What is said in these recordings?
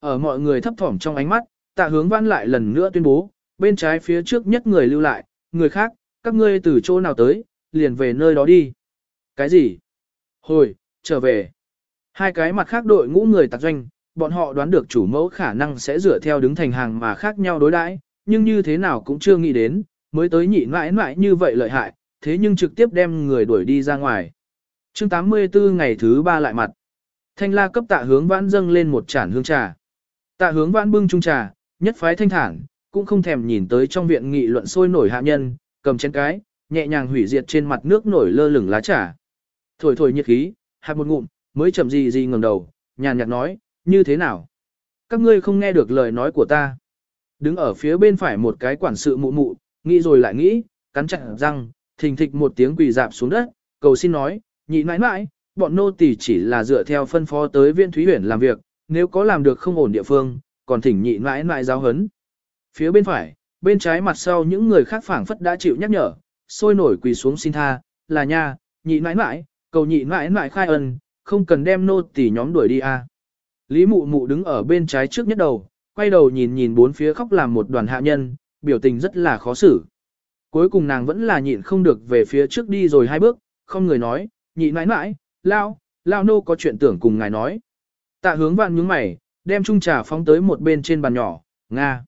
Ở mọi người thấp thỏm trong ánh mắt, tạ hướng văn lại lần nữa tuyên bố, bên trái phía trước nhất người lưu lại, người khác, các ngươi từ chỗ nào tới, liền về nơi đó đi. Cái gì? Hồi, trở về. Hai cái mặt khác đội ngũ người tạc doanh, bọn họ đoán được chủ mẫu khả năng sẽ dựa theo đứng thành hàng mà khác nhau đối đãi, nhưng như thế nào cũng chưa nghĩ đến, mới tới nhị mãi mãi như vậy lợi hại, thế nhưng trực tiếp đem người đuổi đi ra ngoài. chương 84 ngày thứ ba lại mặt. Thanh la cấp tạ hướng vãn dâng lên một chản hương trà. Tạ hướng vãn bưng chung trà, nhất phái thanh thản, cũng không thèm nhìn tới trong viện nghị luận sôi nổi hạ nhân, cầm chén cái, nhẹ nhàng hủy diệt trên mặt nước nổi lơ lửng lá trà. Thổi thổi nhiệt khí, hạt một ngụm, mới chậm gì gì ngẩng đầu, nhàn nhạt nói, như thế nào? Các ngươi không nghe được lời nói của ta. Đứng ở phía bên phải một cái quản sự mụ mụ, nghĩ rồi lại nghĩ, cắn chặt răng, thình thịch một tiếng quỳ dạp xuống đất, cầu xin nói, nhị mãi mãi, bọn nô tỳ chỉ là dựa theo phân phó tới viên thúy huyển làm việc, nếu có làm được không ổn địa phương, còn thỉnh nhị mãi mãi giáo hấn. Phía bên phải, bên trái mặt sau những người khác phảng phất đã chịu nhắc nhở, sôi nổi quỳ xuống xin tha, là nha, nhị mãi mãi, cầu nhị mãi mãi khai ân, không cần đem nô tỳ nhóm đuổi đi a. À. Lý mụ mụ đứng ở bên trái trước nhất đầu, quay đầu nhìn nhìn bốn phía khóc làm một đoàn hạ nhân, biểu tình rất là khó xử. Cuối cùng nàng vẫn là nhịn không được về phía trước đi rồi hai bước, không người nói, nhị mãi mãi, lao, lao nô có chuyện tưởng cùng ngài nói. Tạ hướng vạn nhướng mày, đem chung trà phóng tới một bên trên bàn nhỏ, Nga.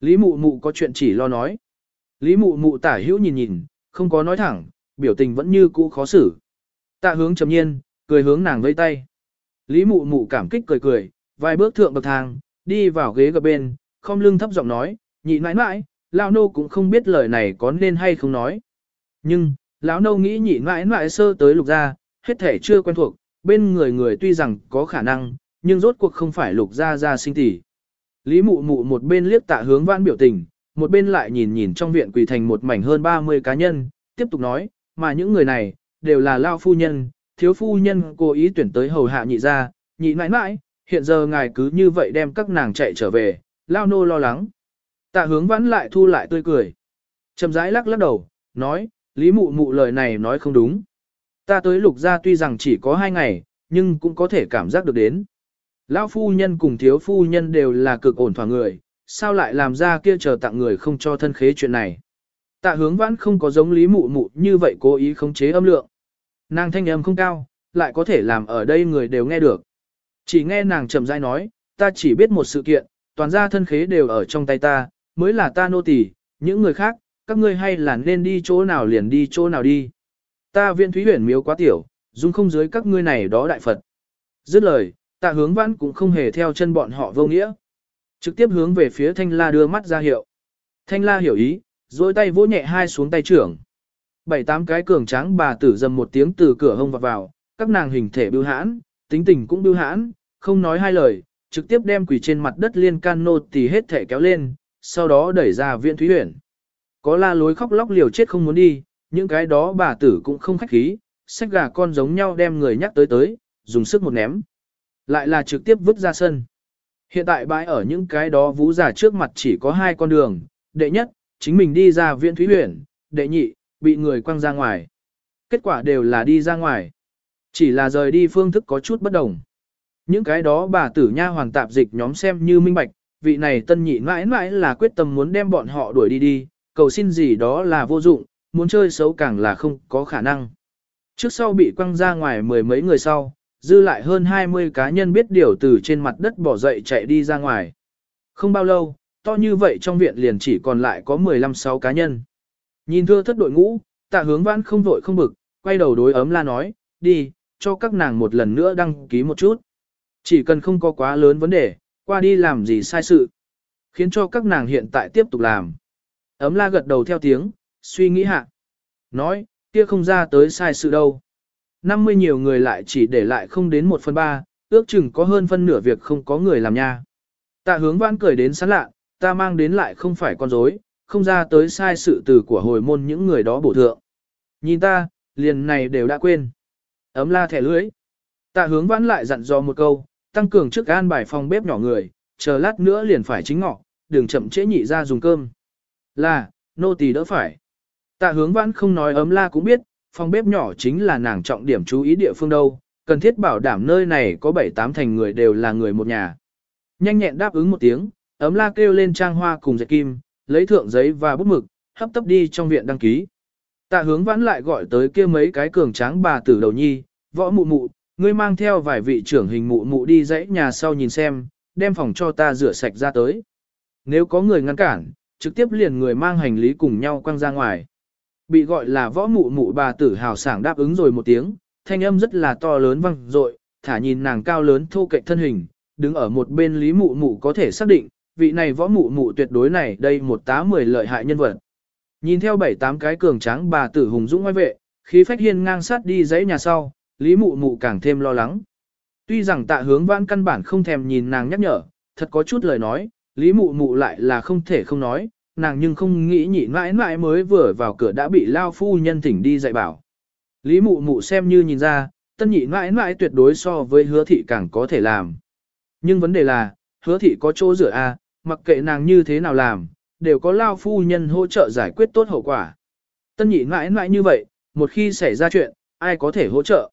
Lý mụ mụ có chuyện chỉ lo nói. Lý mụ mụ tả hữu nhìn nhìn, không có nói thẳng, biểu tình vẫn như cũ khó xử. Tạ hướng trầm nhiên, cười hướng nàng vây tay. Lý mụ mụ cảm kích cười cười, vài bước thượng bậc thang, đi vào ghế gặp bên, không lưng thấp giọng nói, nhị mãi mãi, lão nô cũng không biết lời này có nên hay không nói. Nhưng, lão nô nghĩ nhị mãi mãi sơ tới lục gia, hết thể chưa quen thuộc, bên người người tuy rằng có khả năng, nhưng rốt cuộc không phải lục gia gia sinh tỷ. Lý mụ mụ một bên liếc tạ hướng vãn biểu tình, một bên lại nhìn nhìn trong viện quỳ thành một mảnh hơn 30 cá nhân, tiếp tục nói, mà những người này, đều là lao phu nhân, thiếu phu nhân cố ý tuyển tới hầu hạ nhị gia, nhị mãi mãi, hiện giờ ngài cứ như vậy đem các nàng chạy trở về, lao nô lo lắng. Tạ hướng vãn lại thu lại tươi cười. Chầm rãi lắc lắc đầu, nói, lý mụ mụ lời này nói không đúng. Ta tới lục gia tuy rằng chỉ có hai ngày, nhưng cũng có thể cảm giác được đến. Lão phu nhân cùng thiếu phu nhân đều là cực ổn thỏa người, sao lại làm ra kia chờ tặng người không cho thân khế chuyện này. Tạ hướng vãn không có giống lý mụ mụ như vậy cố ý khống chế âm lượng. Nàng thanh âm không cao, lại có thể làm ở đây người đều nghe được. Chỉ nghe nàng chậm rãi nói, ta chỉ biết một sự kiện, toàn gia thân khế đều ở trong tay ta, mới là ta nô tỳ, những người khác, các ngươi hay là nên đi chỗ nào liền đi chỗ nào đi. Ta viện thúy huyền miếu quá tiểu, dung không dưới các ngươi này đó đại Phật. Dứt lời, tạ hướng vãn cũng không hề theo chân bọn họ vô nghĩa. Trực tiếp hướng về phía thanh la đưa mắt ra hiệu. Thanh la hiểu ý, dối tay vỗ nhẹ hai xuống tay trưởng. Bảy tám cái cường tráng bà tử dầm một tiếng từ cửa hông vào vào, các nàng hình thể bưu hãn, tính tình cũng bưu hãn, không nói hai lời, trực tiếp đem quỷ trên mặt đất liên can nô tì hết thể kéo lên, sau đó đẩy ra viện thúy huyển. Có la lối khóc lóc liều chết không muốn đi, những cái đó bà tử cũng không khách khí, sách gà con giống nhau đem người nhắc tới tới, dùng sức một ném. Lại là trực tiếp vứt ra sân. Hiện tại bãi ở những cái đó vũ giả trước mặt chỉ có hai con đường, đệ nhất, chính mình đi ra viện thúy huyển, đệ nhị, bị người quăng ra ngoài. Kết quả đều là đi ra ngoài. Chỉ là rời đi phương thức có chút bất đồng. Những cái đó bà tử nha hoàng tạp dịch nhóm xem như minh bạch, vị này tân nhị mãi mãi là quyết tâm muốn đem bọn họ đuổi đi đi, cầu xin gì đó là vô dụng, muốn chơi xấu càng là không có khả năng. Trước sau bị quăng ra ngoài mười mấy người sau, dư lại hơn 20 cá nhân biết điều từ trên mặt đất bỏ dậy chạy đi ra ngoài. Không bao lâu, to như vậy trong viện liền chỉ còn lại có 15-6 cá nhân. Nhìn thưa thất đội ngũ, tạ hướng vãn không vội không bực, quay đầu đối ấm la nói, đi, cho các nàng một lần nữa đăng ký một chút. Chỉ cần không có quá lớn vấn đề, qua đi làm gì sai sự. Khiến cho các nàng hiện tại tiếp tục làm. Ấm la gật đầu theo tiếng, suy nghĩ hạ. Nói, kia không ra tới sai sự đâu. 50 nhiều người lại chỉ để lại không đến 1 phần 3, ước chừng có hơn phân nửa việc không có người làm nha. Tạ hướng vãn cười đến sẵn lạ, ta mang đến lại không phải con rối, không ra tới sai sự từ của hồi môn những người đó bổ thượng. Nhìn ta, liền này đều đã quên. Ấm la thẻ lưới. Tạ hướng vãn lại dặn dò một câu, tăng cường trước an bài phòng bếp nhỏ người, chờ lát nữa liền phải chính ngọ, đừng chậm trễ nhị ra dùng cơm. Là, nô tỳ đỡ phải. Tạ hướng vãn không nói ấm la cũng biết, phòng bếp nhỏ chính là nàng trọng điểm chú ý địa phương đâu, cần thiết bảo đảm nơi này có 7-8 thành người đều là người một nhà. Nhanh nhẹn đáp ứng một tiếng, ấm la kêu lên trang hoa cùng dệt kim, lấy thượng giấy và bút mực, hấp tấp đi trong viện đăng ký. Tạ hướng vãn lại gọi tới kia mấy cái cường tráng bà tử đầu nhi, võ mụ mụ, ngươi mang theo vài vị trưởng hình mụ mụ đi dãy nhà sau nhìn xem, đem phòng cho ta rửa sạch ra tới. Nếu có người ngăn cản, trực tiếp liền người mang hành lý cùng nhau quăng ra ngoài. Bị gọi là võ mụ mụ bà tử hào sảng đáp ứng rồi một tiếng, thanh âm rất là to lớn vang dội, thả nhìn nàng cao lớn thô cạnh thân hình, đứng ở một bên lý mụ mụ có thể xác định, vị này võ mụ mụ tuyệt đối này đây một tá mười lợi hại nhân vật. Nhìn theo bảy tám cái cường tráng bà tử hùng dũng ngoài vệ, khí phách hiên ngang sát đi dãy nhà sau, lý mụ mụ càng thêm lo lắng. Tuy rằng tạ hướng vãn căn bản không thèm nhìn nàng nhắc nhở, thật có chút lời nói, lý mụ mụ lại là không thể không nói, nàng nhưng không nghĩ nhị mãi mãi mới vừa vào cửa đã bị lao phu nhân thỉnh đi dạy bảo. Lý mụ mụ xem như nhìn ra, tân nhị mãi mãi tuyệt đối so với hứa thị càng có thể làm. Nhưng vấn đề là, hứa thị có chỗ rửa a, à, mặc kệ nàng như thế nào làm, đều có lao phu nhân hỗ trợ giải quyết tốt hậu quả. Tân nhị mãi mãi như vậy, một khi xảy ra chuyện, ai có thể hỗ trợ.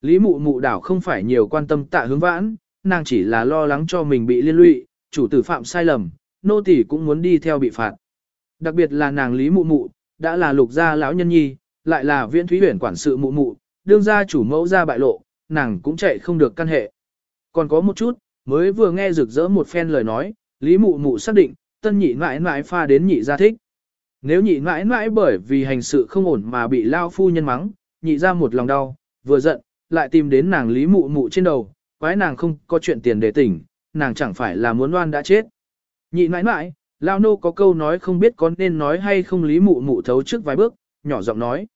Lý mụ mụ đảo không phải nhiều quan tâm tạ hướng vãn, nàng chỉ là lo lắng cho mình bị liên lụy, chủ tử phạm sai lầm, nô tỳ cũng muốn đi theo bị phạt. Đặc biệt là nàng Lý mụ mụ, đã là lục gia lão nhân nhi, lại là viễn thúy huyền quản sự mụ mụ, đương gia chủ mẫu ra bại lộ, nàng cũng chạy không được căn hệ. Còn có một chút, mới vừa nghe rực rỡ một phen lời nói, Lý mụ mụ xác định, tân nhị mãi mãi pha đến nhị gia thích. Nếu nhị mãi mãi bởi vì hành sự không ổn mà bị lao phu nhân mắng, nhị ra một lòng đau, vừa giận, lại tìm đến nàng lý mụ mụ trên đầu, quái nàng không có chuyện tiền để tỉnh, nàng chẳng phải là muốn oan đã chết. Nhị nãi nãi, lao nô có câu nói không biết có nên nói hay không lý mụ mụ thấu trước vài bước, nhỏ giọng nói.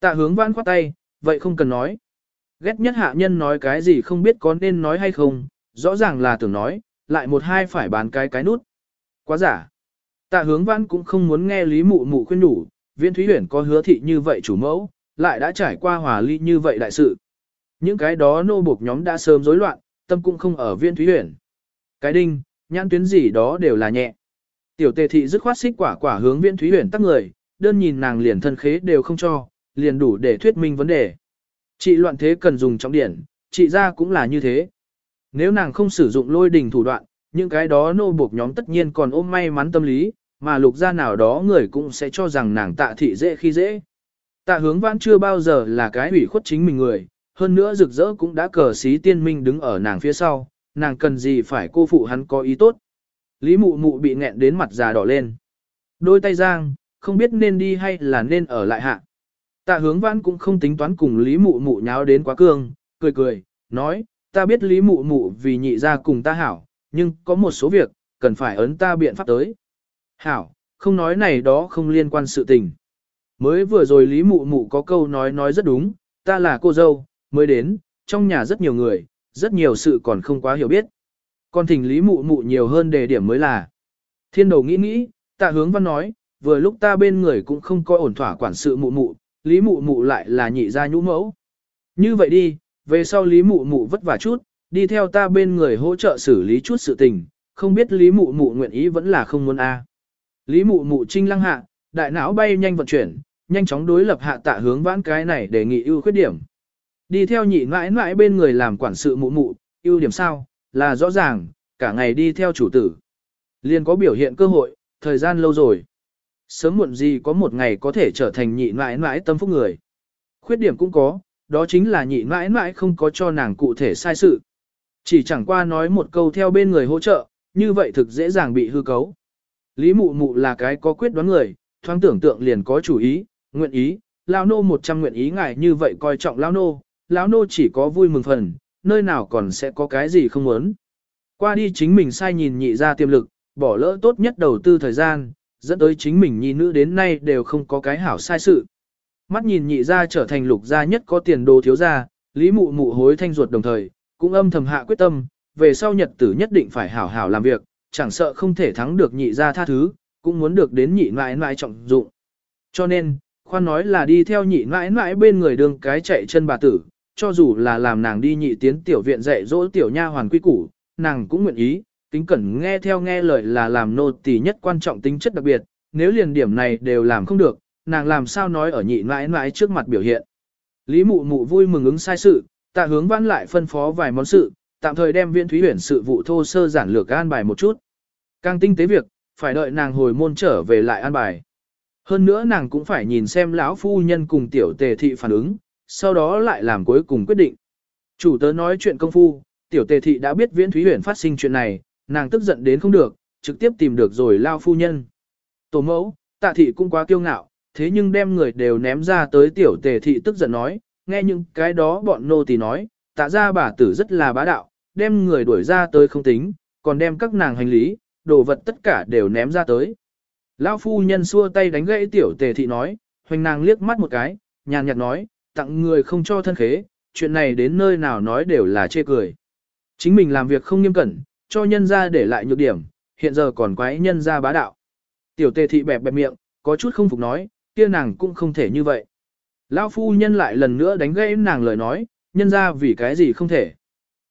Tạ hướng vãn khoát tay, vậy không cần nói. Ghét nhất hạ nhân nói cái gì không biết có nên nói hay không, rõ ràng là tưởng nói, lại một hai phải bán cái cái nút. Quá giả. Tạ hướng vãn cũng không muốn nghe lý mụ mụ khuyên đủ, viên thúy huyển có hứa thị như vậy chủ mẫu, lại đã trải qua hòa ly như vậy đại sự. Những cái đó nô buộc nhóm đã sớm rối loạn, tâm cũng không ở viên thúy huyển. Cái đinh, nhãn tuyến gì đó đều là nhẹ. Tiểu tề thị dứt khoát xích quả quả hướng viễn thúy huyển tắc người, đơn nhìn nàng liền thân khế đều không cho, liền đủ để thuyết minh vấn đề. chị loạn thế cần dùng trọng điển, chị ra cũng là như thế. Nếu nàng không sử dụng lôi đình thủ đoạn, những cái đó nô buộc nhóm tất nhiên còn ôm may mắn tâm lý, mà lục gia nào đó người cũng sẽ cho rằng nàng tạ thị dễ khi dễ. Tạ hướng vãn chưa bao giờ là cái hủy khuất chính mình người, hơn nữa rực rỡ cũng đã cờ xí tiên minh đứng ở nàng phía sau, nàng cần gì phải cô phụ hắn có ý tốt. Lý mụ mụ bị nghẹn đến mặt già đỏ lên. Đôi tay giang, không biết nên đi hay là nên ở lại hạ. Tạ hướng vãn cũng không tính toán cùng Lý mụ mụ nháo đến quá cương, cười cười, nói, ta biết Lý mụ mụ vì nhị ra cùng ta hảo, nhưng có một số việc, cần phải ấn ta biện pháp tới. Hảo, không nói này đó không liên quan sự tình. Mới vừa rồi Lý Mụ Mụ có câu nói nói rất đúng, ta là cô dâu, mới đến, trong nhà rất nhiều người, rất nhiều sự còn không quá hiểu biết. Còn thỉnh Lý Mụ Mụ nhiều hơn đề điểm mới là. Thiên đầu nghĩ nghĩ, tạ hướng văn nói, vừa lúc ta bên người cũng không coi ổn thỏa quản sự Mụ Mụ, Lý Mụ Mụ lại là nhị gia nhũ mẫu. Như vậy đi, về sau Lý Mụ Mụ vất vả chút, đi theo ta bên người hỗ trợ xử lý chút sự tình, không biết Lý Mụ Mụ nguyện ý vẫn là không muốn a. Lý Mụ Mụ trinh lăng hạ, đại não bay nhanh vận chuyển, nhanh chóng đối lập hạ tạ hướng vãn cái này để nghị ưu khuyết điểm. Đi theo nhị mãi mãi bên người làm quản sự mụ mụ, ưu điểm sao, là rõ ràng, cả ngày đi theo chủ tử. Liền có biểu hiện cơ hội, thời gian lâu rồi. Sớm muộn gì có một ngày có thể trở thành nhị mãi mãi tâm phúc người. Khuyết điểm cũng có, đó chính là nhị mãi mãi không có cho nàng cụ thể sai sự. Chỉ chẳng qua nói một câu theo bên người hỗ trợ, như vậy thực dễ dàng bị hư cấu. Lý mụ mụ là cái có quyết đoán người, thoáng tưởng tượng liền có chủ ý, nguyện ý, lao nô một trăm nguyện ý ngài như vậy coi trọng lao nô, lão nô chỉ có vui mừng phần, nơi nào còn sẽ có cái gì không muốn. Qua đi chính mình sai nhìn nhị ra tiềm lực, bỏ lỡ tốt nhất đầu tư thời gian, dẫn tới chính mình nhi nữ đến nay đều không có cái hảo sai sự. Mắt nhìn nhị ra trở thành lục gia nhất có tiền đồ thiếu gia, lý mụ mụ hối thanh ruột đồng thời, cũng âm thầm hạ quyết tâm, về sau nhật tử nhất định phải hảo hảo làm việc, chẳng sợ không thể thắng được nhị ra tha thứ, cũng muốn được đến nhị mãi mãi trọng dụng. Cho nên, khoan nói là đi theo nhị mãi mãi bên người đường cái chạy chân bà tử, cho dù là làm nàng đi nhị tiến tiểu viện dạy dỗ tiểu nha hoàn quy củ, nàng cũng nguyện ý, kính cẩn nghe theo nghe lời là làm nô tỳ nhất quan trọng tính chất đặc biệt, nếu liền điểm này đều làm không được, nàng làm sao nói ở nhị mãi mãi trước mặt biểu hiện. Lý mụ mụ vui mừng ứng sai sự, tạ hướng vãn lại phân phó vài món sự, tạm thời đem viên thúy huyển sự vụ thô sơ giản lược an bài một chút. Càng tinh tế việc, phải đợi nàng hồi môn trở về lại an bài. Hơn nữa nàng cũng phải nhìn xem lão phu nhân cùng tiểu tề thị phản ứng, sau đó lại làm cuối cùng quyết định. Chủ tớ nói chuyện công phu, tiểu tề thị đã biết viễn thúy huyền phát sinh chuyện này, nàng tức giận đến không được, trực tiếp tìm được rồi lao phu nhân. Tổ mẫu, tạ thị cũng quá kiêu ngạo, thế nhưng đem người đều ném ra tới tiểu tề thị tức giận nói, nghe những cái đó bọn nô tỳ nói, tạ ra bà tử rất là bá đạo, đem người đuổi ra tới không tính, còn đem các nàng hành lý, đồ vật tất cả đều ném ra tới. Lão phu nhân xua tay đánh gãy tiểu tề thị nói, hoành nàng liếc mắt một cái, nhàn nhạt nói, tặng người không cho thân khế, chuyện này đến nơi nào nói đều là chê cười. Chính mình làm việc không nghiêm cẩn, cho nhân ra để lại nhược điểm, hiện giờ còn quái nhân ra bá đạo. Tiểu tề thị bẹp bẹp miệng, có chút không phục nói, kia nàng cũng không thể như vậy. Lão phu nhân lại lần nữa đánh gãy nàng lời nói, nhân ra vì cái gì không thể.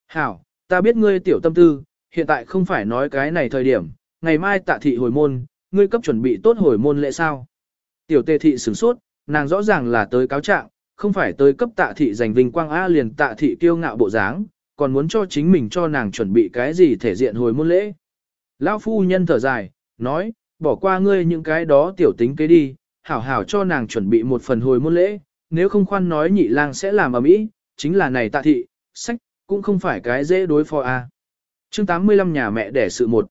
Hảo, ta biết ngươi tiểu tâm tư, hiện tại không phải nói cái này thời điểm, ngày mai tạ thị hồi môn, ngươi cấp chuẩn bị tốt hồi môn lễ sao. Tiểu tề thị sửng sốt, nàng rõ ràng là tới cáo trạng, không phải tới cấp tạ thị giành vinh quang A liền tạ thị kiêu ngạo bộ dáng, còn muốn cho chính mình cho nàng chuẩn bị cái gì thể diện hồi môn lễ. Lão phu nhân thở dài, nói, bỏ qua ngươi những cái đó tiểu tính kế đi, hảo hảo cho nàng chuẩn bị một phần hồi môn lễ, nếu không khoan nói nhị lang sẽ làm ở mỹ, chính là này tạ thị, sách, cũng không phải cái dễ đối phó a. Chương 85 nhà mẹ đẻ sự một.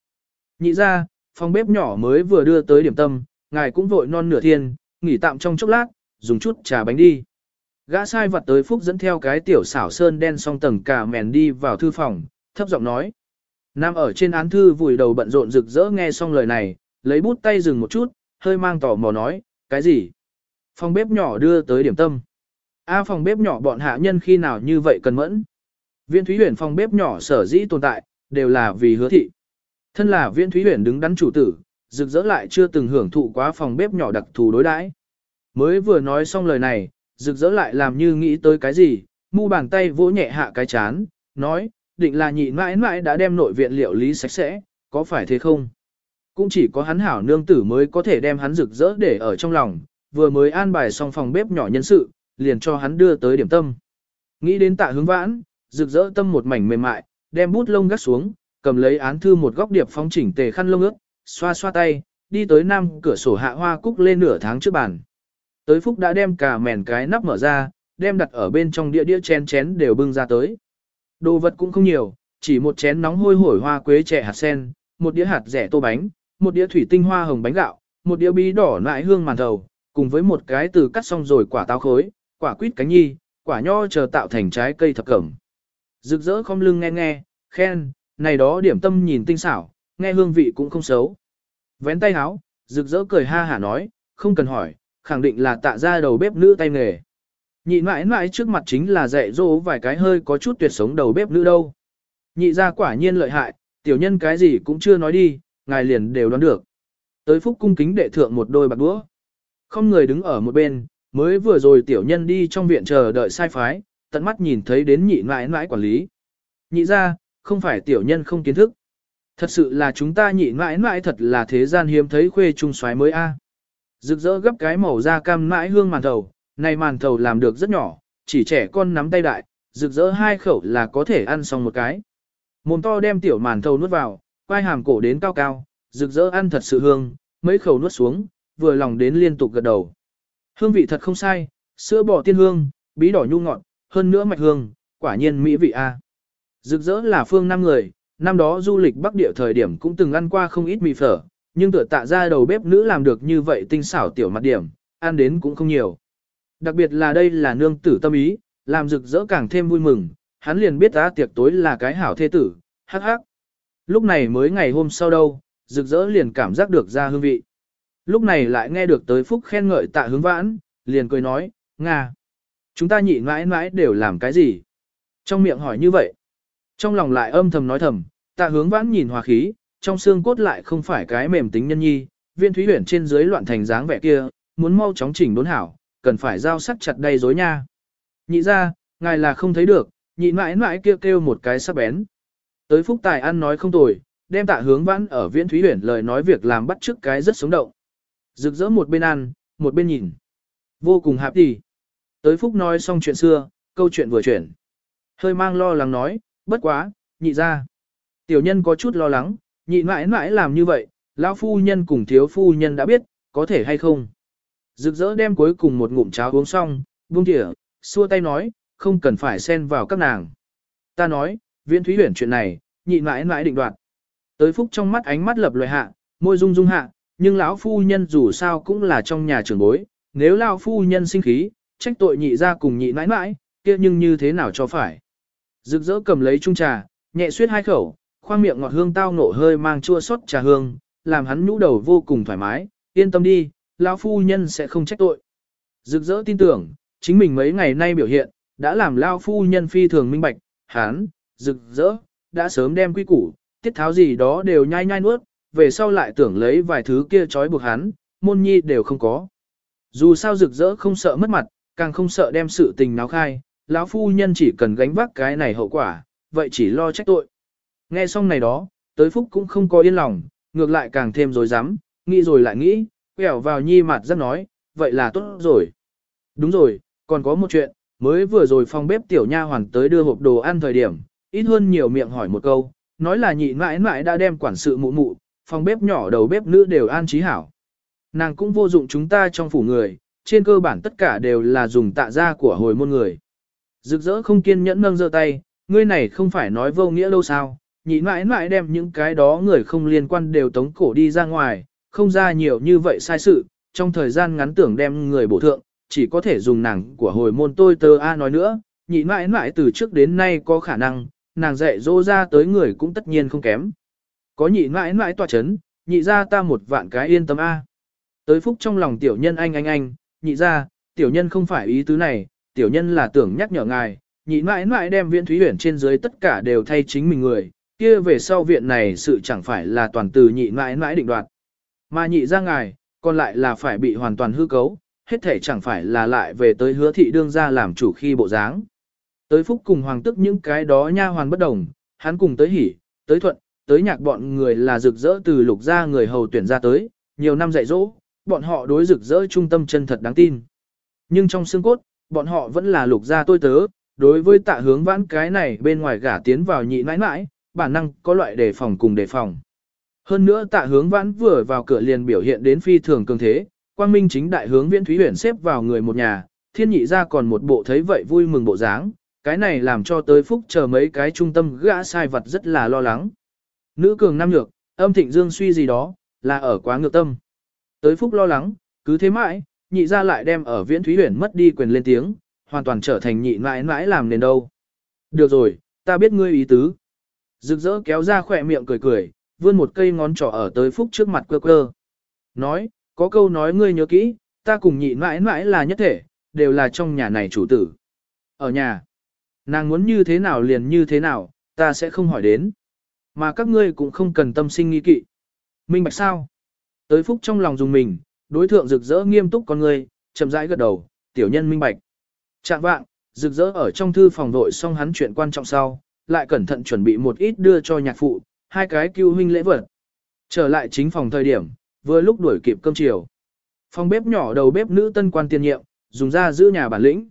Nhị ra, phòng bếp nhỏ mới vừa đưa tới điểm tâm, ngài cũng vội non nửa thiên, nghỉ tạm trong chốc lát, dùng chút trà bánh đi. Gã sai vật tới phúc dẫn theo cái tiểu xảo sơn đen song tầng cả mèn đi vào thư phòng, thấp giọng nói. Nam ở trên án thư vùi đầu bận rộn rực rỡ nghe xong lời này, lấy bút tay dừng một chút, hơi mang tỏ mò nói, cái gì? Phòng bếp nhỏ đưa tới điểm tâm. A phòng bếp nhỏ bọn hạ nhân khi nào như vậy cần mẫn. Viên thúy huyền phòng bếp nhỏ sở dĩ tồn tại, đều là vì hứa thị. Thân là viên thúy huyền đứng đắn chủ tử, rực rỡ lại chưa từng hưởng thụ quá phòng bếp nhỏ đặc thù đối đãi. Mới vừa nói xong lời này, rực rỡ lại làm như nghĩ tới cái gì, mu bàn tay vỗ nhẹ hạ cái chán, nói, định là nhị mãi mãi đã đem nội viện liệu lý sạch sẽ, có phải thế không? Cũng chỉ có hắn hảo nương tử mới có thể đem hắn rực rỡ để ở trong lòng, vừa mới an bài xong phòng bếp nhỏ nhân sự, liền cho hắn đưa tới điểm tâm. Nghĩ đến tạ hướng vãn, rực rỡ tâm một mảnh mềm mại, đem bút lông gắt xuống, cầm lấy án thư một góc điệp phong chỉnh tề khăn lông ướt, xoa xoa tay, đi tới nam cửa sổ hạ hoa cúc lên nửa tháng trước bàn. Tới phúc đã đem cả mèn cái nắp mở ra, đem đặt ở bên trong đĩa đĩa chén chén đều bưng ra tới. Đồ vật cũng không nhiều, chỉ một chén nóng hôi hổi hoa quế trẻ hạt sen, một đĩa hạt rẻ tô bánh, một đĩa thủy tinh hoa hồng bánh gạo, một đĩa bí đỏ nại hương màn thầu, cùng với một cái từ cắt xong rồi quả táo khối, quả quýt cánh nhi, quả nho chờ tạo thành trái cây thập cẩm. Rực rỡ không lưng nghe nghe, khen, này đó điểm tâm nhìn tinh xảo, nghe hương vị cũng không xấu. Vén tay áo, rực rỡ cười ha hả nói, không cần hỏi, khẳng định là tạ ra đầu bếp nữ tay nghề. Nhị mãi mãi trước mặt chính là dạy dỗ vài cái hơi có chút tuyệt sống đầu bếp nữ đâu. Nhị ra quả nhiên lợi hại, tiểu nhân cái gì cũng chưa nói đi, ngài liền đều đoán được. Tới phúc cung kính đệ thượng một đôi bạc đũa. Không người đứng ở một bên, mới vừa rồi tiểu nhân đi trong viện chờ đợi sai phái, tận mắt nhìn thấy đến nhị mãi mãi quản lý. Nhị ra, không phải tiểu nhân không kiến thức. Thật sự là chúng ta nhị mãi mãi thật là thế gian hiếm thấy khuê trung xoái mới a. Rực rỡ gấp cái màu da cam mãi hương màn thầu, này màn thầu làm được rất nhỏ, chỉ trẻ con nắm tay đại, rực rỡ hai khẩu là có thể ăn xong một cái. Mồm to đem tiểu màn thầu nuốt vào, quai hàm cổ đến cao cao, rực rỡ ăn thật sự hương, mấy khẩu nuốt xuống, vừa lòng đến liên tục gật đầu. Hương vị thật không sai, sữa bò tiên hương, bí đỏ nhu ngọt, hơn nữa mạch hương, quả nhiên mỹ vị a. À. Rực rỡ là phương năm người, năm đó du lịch Bắc Địa thời điểm cũng từng ăn qua không ít mì phở, nhưng tựa tạ ra đầu bếp nữ làm được như vậy tinh xảo tiểu mặt điểm, ăn đến cũng không nhiều. Đặc biệt là đây là nương tử tâm ý, làm rực rỡ càng thêm vui mừng, hắn liền biết á tiệc tối là cái hảo thê tử, hắc hắc. Lúc này mới ngày hôm sau đâu, rực rỡ liền cảm giác được ra hương vị. Lúc này lại nghe được tới phúc khen ngợi tạ hướng vãn, liền cười nói, Nga, chúng ta nhị mãi mãi đều làm cái gì? Trong miệng hỏi như vậy, trong lòng lại âm thầm nói thầm, tạ hướng vãn nhìn hòa khí, trong xương cốt lại không phải cái mềm tính nhân nhi, viên thúy huyển trên dưới loạn thành dáng vẻ kia, muốn mau chóng chỉnh đốn hảo, cần phải giao sắc chặt đầy dối nha. Nhị ra, ngài là không thấy được, nhị mãi mãi kia kêu, kêu một cái sắc bén. Tới phúc tài ăn nói không tồi, đem tạ hướng vãn ở viên thúy huyển lời nói việc làm bắt trước cái rất sống động. Rực rỡ một bên ăn, một bên nhìn. Vô cùng hạp đi. Tới phúc nói xong chuyện xưa, câu chuyện vừa chuyển. Hơi mang lo lắng nói, bất quá, nhị ra. Tiểu nhân có chút lo lắng, nhị mãi mãi làm như vậy, lão phu nhân cùng thiếu phu nhân đã biết, có thể hay không. Rực rỡ đem cuối cùng một ngụm cháo uống xong, buông thỉa, xua tay nói, không cần phải xen vào các nàng. Ta nói, viễn thúy huyển chuyện này, nhị mãi mãi định đoạt. Tới phúc trong mắt ánh mắt lập loài hạ, môi rung rung hạ, nhưng lão phu nhân dù sao cũng là trong nhà trưởng bối, nếu lão phu nhân sinh khí, trách tội nhị ra cùng nhị mãi mãi, kia nhưng như thế nào cho phải. Rực rỡ cầm lấy chung trà, nhẹ suyết hai khẩu, khoang miệng ngọt hương tao nổ hơi mang chua xót trà hương, làm hắn nhũ đầu vô cùng thoải mái, yên tâm đi, lão phu nhân sẽ không trách tội. Rực rỡ tin tưởng, chính mình mấy ngày nay biểu hiện, đã làm lão phu nhân phi thường minh bạch, hắn, rực rỡ, đã sớm đem quy củ, tiết tháo gì đó đều nhai nhai nuốt, về sau lại tưởng lấy vài thứ kia trói buộc hắn, môn nhi đều không có. Dù sao rực rỡ không sợ mất mặt, càng không sợ đem sự tình náo khai, lão phu nhân chỉ cần gánh vác cái này hậu quả, vậy chỉ lo trách tội. Nghe xong này đó, tới phúc cũng không có yên lòng, ngược lại càng thêm rồi dám, nghĩ rồi lại nghĩ, quẹo vào nhi mặt rất nói, vậy là tốt rồi. Đúng rồi, còn có một chuyện, mới vừa rồi phòng bếp tiểu nha hoàn tới đưa hộp đồ ăn thời điểm, ít hơn nhiều miệng hỏi một câu, nói là nhị mãi mãi đã đem quản sự mụ mụ, phòng bếp nhỏ đầu bếp nữ đều an trí hảo. Nàng cũng vô dụng chúng ta trong phủ người, trên cơ bản tất cả đều là dùng tạ gia của hồi môn người. Rực rỡ không kiên nhẫn nâng giơ tay, ngươi này không phải nói vô nghĩa lâu sao, nhị mãi mãi đem những cái đó người không liên quan đều tống cổ đi ra ngoài, không ra nhiều như vậy sai sự, trong thời gian ngắn tưởng đem người bổ thượng, chỉ có thể dùng nàng của hồi môn tôi tơ A nói nữa, nhị mãi mãi từ trước đến nay có khả năng, nàng dạy dỗ ra tới người cũng tất nhiên không kém. Có nhị mãi mãi tỏa chấn, nhị ra ta một vạn cái yên tâm A. Tới phúc trong lòng tiểu nhân anh anh anh, nhị ra, tiểu nhân không phải ý tứ này, tiểu nhân là tưởng nhắc nhở ngài, nhị mãi mãi đem viên thúy huyển trên dưới tất cả đều thay chính mình người, kia về sau viện này sự chẳng phải là toàn từ nhị mãi mãi định đoạt. Mà nhị ra ngài, còn lại là phải bị hoàn toàn hư cấu, hết thể chẳng phải là lại về tới hứa thị đương ra làm chủ khi bộ dáng. Tới phúc cùng hoàng tức những cái đó nha hoàn bất đồng, hắn cùng tới hỉ, tới thuận, tới nhạc bọn người là rực rỡ từ lục ra người hầu tuyển ra tới, nhiều năm dạy dỗ, bọn họ đối rực rỡ trung tâm chân thật đáng tin. Nhưng trong xương cốt, bọn họ vẫn là lục ra tôi tớ, đối với tạ hướng vãn cái này bên ngoài gả tiến vào nhị mãi mãi, bản năng có loại đề phòng cùng đề phòng. Hơn nữa tạ hướng vãn vừa vào cửa liền biểu hiện đến phi thường cường thế, quang minh chính đại hướng viễn thúy huyền xếp vào người một nhà, thiên nhị ra còn một bộ thấy vậy vui mừng bộ dáng, cái này làm cho tới phúc chờ mấy cái trung tâm gã sai vật rất là lo lắng. Nữ cường nam nhược, âm thịnh dương suy gì đó, là ở quá ngược tâm. Tới phúc lo lắng, cứ thế mãi, nhị ra lại đem ở viễn thúy huyền mất đi quyền lên tiếng, hoàn toàn trở thành nhị mãi mãi làm nền đâu. Được rồi, ta biết ngươi ý tứ. Rực rỡ kéo ra khỏe miệng cười cười, vươn một cây ngón trỏ ở tới phúc trước mặt quơ quơ. Nói, có câu nói ngươi nhớ kỹ, ta cùng nhị mãi mãi là nhất thể, đều là trong nhà này chủ tử. Ở nhà, nàng muốn như thế nào liền như thế nào, ta sẽ không hỏi đến. Mà các ngươi cũng không cần tâm sinh nghi kỵ. Minh bạch sao? Tới phúc trong lòng dùng mình, đối thượng rực rỡ nghiêm túc con ngươi, chậm rãi gật đầu, tiểu nhân minh bạch. Trạng vạng, rực rỡ ở trong thư phòng đội xong hắn chuyện quan trọng sau, lại cẩn thận chuẩn bị một ít đưa cho nhạc phụ, hai cái cứu huynh lễ vật. Trở lại chính phòng thời điểm, vừa lúc đuổi kịp cơm chiều. Phòng bếp nhỏ đầu bếp nữ tân quan tiền nhiệm, dùng ra giữ nhà bản lĩnh.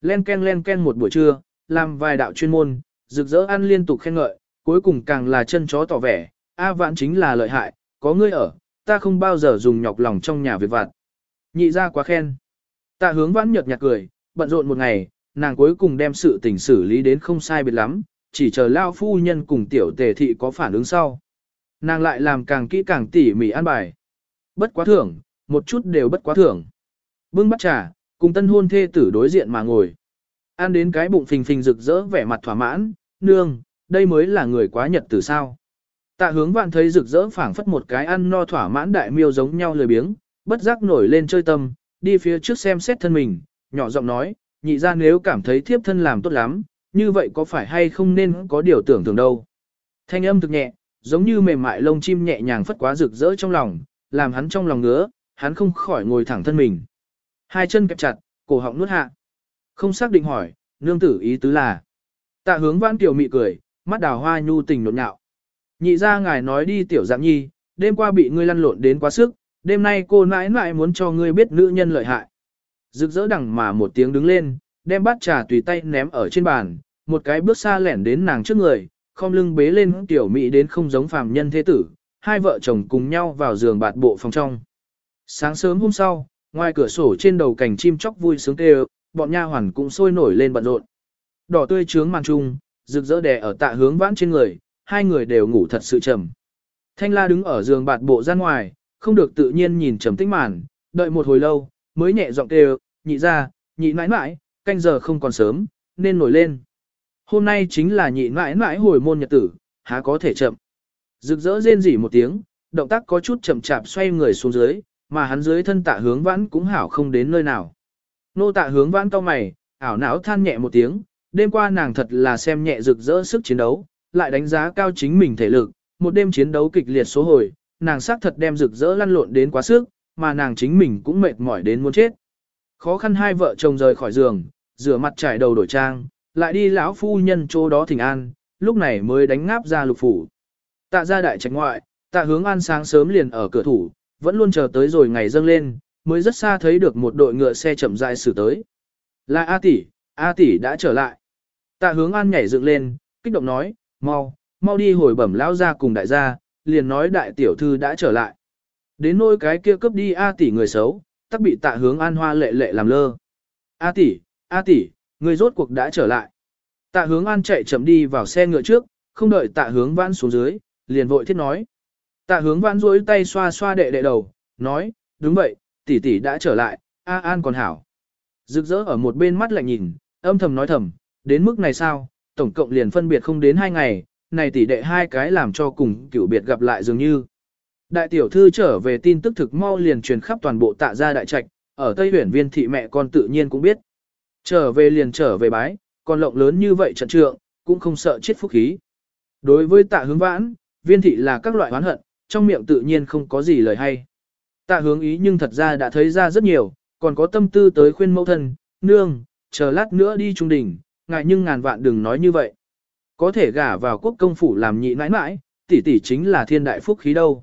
Len ken len ken một buổi trưa, làm vài đạo chuyên môn, rực rỡ ăn liên tục khen ngợi, cuối cùng càng là chân chó tỏ vẻ, A vãn chính là lợi hại, có ngươi ở, ta không bao giờ dùng nhọc lòng trong nhà việc vặt. Nhị ra quá khen. Ta hướng vãn nhợt nhạt cười, bận rộn một ngày, nàng cuối cùng đem sự tình xử lý đến không sai biệt lắm, chỉ chờ lao phu nhân cùng tiểu tề thị có phản ứng sau. Nàng lại làm càng kỹ càng tỉ mỉ an bài. Bất quá thưởng, một chút đều bất quá thưởng. Bưng bắt trà, cùng tân hôn thê tử đối diện mà ngồi. Ăn đến cái bụng phình phình rực rỡ vẻ mặt thỏa mãn, nương, đây mới là người quá nhật từ sao. Tạ hướng vạn thấy rực rỡ phảng phất một cái ăn no thỏa mãn đại miêu giống nhau lười biếng, bất giác nổi lên chơi tâm, đi phía trước xem xét thân mình, nhỏ giọng nói, nhị ra nếu cảm thấy thiếp thân làm tốt lắm, như vậy có phải hay không nên có điều tưởng tưởng đâu. Thanh âm thực nhẹ, giống như mềm mại lông chim nhẹ nhàng phất quá rực rỡ trong lòng, làm hắn trong lòng ngứa, hắn không khỏi ngồi thẳng thân mình. Hai chân kẹp chặt, cổ họng nuốt hạ. Không xác định hỏi, nương tử ý tứ là. Tạ hướng vãn tiểu mị cười, mắt đào hoa nhu tình nộn nhạo. Nhị ra ngài nói đi tiểu dạng nhi, đêm qua bị ngươi lăn lộn đến quá sức, đêm nay cô mãi mãi muốn cho ngươi biết nữ nhân lợi hại. Rực rỡ đằng mà một tiếng đứng lên, đem bát trà tùy tay ném ở trên bàn, một cái bước xa lẻn đến nàng trước người, không lưng bế lên tiểu mỹ đến không giống phàm nhân thế tử, hai vợ chồng cùng nhau vào giường bạt bộ phòng trong. Sáng sớm hôm sau, ngoài cửa sổ trên đầu cảnh chim chóc vui sướng kêu, bọn nha hoàn cũng sôi nổi lên bận rộn. Đỏ tươi trướng màn trung, rực rỡ đè ở tạ hướng vãn trên người, hai người đều ngủ thật sự trầm. Thanh la đứng ở giường bạt bộ ra ngoài, không được tự nhiên nhìn trầm tĩnh màn, đợi một hồi lâu, mới nhẹ giọng kêu, nhị ra, nhị mãi mãi, canh giờ không còn sớm, nên nổi lên. Hôm nay chính là nhị mãi mãi hồi môn nhật tử, há có thể chậm. Rực rỡ rên rỉ một tiếng, động tác có chút chậm chạp xoay người xuống dưới, mà hắn dưới thân tạ hướng vãn cũng hảo không đến nơi nào. Nô tạ hướng vãn cao mày, ảo não than nhẹ một tiếng, đêm qua nàng thật là xem nhẹ rực rỡ sức chiến đấu, lại đánh giá cao chính mình thể lực, một đêm chiến đấu kịch liệt số hồi, nàng xác thật đem rực rỡ lăn lộn đến quá sức, mà nàng chính mình cũng mệt mỏi đến muốn chết. Khó khăn hai vợ chồng rời khỏi giường, rửa mặt trải đầu đổi trang, lại đi lão phu nhân chỗ đó thỉnh an, lúc này mới đánh ngáp ra lục phủ. Tạ ra đại trạch ngoại, tạ hướng an sáng sớm liền ở cửa thủ, vẫn luôn chờ tới rồi ngày dâng lên, mới rất xa thấy được một đội ngựa xe chậm rãi xử tới. Là A tỷ, A tỷ đã trở lại. Tạ hướng an nhảy dựng lên, kích động nói, mau, mau đi hồi bẩm lão gia cùng đại gia, liền nói đại tiểu thư đã trở lại. Đến nôi cái kia cướp đi A tỷ người xấu, tắc bị tạ hướng an hoa lệ lệ làm lơ. A tỷ, A tỷ, người rốt cuộc đã trở lại. Tạ hướng an chạy chậm đi vào xe ngựa trước, không đợi tạ hướng vãn xuống dưới, liền vội thiết nói. Tạ hướng vãn duỗi tay xoa xoa đệ đệ đầu, nói, đúng vậy, tỷ tỷ đã trở lại, A an còn hảo. Rực rỡ ở một bên mắt lạnh nhìn, âm thầm nói thầm, đến mức này sao, tổng cộng liền phân biệt không đến hai ngày, này tỷ đệ hai cái làm cho cùng cựu biệt gặp lại dường như. Đại tiểu thư trở về tin tức thực mau liền truyền khắp toàn bộ tạ gia đại trạch, ở Tây Huyền viên thị mẹ con tự nhiên cũng biết. Trở về liền trở về bái, còn lộng lớn như vậy trận trượng, cũng không sợ chết phúc khí. Đối với tạ hướng vãn, viên thị là các loại oán hận, trong miệng tự nhiên không có gì lời hay. Tạ hướng ý nhưng thật ra đã thấy ra rất nhiều, còn có tâm tư tới khuyên mẫu thân, nương, chờ lát nữa đi trung đỉnh, ngại nhưng ngàn vạn đừng nói như vậy. Có thể gả vào quốc công phủ làm nhị nãi nãi, tỷ tỷ chính là thiên đại phúc khí đâu.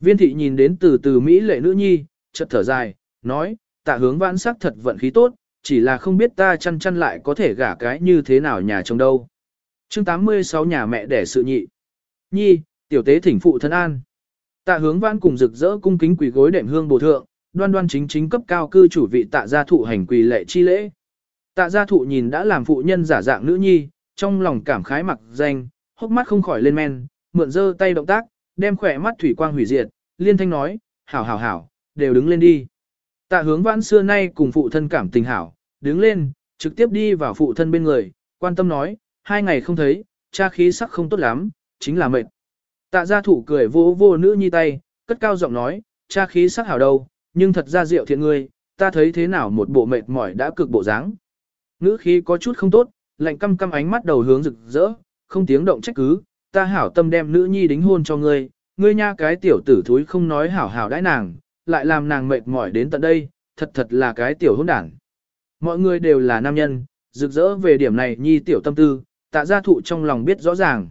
Viên thị nhìn đến từ từ Mỹ lệ nữ nhi, chợt thở dài, nói, tạ hướng vãn sắc thật vận khí tốt, chỉ là không biết ta chăn chăn lại có thể gả cái như thế nào nhà chồng đâu. chương 86 nhà mẹ đẻ sự nhị. Nhi, tiểu tế thỉnh phụ thân an. Tạ hướng vãn cùng rực rỡ cung kính quỳ gối đệm hương bổ thượng, đoan đoan chính chính cấp cao cư chủ vị tạ gia thụ hành quỳ lệ chi lễ. Tạ gia thụ nhìn đã làm phụ nhân giả dạng nữ nhi, trong lòng cảm khái mặc danh, hốc mắt không khỏi lên men, mượn dơ tay động tác, đem khỏe mắt thủy quang hủy diệt, liên thanh nói, hảo hảo hảo, đều đứng lên đi. Tạ hướng vãn xưa nay cùng phụ thân cảm tình hảo, đứng lên, trực tiếp đi vào phụ thân bên người, quan tâm nói, hai ngày không thấy, cha khí sắc không tốt lắm, chính là mệt. Tạ gia thủ cười vô vô nữ nhi tay, cất cao giọng nói, cha khí sắc hảo đâu, nhưng thật ra rượu thiện ngươi, ta thấy thế nào một bộ mệt mỏi đã cực bộ dáng. nữ khí có chút không tốt, lạnh căm căm ánh mắt đầu hướng rực rỡ, không tiếng động trách cứ, ta hảo tâm đem nữ nhi đính hôn cho ngươi, ngươi nha cái tiểu tử thúi không nói hảo hảo đãi nàng, lại làm nàng mệt mỏi đến tận đây, thật thật là cái tiểu hôn đảng. Mọi người đều là nam nhân, rực rỡ về điểm này nhi tiểu tâm tư, tạ gia thụ trong lòng biết rõ ràng.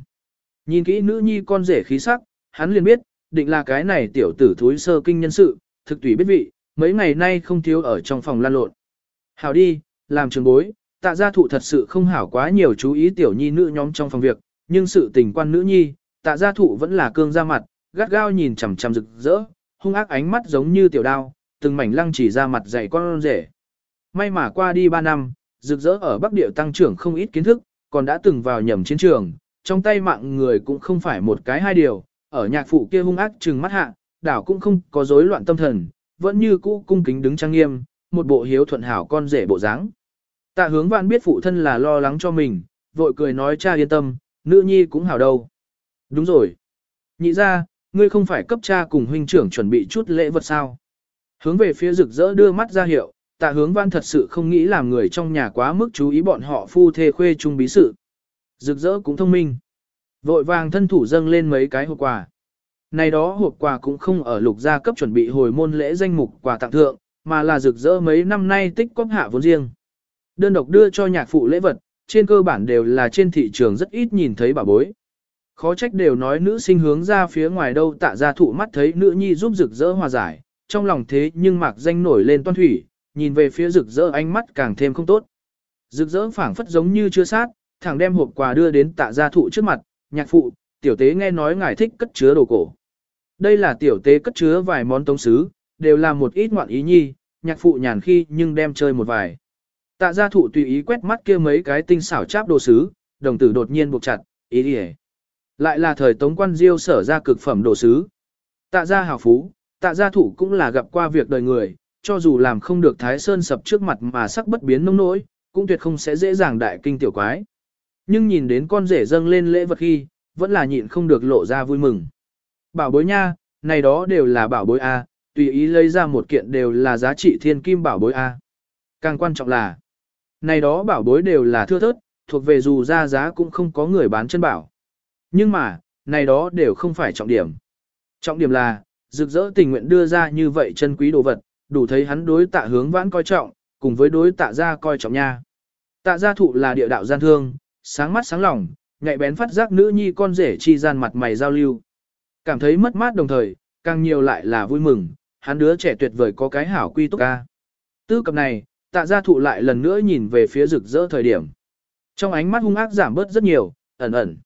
Nhìn kỹ nữ nhi con rể khí sắc, hắn liền biết, định là cái này tiểu tử thúi sơ kinh nhân sự, thực tùy biết vị, mấy ngày nay không thiếu ở trong phòng lan lộn. Hảo đi, làm trường bối, tạ gia thụ thật sự không hảo quá nhiều chú ý tiểu nhi nữ nhóm trong phòng việc, nhưng sự tình quan nữ nhi, tạ gia thụ vẫn là cương ra mặt, gắt gao nhìn chằm chằm rực rỡ, hung ác ánh mắt giống như tiểu đao, từng mảnh lăng chỉ ra mặt dày con rể. May mà qua đi 3 năm, rực rỡ ở Bắc Điệu tăng trưởng không ít kiến thức, còn đã từng vào nhầm chiến trường, trong tay mạng người cũng không phải một cái hai điều, ở nhạc phụ kia hung ác trừng mắt hạ, đảo cũng không có rối loạn tâm thần, vẫn như cũ cung kính đứng trang nghiêm, một bộ hiếu thuận hảo con rể bộ dáng. Tạ hướng vạn biết phụ thân là lo lắng cho mình, vội cười nói cha yên tâm, nữ nhi cũng hảo đâu. Đúng rồi. Nhị ra, ngươi không phải cấp cha cùng huynh trưởng chuẩn bị chút lễ vật sao. Hướng về phía rực rỡ đưa mắt ra hiệu, tạ hướng văn thật sự không nghĩ làm người trong nhà quá mức chú ý bọn họ phu thê khuê chung bí sự. Rực rỡ cũng thông minh. Vội vàng thân thủ dâng lên mấy cái hộp quà. Này đó hộp quà cũng không ở lục gia cấp chuẩn bị hồi môn lễ danh mục quà tặng thượng, mà là rực rỡ mấy năm nay tích cóp hạ vốn riêng. Đơn độc đưa cho nhạc phụ lễ vật, trên cơ bản đều là trên thị trường rất ít nhìn thấy bà bối. Khó trách đều nói nữ sinh hướng ra phía ngoài đâu tạ ra thụ mắt thấy nữ nhi giúp rực rỡ hòa giải, trong lòng thế nhưng mạc danh nổi lên toan thủy, nhìn về phía rực rỡ ánh mắt càng thêm không tốt. Rực rỡ phảng phất giống như chưa sát, thẳng đem hộp quà đưa đến tạ gia thụ trước mặt, nhạc phụ, tiểu tế nghe nói ngài thích cất chứa đồ cổ. Đây là tiểu tế cất chứa vài món tống sứ, đều là một ít ngoạn ý nhi, nhạc phụ nhàn khi nhưng đem chơi một vài. Tạ gia thụ tùy ý quét mắt kia mấy cái tinh xảo cháp đồ sứ, đồng tử đột nhiên buộc chặt, ý đi Lại là thời tống quan diêu sở ra cực phẩm đồ sứ. Tạ gia hào phú, tạ gia thụ cũng là gặp qua việc đời người, cho dù làm không được thái sơn sập trước mặt mà sắc bất biến nông nỗi, cũng tuyệt không sẽ dễ dàng đại kinh tiểu quái. Nhưng nhìn đến con rể dâng lên lễ vật khi, vẫn là nhịn không được lộ ra vui mừng. Bảo bối nha, này đó đều là bảo bối A, tùy ý lấy ra một kiện đều là giá trị thiên kim bảo bối A. Càng quan trọng là, này đó bảo bối đều là thưa thớt, thuộc về dù ra giá cũng không có người bán chân bảo. Nhưng mà, này đó đều không phải trọng điểm. Trọng điểm là, rực rỡ tình nguyện đưa ra như vậy chân quý đồ vật, đủ thấy hắn đối tạ hướng vãn coi trọng, cùng với đối tạ gia coi trọng nha. Tạ gia thụ là địa đạo gian thương, sáng mắt sáng lòng, nhạy bén phát giác nữ nhi con rể chi gian mặt mày giao lưu. Cảm thấy mất mát đồng thời, càng nhiều lại là vui mừng, hắn đứa trẻ tuyệt vời có cái hảo quy túc ca. Tư cập này, tạ gia thụ lại lần nữa nhìn về phía rực rỡ thời điểm. Trong ánh mắt hung ác giảm bớt rất nhiều, ẩn ẩn.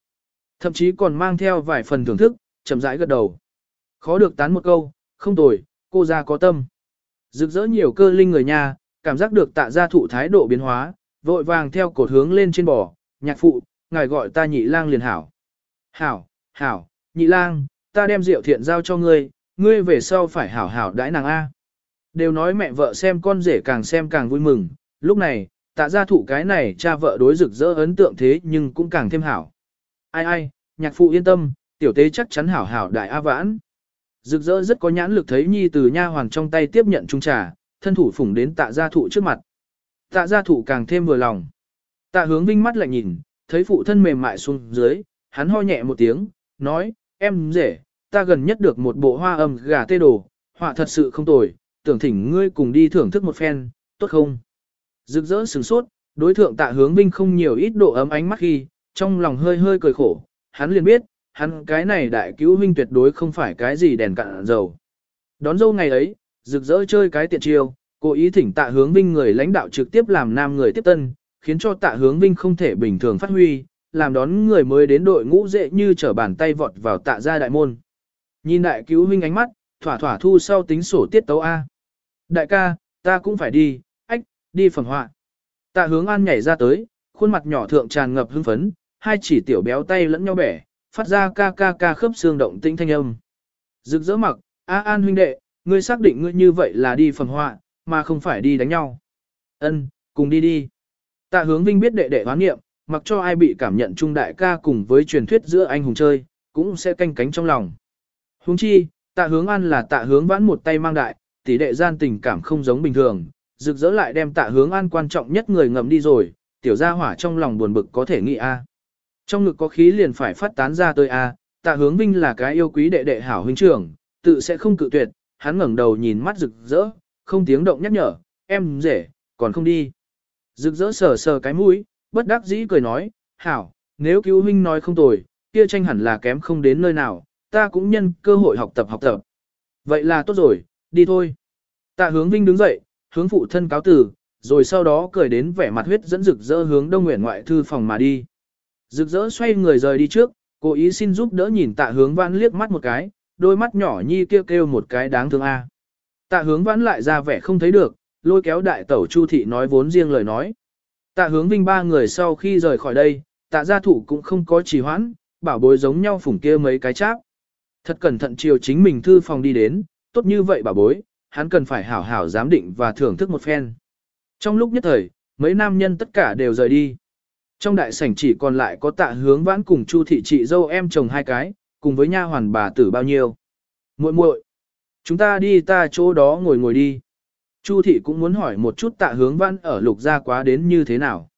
Thậm chí còn mang theo vài phần thưởng thức, chậm rãi gật đầu. Khó được tán một câu, không tồi, cô gia có tâm. Rực rỡ nhiều cơ linh người nhà cảm giác được tạ gia thụ thái độ biến hóa, vội vàng theo cột hướng lên trên bò, nhạc phụ, ngài gọi ta nhị lang liền hảo. Hảo, hảo, nhị lang, ta đem rượu thiện giao cho ngươi, ngươi về sau phải hảo hảo đãi nàng A. Đều nói mẹ vợ xem con rể càng xem càng vui mừng, lúc này, tạ gia thụ cái này cha vợ đối rực rỡ ấn tượng thế nhưng cũng càng thêm hảo. Ai ai, nhạc phụ yên tâm, tiểu tế chắc chắn hảo hảo đại A vãn. Rực rỡ rất có nhãn lực thấy nhi từ nha hoàng trong tay tiếp nhận trung trà, thân thủ phủng đến tạ gia thụ trước mặt. Tạ gia thụ càng thêm vừa lòng. Tạ hướng vinh mắt lạnh nhìn, thấy phụ thân mềm mại xuống dưới, hắn ho nhẹ một tiếng, nói, em rể, ta gần nhất được một bộ hoa âm gà tê đồ, họa thật sự không tồi, tưởng thỉnh ngươi cùng đi thưởng thức một phen, tốt không? Rực rỡ sừng sốt, đối thượng tạ hướng vinh không nhiều ít độ ấm ánh mắt khi, trong lòng hơi hơi cười khổ, hắn liền biết, hắn cái này đại cứu huynh tuyệt đối không phải cái gì đèn cạn dầu. Đón dâu ngày ấy, rực rỡ chơi cái tiện chiêu, cố ý thỉnh tạ hướng vinh người lãnh đạo trực tiếp làm nam người tiếp tân, khiến cho tạ hướng vinh không thể bình thường phát huy, làm đón người mới đến đội ngũ dễ như trở bàn tay vọt vào tạ gia đại môn. Nhìn đại cứu huynh ánh mắt, thỏa thỏa thu sau tính sổ tiết tấu A. Đại ca, ta cũng phải đi, ách, đi phẩm họa. Tạ hướng an nhảy ra tới, khuôn mặt nhỏ thượng tràn ngập hưng phấn, hai chỉ tiểu béo tay lẫn nhau bẻ, phát ra ca ca ca khớp xương động tĩnh thanh âm. Rực rỡ mặc, A An huynh đệ, ngươi xác định ngươi như vậy là đi phẩm họa, mà không phải đi đánh nhau. Ân, cùng đi đi. Tạ hướng vinh biết đệ đệ hoán nghiệm, mặc cho ai bị cảm nhận trung đại ca cùng với truyền thuyết giữa anh hùng chơi, cũng sẽ canh cánh trong lòng. Huống chi, tạ hướng an là tạ hướng vãn một tay mang đại, tỷ đệ gian tình cảm không giống bình thường, rực rỡ lại đem tạ hướng an quan trọng nhất người ngầm đi rồi, tiểu gia hỏa trong lòng buồn bực có thể nghĩ a. Trong ngực có khí liền phải phát tán ra tới a, tạ hướng vinh là cái yêu quý đệ đệ hảo huynh trưởng, tự sẽ không cự tuyệt, hắn ngẩng đầu nhìn mắt rực rỡ, không tiếng động nhắc nhở, em rể, còn không đi. Rực rỡ sờ sờ cái mũi, bất đắc dĩ cười nói, hảo, nếu cứu huynh nói không tồi, kia tranh hẳn là kém không đến nơi nào, ta cũng nhân cơ hội học tập học tập. Vậy là tốt rồi, đi thôi. Tạ hướng vinh đứng dậy, hướng phụ thân cáo tử, rồi sau đó cười đến vẻ mặt huyết dẫn rực rỡ hướng đông nguyện ngoại thư phòng mà đi. Rực rỡ xoay người rời đi trước, cố ý xin giúp đỡ nhìn tạ hướng vãn liếc mắt một cái, đôi mắt nhỏ nhi kêu kêu một cái đáng thương a. Tạ hướng vãn lại ra vẻ không thấy được, lôi kéo đại tẩu Chu thị nói vốn riêng lời nói. Tạ hướng vinh ba người sau khi rời khỏi đây, tạ gia thủ cũng không có trì hoãn, bảo bối giống nhau phủng kia mấy cái cháp. Thật cẩn thận chiều chính mình thư phòng đi đến, tốt như vậy bảo bối, hắn cần phải hảo hảo giám định và thưởng thức một phen. Trong lúc nhất thời, mấy nam nhân tất cả đều rời đi. Trong đại sảnh chỉ còn lại có tạ hướng vãn cùng Chu thị chị dâu em chồng hai cái, cùng với nha hoàn bà tử bao nhiêu. muội muội chúng ta đi ta chỗ đó ngồi ngồi đi. Chu thị cũng muốn hỏi một chút tạ hướng vãn ở lục gia quá đến như thế nào.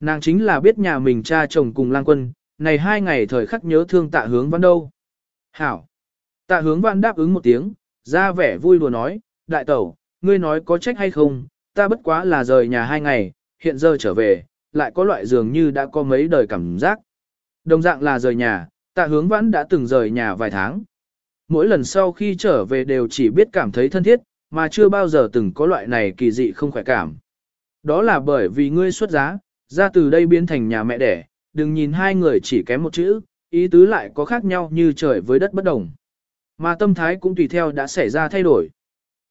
Nàng chính là biết nhà mình cha chồng cùng lang quân, này hai ngày thời khắc nhớ thương tạ hướng vãn đâu. Hảo. Tạ hướng vãn đáp ứng một tiếng, ra vẻ vui đùa nói, đại tẩu, ngươi nói có trách hay không, ta bất quá là rời nhà hai ngày, hiện giờ trở về, lại có loại dường như đã có mấy đời cảm giác. Đồng dạng là rời nhà, tạ hướng vãn đã từng rời nhà vài tháng. Mỗi lần sau khi trở về đều chỉ biết cảm thấy thân thiết, mà chưa bao giờ từng có loại này kỳ dị không khỏe cảm. Đó là bởi vì ngươi xuất giá, ra từ đây biến thành nhà mẹ đẻ, đừng nhìn hai người chỉ kém một chữ, ý tứ lại có khác nhau như trời với đất bất đồng. Mà tâm thái cũng tùy theo đã xảy ra thay đổi.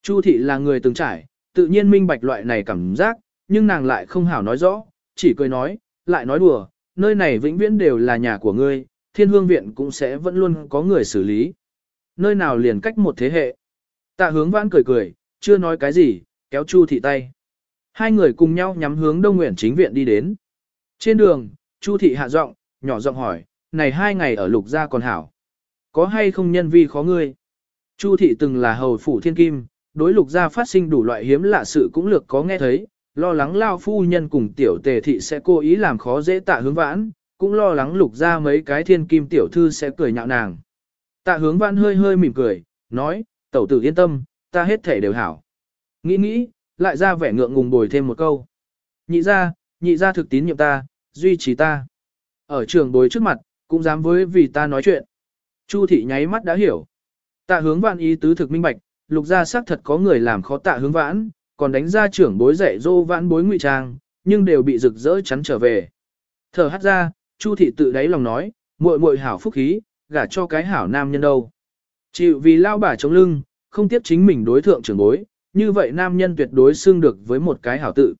Chu thị là người từng trải, tự nhiên minh bạch loại này cảm giác, nhưng nàng lại không hảo nói rõ, chỉ cười nói, lại nói đùa, nơi này vĩnh viễn đều là nhà của ngươi, thiên hương viện cũng sẽ vẫn luôn có người xử lý. Nơi nào liền cách một thế hệ. Tạ hướng vãn cười cười, chưa nói cái gì, kéo Chu thị tay. Hai người cùng nhau nhắm hướng Đông Nguyện chính viện đi đến. Trên đường, Chu thị hạ giọng, nhỏ giọng hỏi, này hai ngày ở lục gia còn hảo. Có hay không nhân vi khó ngươi? Chu thị từng là hầu phủ thiên kim, đối lục gia phát sinh đủ loại hiếm lạ sự cũng lược có nghe thấy, lo lắng lao phu nhân cùng tiểu tề thị sẽ cố ý làm khó dễ tạ hướng vãn, cũng lo lắng lục gia mấy cái thiên kim tiểu thư sẽ cười nhạo nàng. Tạ hướng vãn hơi hơi mỉm cười, nói, tẩu tử yên tâm, ta hết thể đều hảo. Nghĩ nghĩ, lại ra vẻ ngượng ngùng bồi thêm một câu. Nhị ra, nhị ra thực tín nhiệm ta, duy trì ta. Ở trường bồi trước mặt, cũng dám với vì ta nói chuyện. Chu thị nháy mắt đã hiểu. Tạ hướng vãn ý tứ thực minh bạch, lục gia xác thật có người làm khó tạ hướng vãn, còn đánh ra trưởng bối dạy dô vãn bối ngụy trang, nhưng đều bị rực rỡ chắn trở về. Thở hắt ra, Chu thị tự đáy lòng nói, muội muội hảo phúc khí, gả cho cái hảo nam nhân đâu. Chịu vì lao bà chống lưng, không tiếp chính mình đối thượng trưởng bối, như vậy nam nhân tuyệt đối xưng được với một cái hảo tự.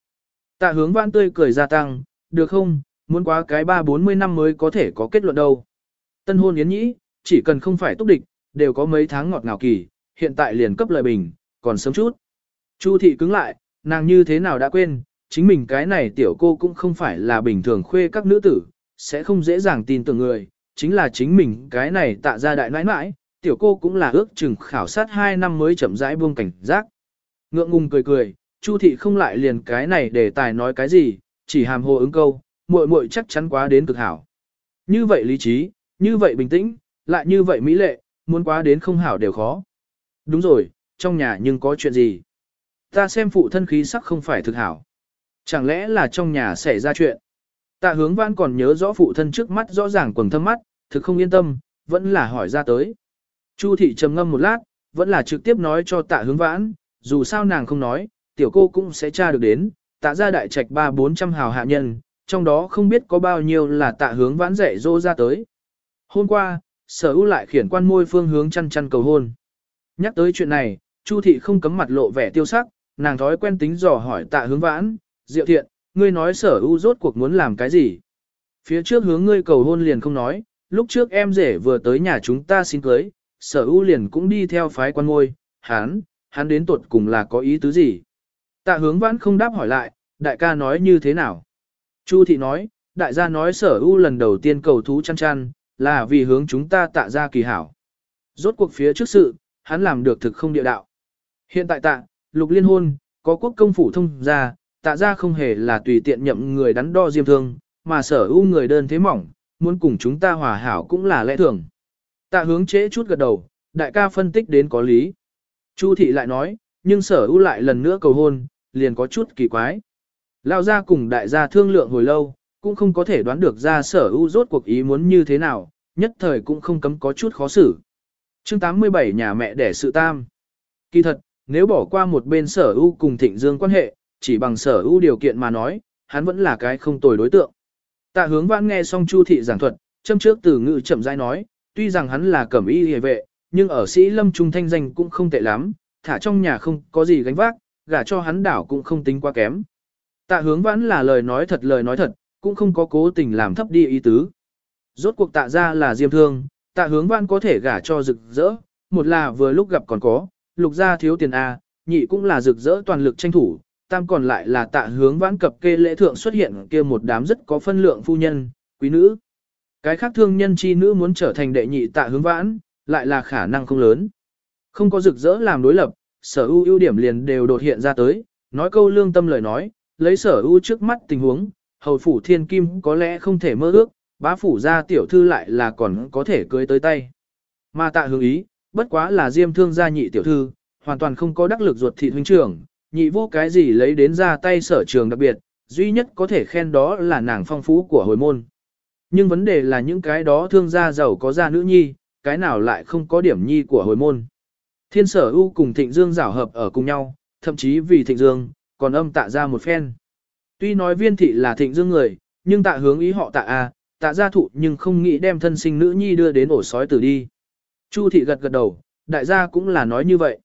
Tạ hướng vãn tươi cười gia tăng, được không, muốn quá cái ba bốn mươi năm mới có thể có kết luận đâu. Tân hôn yến nhĩ, chỉ cần không phải túc địch, đều có mấy tháng ngọt ngào kỳ, hiện tại liền cấp lời bình, còn sớm chút. Chu thị cứng lại, nàng như thế nào đã quên, chính mình cái này tiểu cô cũng không phải là bình thường khuê các nữ tử, sẽ không dễ dàng tin tưởng người, chính là chính mình cái này tạ ra đại nãi nãi, tiểu cô cũng là ước chừng khảo sát 2 năm mới chậm rãi buông cảnh giác. Ngượng ngùng cười cười, Chu thị không lại liền cái này để tài nói cái gì, chỉ hàm hồ ứng câu, muội muội chắc chắn quá đến cực hảo. Như vậy lý trí, như vậy bình tĩnh, lại như vậy mỹ lệ, muốn quá đến không hảo đều khó. Đúng rồi, trong nhà nhưng có chuyện gì? Ta xem phụ thân khí sắc không phải thực hảo. Chẳng lẽ là trong nhà xảy ra chuyện? Tạ hướng văn còn nhớ rõ phụ thân trước mắt rõ ràng quầng thâm mắt, thực không yên tâm, vẫn là hỏi ra tới. Chu thị trầm ngâm một lát, vẫn là trực tiếp nói cho tạ hướng vãn, dù sao nàng không nói, tiểu cô cũng sẽ tra được đến, tạ ra đại trạch ba bốn trăm hào hạ nhân, trong đó không biết có bao nhiêu là tạ hướng vãn dạy dỗ ra tới. Hôm qua, sở ưu lại khiển quan môi phương hướng chăn chăn cầu hôn. Nhắc tới chuyện này, Chu thị không cấm mặt lộ vẻ tiêu sắc, nàng thói quen tính dò hỏi tạ hướng vãn, diệu thiện, ngươi nói sở ưu rốt cuộc muốn làm cái gì? Phía trước hướng ngươi cầu hôn liền không nói, lúc trước em rể vừa tới nhà chúng ta xin cưới, sở ưu liền cũng đi theo phái quan ngôi, Hán, hắn đến tuột cùng là có ý tứ gì? Tạ hướng vãn không đáp hỏi lại, đại ca nói như thế nào? Chu thị nói, đại gia nói sở ưu lần đầu tiên cầu thú chăn chăn, là vì hướng chúng ta tạ ra kỳ hảo. Rốt cuộc phía trước sự, hắn làm được thực không địa đạo. Hiện tại tạ, lục liên hôn, có quốc công phủ thông ra, tạ ra không hề là tùy tiện nhậm người đắn đo diêm thương, mà sở ưu người đơn thế mỏng, muốn cùng chúng ta hòa hảo cũng là lẽ thường. Tạ hướng chế chút gật đầu, đại ca phân tích đến có lý. Chu thị lại nói, nhưng sở ưu lại lần nữa cầu hôn, liền có chút kỳ quái. Lao ra cùng đại gia thương lượng hồi lâu, cũng không có thể đoán được ra sở ưu rốt cuộc ý muốn như thế nào, nhất thời cũng không cấm có chút khó xử. chương 87 nhà mẹ đẻ sự tam. Kỳ thật, nếu bỏ qua một bên sở ưu cùng thịnh dương quan hệ, chỉ bằng sở ưu điều kiện mà nói, hắn vẫn là cái không tồi đối tượng. Tạ hướng vãn nghe xong chu thị giảng thuật, châm trước từ ngữ chậm rãi nói, tuy rằng hắn là cẩm y hề vệ, nhưng ở sĩ lâm trung thanh danh cũng không tệ lắm, thả trong nhà không có gì gánh vác, gả cho hắn đảo cũng không tính quá kém. Tạ hướng vãn là lời nói thật lời nói thật, cũng không có cố tình làm thấp đi ý tứ. Rốt cuộc tạ ra là diêm thương, tạ hướng vãn có thể gả cho rực rỡ, một là vừa lúc gặp còn có, lục gia thiếu tiền A, nhị cũng là rực rỡ toàn lực tranh thủ, tam còn lại là tạ hướng vãn cập kê lễ thượng xuất hiện kia một đám rất có phân lượng phu nhân, quý nữ. Cái khác thương nhân chi nữ muốn trở thành đệ nhị tạ hướng vãn, lại là khả năng không lớn. Không có rực rỡ làm đối lập, sở ưu ưu điểm liền đều đột hiện ra tới, nói câu lương tâm lời nói, lấy sở ưu trước mắt tình huống, hầu phủ thiên kim có lẽ không thể mơ ước, bá phủ gia tiểu thư lại là còn có thể cưới tới tay. Mà tạ hướng ý, bất quá là diêm thương gia nhị tiểu thư, hoàn toàn không có đắc lực ruột thị huynh trưởng, nhị vô cái gì lấy đến ra tay sở trường đặc biệt, duy nhất có thể khen đó là nàng phong phú của hồi môn. Nhưng vấn đề là những cái đó thương gia giàu có gia nữ nhi, cái nào lại không có điểm nhi của hồi môn. Thiên sở ưu cùng thịnh dương rảo hợp ở cùng nhau, thậm chí vì thịnh dương, còn âm tạ ra một phen. Tuy nói viên thị là thịnh dương người, nhưng tạ hướng ý họ tạ A, tạ gia thụ nhưng không nghĩ đem thân sinh nữ nhi đưa đến ổ sói tử đi. Chu thị gật gật đầu, đại gia cũng là nói như vậy.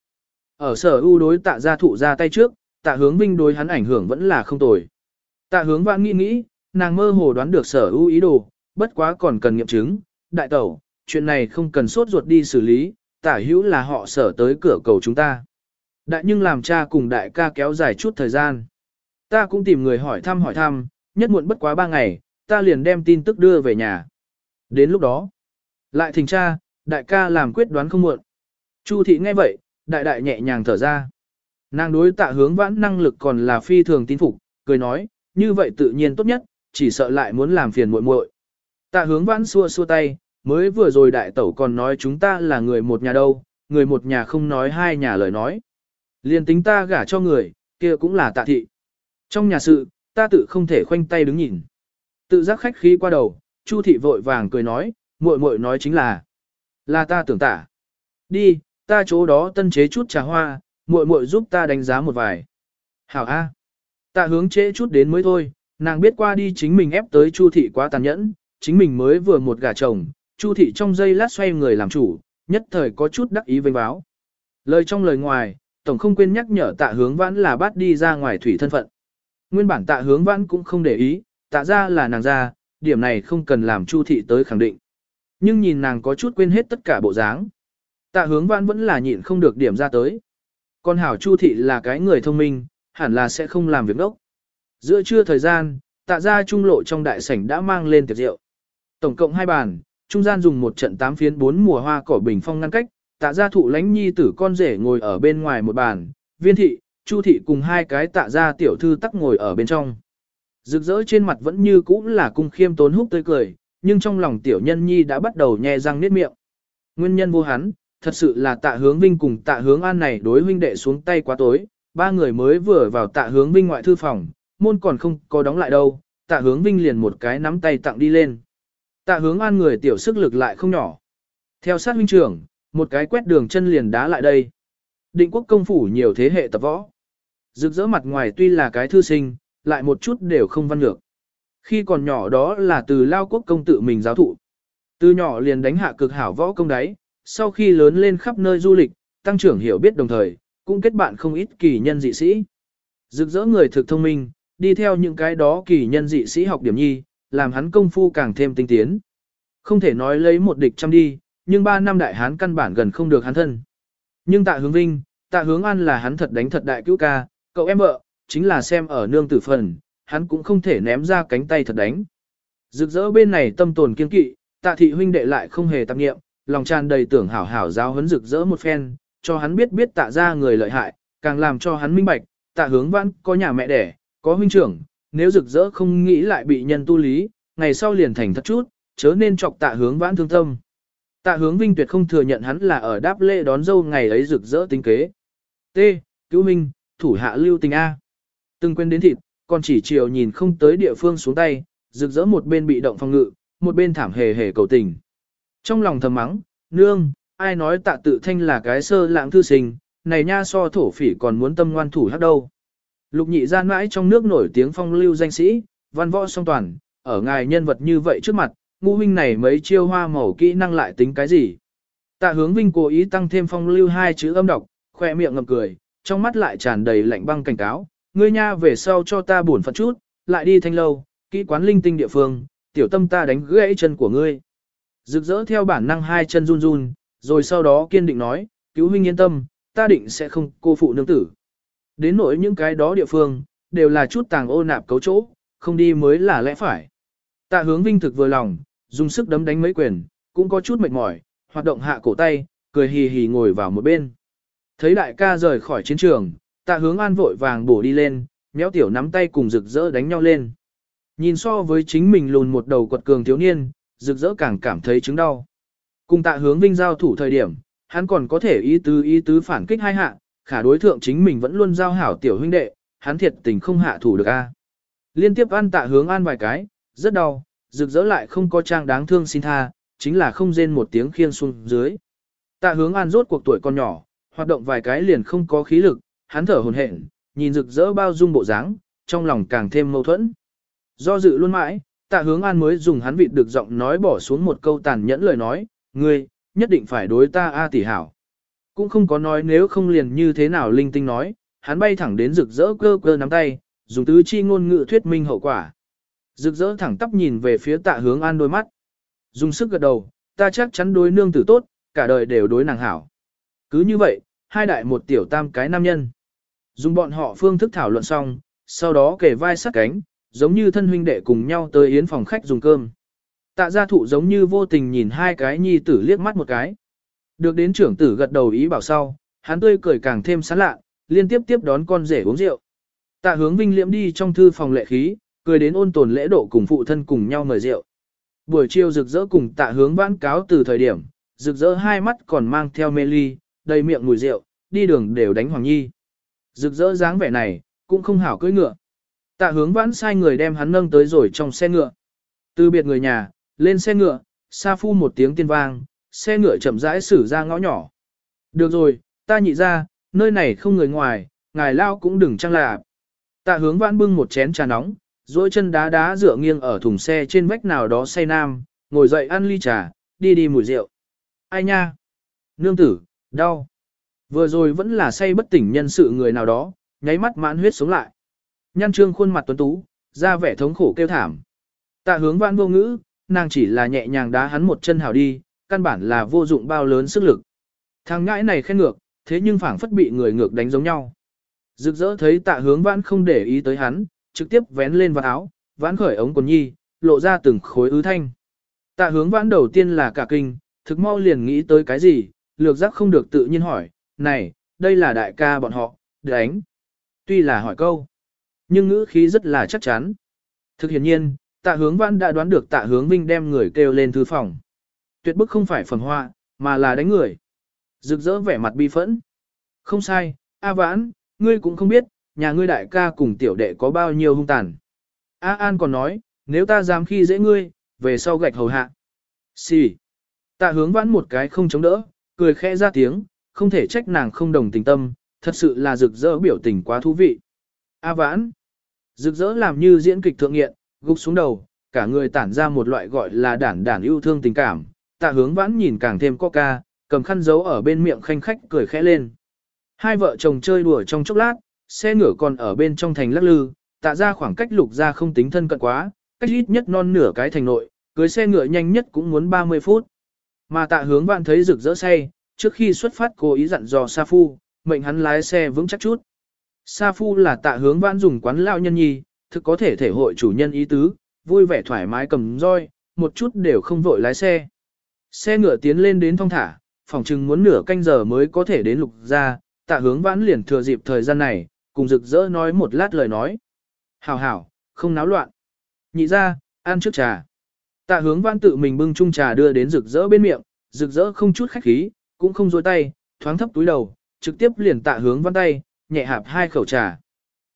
Ở sở ưu đối tạ gia thụ ra tay trước, tạ hướng vinh đối hắn ảnh hưởng vẫn là không tồi. Tạ hướng vãn nghĩ nghĩ, nàng mơ hồ đoán được sở ưu ý đồ, bất quá còn cần nghiệm chứng, đại tẩu, chuyện này không cần sốt ruột đi xử lý, tả hữu là họ sở tới cửa cầu chúng ta. Đại nhưng làm cha cùng đại ca kéo dài chút thời gian. Ta cũng tìm người hỏi thăm hỏi thăm, nhất muộn bất quá ba ngày, ta liền đem tin tức đưa về nhà. Đến lúc đó, lại thỉnh cha, đại ca làm quyết đoán không muộn. Chu thị nghe vậy, đại đại nhẹ nhàng thở ra. Nàng đối tạ hướng vãn năng lực còn là phi thường tin phục, cười nói, như vậy tự nhiên tốt nhất, chỉ sợ lại muốn làm phiền muội muội. Tạ hướng vãn xua xua tay, mới vừa rồi đại tẩu còn nói chúng ta là người một nhà đâu, người một nhà không nói hai nhà lời nói. Liên tính ta gả cho người, kia cũng là tạ thị. Trong nhà sự, ta tự không thể khoanh tay đứng nhìn. Tự giác khách khí qua đầu, Chu thị vội vàng cười nói, muội muội nói chính là, là ta tưởng tả. Đi, ta chỗ đó tân chế chút trà hoa, muội muội giúp ta đánh giá một vài. Hảo A. Ta hướng chế chút đến mới thôi, nàng biết qua đi chính mình ép tới Chu thị quá tàn nhẫn, chính mình mới vừa một gà chồng, Chu thị trong giây lát xoay người làm chủ, nhất thời có chút đắc ý vênh báo. Lời trong lời ngoài, tổng không quên nhắc nhở tạ hướng vãn là bắt đi ra ngoài thủy thân phận. Nguyên bản tạ hướng vãn cũng không để ý, tạ ra là nàng ra, điểm này không cần làm Chu thị tới khẳng định. Nhưng nhìn nàng có chút quên hết tất cả bộ dáng. Tạ hướng vãn vẫn là nhịn không được điểm ra tới. Con hảo Chu thị là cái người thông minh, hẳn là sẽ không làm việc đốc. Giữa trưa thời gian, tạ ra trung lộ trong đại sảnh đã mang lên tiệc rượu. Tổng cộng hai bàn, trung gian dùng một trận tám phiến bốn mùa hoa cỏ bình phong ngăn cách, tạ gia thụ lánh nhi tử con rể ngồi ở bên ngoài một bàn, viên thị, chu thị cùng hai cái tạ gia tiểu thư tắc ngồi ở bên trong. Rực rỡ trên mặt vẫn như cũ là cung khiêm tốn húc tươi cười, nhưng trong lòng tiểu nhân nhi đã bắt đầu nhe răng niết miệng. Nguyên nhân vô hắn, thật sự là tạ hướng vinh cùng tạ hướng an này đối huynh đệ xuống tay quá tối, ba người mới vừa vào tạ hướng vinh ngoại thư phòng, môn còn không có đóng lại đâu, tạ hướng vinh liền một cái nắm tay tặng đi lên. Tạ hướng an người tiểu sức lực lại không nhỏ. Theo sát huynh trưởng, một cái quét đường chân liền đá lại đây. Định quốc công phủ nhiều thế hệ tập võ. Rực rỡ mặt ngoài tuy là cái thư sinh, lại một chút đều không văn ngược. Khi còn nhỏ đó là từ lao quốc công tự mình giáo thụ. Từ nhỏ liền đánh hạ cực hảo võ công đáy, sau khi lớn lên khắp nơi du lịch, tăng trưởng hiểu biết đồng thời, cũng kết bạn không ít kỳ nhân dị sĩ. Rực rỡ người thực thông minh, đi theo những cái đó kỳ nhân dị sĩ học điểm nhi, làm hắn công phu càng thêm tinh tiến. Không thể nói lấy một địch trăm đi, nhưng ba năm đại hán căn bản gần không được hắn thân. Nhưng tạ hướng vinh, tạ hướng an là hắn thật đánh thật đại cứu ca, cậu em vợ, chính là xem ở nương tử phần, hắn cũng không thể ném ra cánh tay thật đánh. Rực rỡ bên này tâm tồn kiên kỵ, tạ thị huynh đệ lại không hề tạp nghiệm, lòng tràn đầy tưởng hảo hảo giáo huấn rực rỡ một phen, cho hắn biết biết tạ ra người lợi hại, càng làm cho hắn minh bạch, tạ hướng vãn có nhà mẹ đẻ, có huynh trưởng, nếu rực rỡ không nghĩ lại bị nhân tu lý, ngày sau liền thành thật chút, chớ nên chọc tạ hướng vãn thương tâm. Tạ hướng vinh tuyệt không thừa nhận hắn là ở đáp lễ đón dâu ngày ấy rực rỡ tính kế. T. Cứu Minh, thủ hạ lưu tình A. Từng quên đến thịt, còn chỉ chiều nhìn không tới địa phương xuống tay, rực rỡ một bên bị động phòng ngự, một bên thảm hề hề cầu tình. Trong lòng thầm mắng, nương, ai nói tạ tự thanh là cái sơ lãng thư sinh, này nha so thổ phỉ còn muốn tâm ngoan thủ hát đâu. Lục nhị gian mãi trong nước nổi tiếng phong lưu danh sĩ, văn võ song toàn, ở ngài nhân vật như vậy trước mặt, Ngũ huynh này mấy chiêu hoa màu kỹ năng lại tính cái gì. Tạ hướng vinh cố ý tăng thêm phong lưu hai chữ âm độc, khoe miệng ngầm cười, trong mắt lại tràn đầy lạnh băng cảnh cáo, ngươi nha về sau cho ta buồn phận chút, lại đi thanh lâu, kỹ quán linh tinh địa phương, tiểu tâm ta đánh gãy chân của ngươi. Rực rỡ theo bản năng hai chân run run, rồi sau đó kiên định nói, cứu huynh yên tâm, ta định sẽ không cô phụ nương tử. Đến nỗi những cái đó địa phương, đều là chút tàng ô nạp cấu chỗ, không đi mới là lẽ phải. Tạ hướng vinh thực vừa lòng, dùng sức đấm đánh mấy quyền, cũng có chút mệt mỏi, hoạt động hạ cổ tay, cười hì hì ngồi vào một bên. Thấy đại ca rời khỏi chiến trường, tạ hướng an vội vàng bổ đi lên, méo tiểu nắm tay cùng rực rỡ đánh nhau lên. Nhìn so với chính mình lùn một đầu quật cường thiếu niên, rực rỡ càng cảm thấy chứng đau. Cùng tạ hướng vinh giao thủ thời điểm, hắn còn có thể ý tứ ý tứ phản kích hai hạ, khả đối thượng chính mình vẫn luôn giao hảo tiểu huynh đệ, hắn thiệt tình không hạ thủ được a. Liên tiếp ăn tạ hướng an vài cái, rất đau, rực rỡ lại không có trang đáng thương xin tha, chính là không rên một tiếng khiên xuống dưới. Tạ hướng an rốt cuộc tuổi con nhỏ, hoạt động vài cái liền không có khí lực, hắn thở hồn hển, nhìn rực rỡ bao dung bộ dáng, trong lòng càng thêm mâu thuẫn. Do dự luôn mãi, tạ hướng an mới dùng hắn vịt được giọng nói bỏ xuống một câu tàn nhẫn lời nói, ngươi, nhất định phải đối ta A tỷ hảo. Cũng không có nói nếu không liền như thế nào linh tinh nói, hắn bay thẳng đến rực rỡ cơ cơ nắm tay, dùng tứ chi ngôn ngữ thuyết minh hậu quả. Rực rỡ thẳng tắp nhìn về phía tạ hướng an đôi mắt. Dùng sức gật đầu, ta chắc chắn đối nương tử tốt, cả đời đều đối nàng hảo. Cứ như vậy, hai đại một tiểu tam cái nam nhân. Dùng bọn họ phương thức thảo luận xong, sau đó kể vai sát cánh, giống như thân huynh đệ cùng nhau tới yến phòng khách dùng cơm. Tạ gia thụ giống như vô tình nhìn hai cái nhi tử liếc mắt một cái. Được đến trưởng tử gật đầu ý bảo sau, hắn tươi cười càng thêm sán lạ, liên tiếp tiếp đón con rể uống rượu. Tạ hướng vinh liễm đi trong thư phòng lệ khí, cười đến ôn tồn lễ độ cùng phụ thân cùng nhau mời rượu. Buổi chiều rực rỡ cùng tạ hướng vãn cáo từ thời điểm, rực rỡ hai mắt còn mang theo mê ly, đầy miệng mùi rượu, đi đường đều đánh Hoàng Nhi. Rực rỡ dáng vẻ này, cũng không hảo cưỡi ngựa. Tạ hướng vãn sai người đem hắn nâng tới rồi trong xe ngựa. Từ biệt người nhà, lên xe ngựa, xa phu một tiếng tiên vang, xe ngựa chậm rãi xử ra ngõ nhỏ. Được rồi, ta nhị ra, nơi này không người ngoài, ngài lao cũng đừng trăng lạ Tạ hướng vãn bưng một chén trà nóng, duỗi chân đá đá dựa nghiêng ở thùng xe trên vách nào đó say nam, ngồi dậy ăn ly trà, đi đi mùi rượu. Ai nha? Nương tử, đau. Vừa rồi vẫn là say bất tỉnh nhân sự người nào đó, nháy mắt mãn huyết sống lại. Nhăn trương khuôn mặt tuấn tú, ra vẻ thống khổ kêu thảm. Tạ hướng vãn vô ngữ, nàng chỉ là nhẹ nhàng đá hắn một chân hào đi, căn bản là vô dụng bao lớn sức lực. Thằng ngãi này khen ngược, thế nhưng phảng phất bị người ngược đánh giống nhau. Rực rỡ thấy tạ hướng vãn không để ý tới hắn, trực tiếp vén lên vào áo, vãn khởi ống quần nhi, lộ ra từng khối ứ thanh. Tạ hướng vãn đầu tiên là cả kinh, thực mau liền nghĩ tới cái gì, lược giác không được tự nhiên hỏi, này, đây là đại ca bọn họ, đánh. Tuy là hỏi câu, nhưng ngữ khí rất là chắc chắn. Thực hiện nhiên, tạ hướng vãn đã đoán được tạ hướng vinh đem người kêu lên thư phòng. Tuyệt bức không phải phẩm hoa, mà là đánh người. Rực rỡ vẻ mặt bi phẫn. Không sai, A vãn, ngươi cũng không biết, nhà ngươi đại ca cùng tiểu đệ có bao nhiêu hung tàn. A An còn nói, nếu ta dám khi dễ ngươi, về sau gạch hầu hạ. Xì. Tạ hướng vãn một cái không chống đỡ, cười khẽ ra tiếng, không thể trách nàng không đồng tình tâm, thật sự là rực rỡ biểu tình quá thú vị. A vãn. Rực rỡ làm như diễn kịch thượng nghiện, gục xuống đầu, cả người tản ra một loại gọi là đản đản yêu thương tình cảm. Tạ hướng vãn nhìn càng thêm coca, cầm khăn giấu ở bên miệng khanh khách cười khẽ lên. Hai vợ chồng chơi đùa trong chốc lát, xe ngựa còn ở bên trong thành lắc lư, tạ ra khoảng cách lục ra không tính thân cận quá, cách ít nhất non nửa cái thành nội, cưới xe ngựa nhanh nhất cũng muốn 30 phút. Mà tạ hướng vạn thấy rực rỡ say, trước khi xuất phát cố ý dặn dò Sa Phu, mệnh hắn lái xe vững chắc chút. Sa Phu là tạ hướng vãn dùng quán lao nhân nhi, thực có thể thể hội chủ nhân ý tứ, vui vẻ thoải mái cầm roi, một chút đều không vội lái xe. Xe ngựa tiến lên đến thong thả, phòng chừng muốn nửa canh giờ mới có thể đến lục ra, tạ hướng vãn liền thừa dịp thời gian này, cùng rực rỡ nói một lát lời nói. Hảo hảo, không náo loạn. Nhị ra, ăn trước trà. Tạ hướng văn tự mình bưng chung trà đưa đến rực rỡ bên miệng, rực rỡ không chút khách khí, cũng không dối tay, thoáng thấp túi đầu, trực tiếp liền tạ hướng văn tay, nhẹ hạp hai khẩu trà.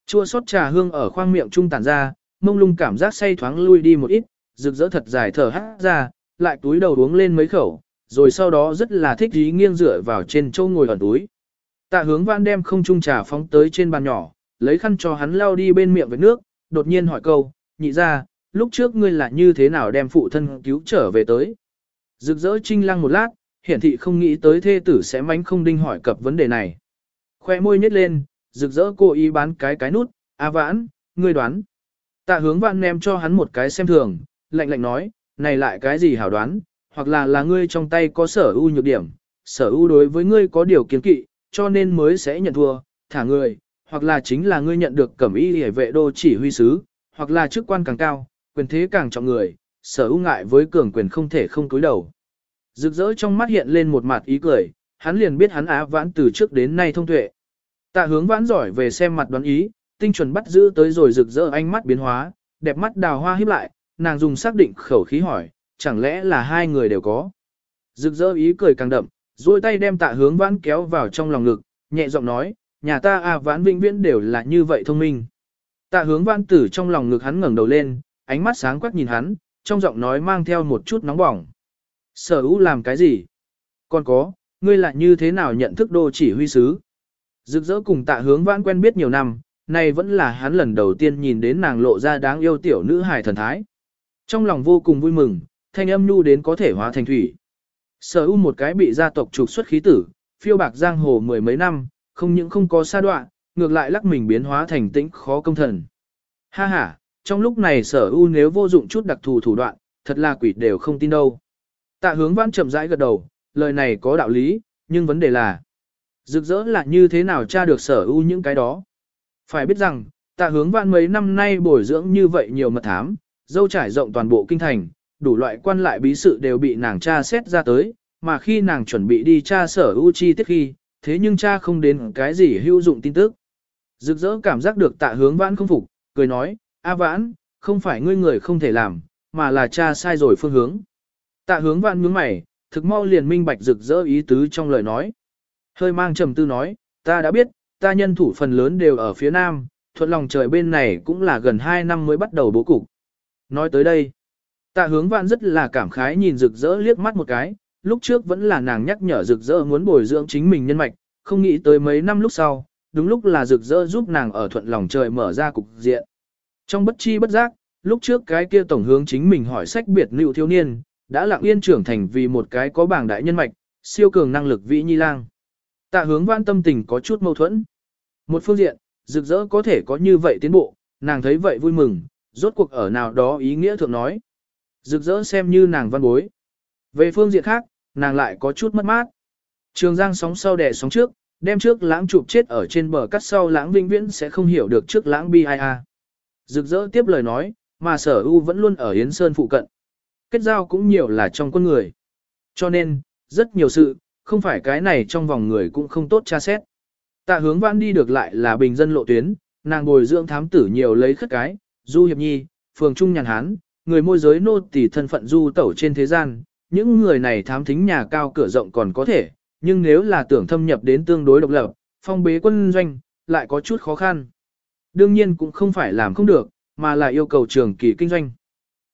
Chua sót trà hương ở khoang miệng trung tản ra, mông lung cảm giác say thoáng lui đi một ít, rực rỡ thật dài thở hát ra, lại túi đầu uống lên mấy khẩu, rồi sau đó rất là thích ý nghiêng dựa vào trên châu ngồi ở túi. Tạ hướng văn đem không trung trà phóng tới trên bàn nhỏ, lấy khăn cho hắn lau đi bên miệng với nước, đột nhiên hỏi câu, nhị ra, lúc trước ngươi là như thế nào đem phụ thân cứu trở về tới. Rực rỡ trinh lăng một lát, hiển thị không nghĩ tới thê tử sẽ mánh không đinh hỏi cập vấn đề này. Khoe môi nhếch lên, rực rỡ cố ý bán cái cái nút, a vãn, ngươi đoán. Tạ hướng vạn ném cho hắn một cái xem thường, lạnh lạnh nói, này lại cái gì hảo đoán, hoặc là là ngươi trong tay có sở ưu nhược điểm, sở ưu đối với ngươi có điều kiến kỵ, cho nên mới sẽ nhận thua, thả người, hoặc là chính là ngươi nhận được cẩm y hề vệ đô chỉ huy sứ, hoặc là chức quan càng cao, quyền thế càng trọng người, sở ưu ngại với cường quyền không thể không cúi đầu. Rực rỡ trong mắt hiện lên một mặt ý cười, hắn liền biết hắn á vãn từ trước đến nay thông tuệ. Tạ hướng vãn giỏi về xem mặt đoán ý, tinh chuẩn bắt giữ tới rồi rực rỡ ánh mắt biến hóa, đẹp mắt đào hoa híp lại, nàng dùng xác định khẩu khí hỏi, chẳng lẽ là hai người đều có. Rực rỡ ý cười càng đậm, duỗi tay đem tạ hướng vãn kéo vào trong lòng ngực, nhẹ giọng nói, nhà ta à vãn vĩnh viễn đều là như vậy thông minh. Tạ hướng vãn tử trong lòng ngực hắn ngẩng đầu lên, ánh mắt sáng quắc nhìn hắn, trong giọng nói mang theo một chút nóng bỏng. Sở ú làm cái gì? Còn có, ngươi lại như thế nào nhận thức đô chỉ huy sứ? Rực rỡ cùng tạ hướng vãn quen biết nhiều năm, nay vẫn là hắn lần đầu tiên nhìn đến nàng lộ ra đáng yêu tiểu nữ hài thần thái. Trong lòng vô cùng vui mừng, thanh âm nhu đến có thể hóa thành thủy. Sở U một cái bị gia tộc trục xuất khí tử, phiêu bạc giang hồ mười mấy năm, không những không có sa đoạn, ngược lại lắc mình biến hóa thành tĩnh khó công thần. Ha ha, trong lúc này sở U nếu vô dụng chút đặc thù thủ đoạn, thật là quỷ đều không tin đâu. Tạ hướng văn chậm rãi gật đầu, lời này có đạo lý, nhưng vấn đề là, rực rỡ là như thế nào tra được sở U những cái đó. Phải biết rằng, tạ hướng văn mấy năm nay bồi dưỡng như vậy nhiều mật thám, dâu trải rộng toàn bộ kinh thành, đủ loại quan lại bí sự đều bị nàng tra xét ra tới, mà khi nàng chuẩn bị đi tra sở Uchi chi tiết khi, thế nhưng cha không đến cái gì hữu dụng tin tức. Rực rỡ cảm giác được tạ hướng vãn không phục, cười nói, A vãn, không phải ngươi người không thể làm, mà là cha sai rồi phương hướng. Tạ hướng vãn nhướng mày, thực mau liền minh bạch rực rỡ ý tứ trong lời nói. Hơi mang trầm tư nói, ta đã biết, ta nhân thủ phần lớn đều ở phía nam, thuận lòng trời bên này cũng là gần 2 năm mới bắt đầu bố cục. Nói tới đây, tạ hướng vãn rất là cảm khái nhìn rực rỡ liếc mắt một cái, lúc trước vẫn là nàng nhắc nhở rực rỡ muốn bồi dưỡng chính mình nhân mạch, không nghĩ tới mấy năm lúc sau, đúng lúc là rực rỡ giúp nàng ở thuận lòng trời mở ra cục diện. Trong bất chi bất giác, lúc trước cái kia tổng hướng chính mình hỏi sách biệt nữ thiếu niên, đã lặng yên trưởng thành vì một cái có bảng đại nhân mạch, siêu cường năng lực vĩ nhi lang. Tạ hướng Vãn tâm tình có chút mâu thuẫn. Một phương diện, rực rỡ có thể có như vậy tiến bộ, nàng thấy vậy vui mừng, rốt cuộc ở nào đó ý nghĩa thượng nói. Rực rỡ xem như nàng văn bối. Về phương diện khác, nàng lại có chút mất mát. Trường giang sóng sau đẻ sóng trước, đem trước lãng chụp chết ở trên bờ cắt sau lãng vinh viễn sẽ không hiểu được trước lãng bi ai a. Rực rỡ tiếp lời nói, mà sở u vẫn luôn ở Yến Sơn phụ cận. Kết giao cũng nhiều là trong con người. Cho nên, rất nhiều sự, không phải cái này trong vòng người cũng không tốt tra xét. Tạ hướng vãn đi được lại là bình dân lộ tuyến, nàng bồi dưỡng thám tử nhiều lấy khất cái, du hiệp nhi, phường trung nhàn hán, người môi giới nô tỳ thân phận du tẩu trên thế gian, những người này thám thính nhà cao cửa rộng còn có thể, nhưng nếu là tưởng thâm nhập đến tương đối độc lập, phong bế quân doanh, lại có chút khó khăn. Đương nhiên cũng không phải làm không được, mà là yêu cầu trường kỳ kinh doanh.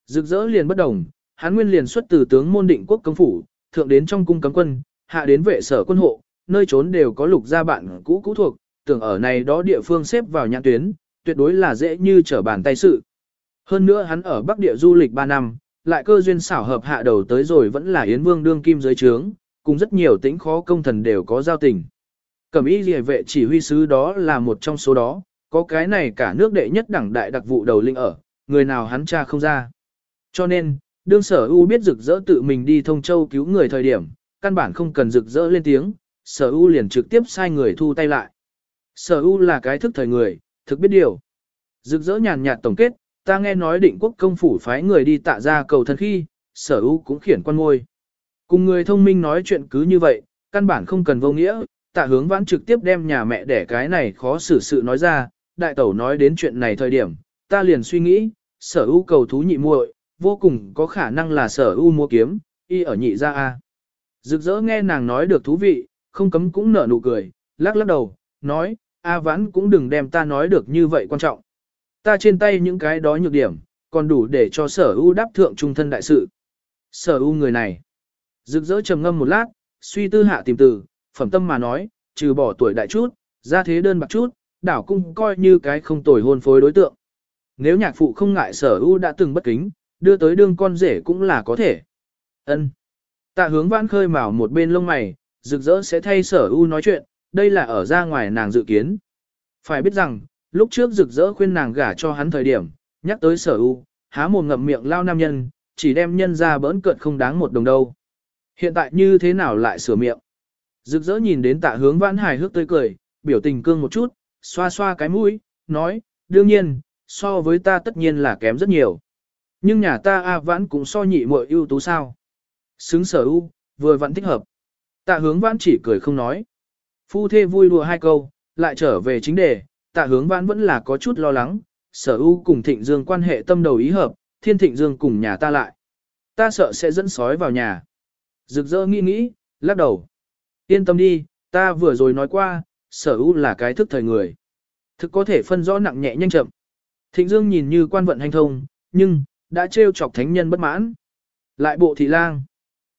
Rực rỡ liền bất đồng, hắn nguyên liền xuất từ tướng môn định quốc công phủ, thượng đến trong cung cấm quân, hạ đến vệ sở quân hộ, nơi trốn đều có lục gia bạn cũ cũ thuộc, tưởng ở này đó địa phương xếp vào nhãn tuyến, tuyệt đối là dễ như trở bàn tay sự. Hơn nữa hắn ở Bắc Địa du lịch 3 năm, lại cơ duyên xảo hợp hạ đầu tới rồi vẫn là Yến Vương đương kim giới trướng, cùng rất nhiều tính khó công thần đều có giao tình. Cẩm y liề vệ chỉ huy sứ đó là một trong số đó, có cái này cả nước đệ nhất đẳng đại đặc vụ đầu linh ở, người nào hắn cha không ra. Cho nên, đương sở U biết rực rỡ tự mình đi thông châu cứu người thời điểm, căn bản không cần rực rỡ lên tiếng, sở U liền trực tiếp sai người thu tay lại. Sở U là cái thức thời người, thực biết điều. Rực rỡ nhàn nhạt tổng kết, ta nghe nói định quốc công phủ phái người đi tạ ra cầu thân khi, sở U cũng khiển quan ngôi. Cùng người thông minh nói chuyện cứ như vậy, căn bản không cần vô nghĩa, tạ hướng vãn trực tiếp đem nhà mẹ đẻ cái này khó xử sự nói ra, đại tẩu nói đến chuyện này thời điểm, ta liền suy nghĩ, sở ưu cầu thú nhị muội, vô cùng có khả năng là sở ưu mua kiếm, y ở nhị gia a. Rực rỡ nghe nàng nói được thú vị, không cấm cũng nở nụ cười, lắc lắc đầu, nói, A vãn cũng đừng đem ta nói được như vậy quan trọng. Ta trên tay những cái đó nhược điểm, còn đủ để cho sở ưu đáp thượng trung thân đại sự. Sở ưu người này. Rực rỡ trầm ngâm một lát, suy tư hạ tìm từ, phẩm tâm mà nói, trừ bỏ tuổi đại chút, ra thế đơn bạc chút, đảo cung coi như cái không tồi hôn phối đối tượng. Nếu nhạc phụ không ngại sở ưu đã từng bất kính, đưa tới đương con rể cũng là có thể. ân Tạ hướng vãn khơi mào một bên lông mày, rực rỡ sẽ thay sở ưu nói chuyện, đây là ở ra ngoài nàng dự kiến. Phải biết rằng, lúc trước rực rỡ khuyên nàng gả cho hắn thời điểm, nhắc tới sở ưu, há mồm ngậm miệng lao nam nhân, chỉ đem nhân ra bỡn cợt không đáng một đồng đâu. Hiện tại như thế nào lại sửa miệng? Rực rỡ nhìn đến tạ hướng vãn hài hước tươi cười, biểu tình cương một chút, xoa xoa cái mũi, nói, đương nhiên, so với ta tất nhiên là kém rất nhiều. Nhưng nhà ta A vãn cũng so nhị muội ưu tú sao. Xứng sở ưu, vừa vẫn thích hợp. Tạ hướng vãn chỉ cười không nói. Phu thê vui đùa hai câu, lại trở về chính đề, tạ hướng vãn vẫn là có chút lo lắng, sở ưu cùng thịnh dương quan hệ tâm đầu ý hợp, thiên thịnh dương cùng nhà ta lại. Ta sợ sẽ dẫn sói vào nhà. Rực rỡ nghĩ nghĩ, lắc đầu. Yên tâm đi, ta vừa rồi nói qua, sở ưu là cái thức thời người. Thực có thể phân rõ nặng nhẹ nhanh chậm. Thịnh Dương nhìn như quan vận hành thông, nhưng, đã trêu chọc thánh nhân bất mãn. Lại bộ thị lang.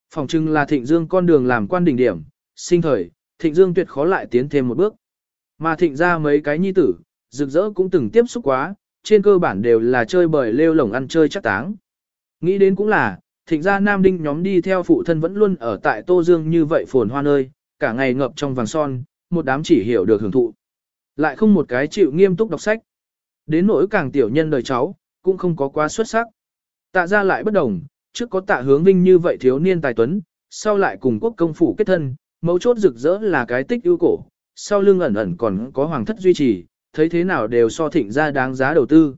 Phòng trưng là Thịnh Dương con đường làm quan đỉnh điểm, sinh thời, Thịnh Dương tuyệt khó lại tiến thêm một bước. Mà Thịnh ra mấy cái nhi tử, rực rỡ cũng từng tiếp xúc quá, trên cơ bản đều là chơi bời lêu lồng ăn chơi chắc táng. Nghĩ đến cũng là, thịnh gia nam đinh nhóm đi theo phụ thân vẫn luôn ở tại Tô Dương như vậy phồn hoa nơi, cả ngày ngập trong vàng son, một đám chỉ hiểu được hưởng thụ. Lại không một cái chịu nghiêm túc đọc sách. Đến nỗi càng tiểu nhân đời cháu, cũng không có quá xuất sắc. Tạ ra lại bất đồng, trước có tạ hướng vinh như vậy thiếu niên tài tuấn, sau lại cùng quốc công phủ kết thân, mấu chốt rực rỡ là cái tích ưu cổ, sau lưng ẩn ẩn còn có hoàng thất duy trì, thấy thế nào đều so thịnh ra đáng giá đầu tư.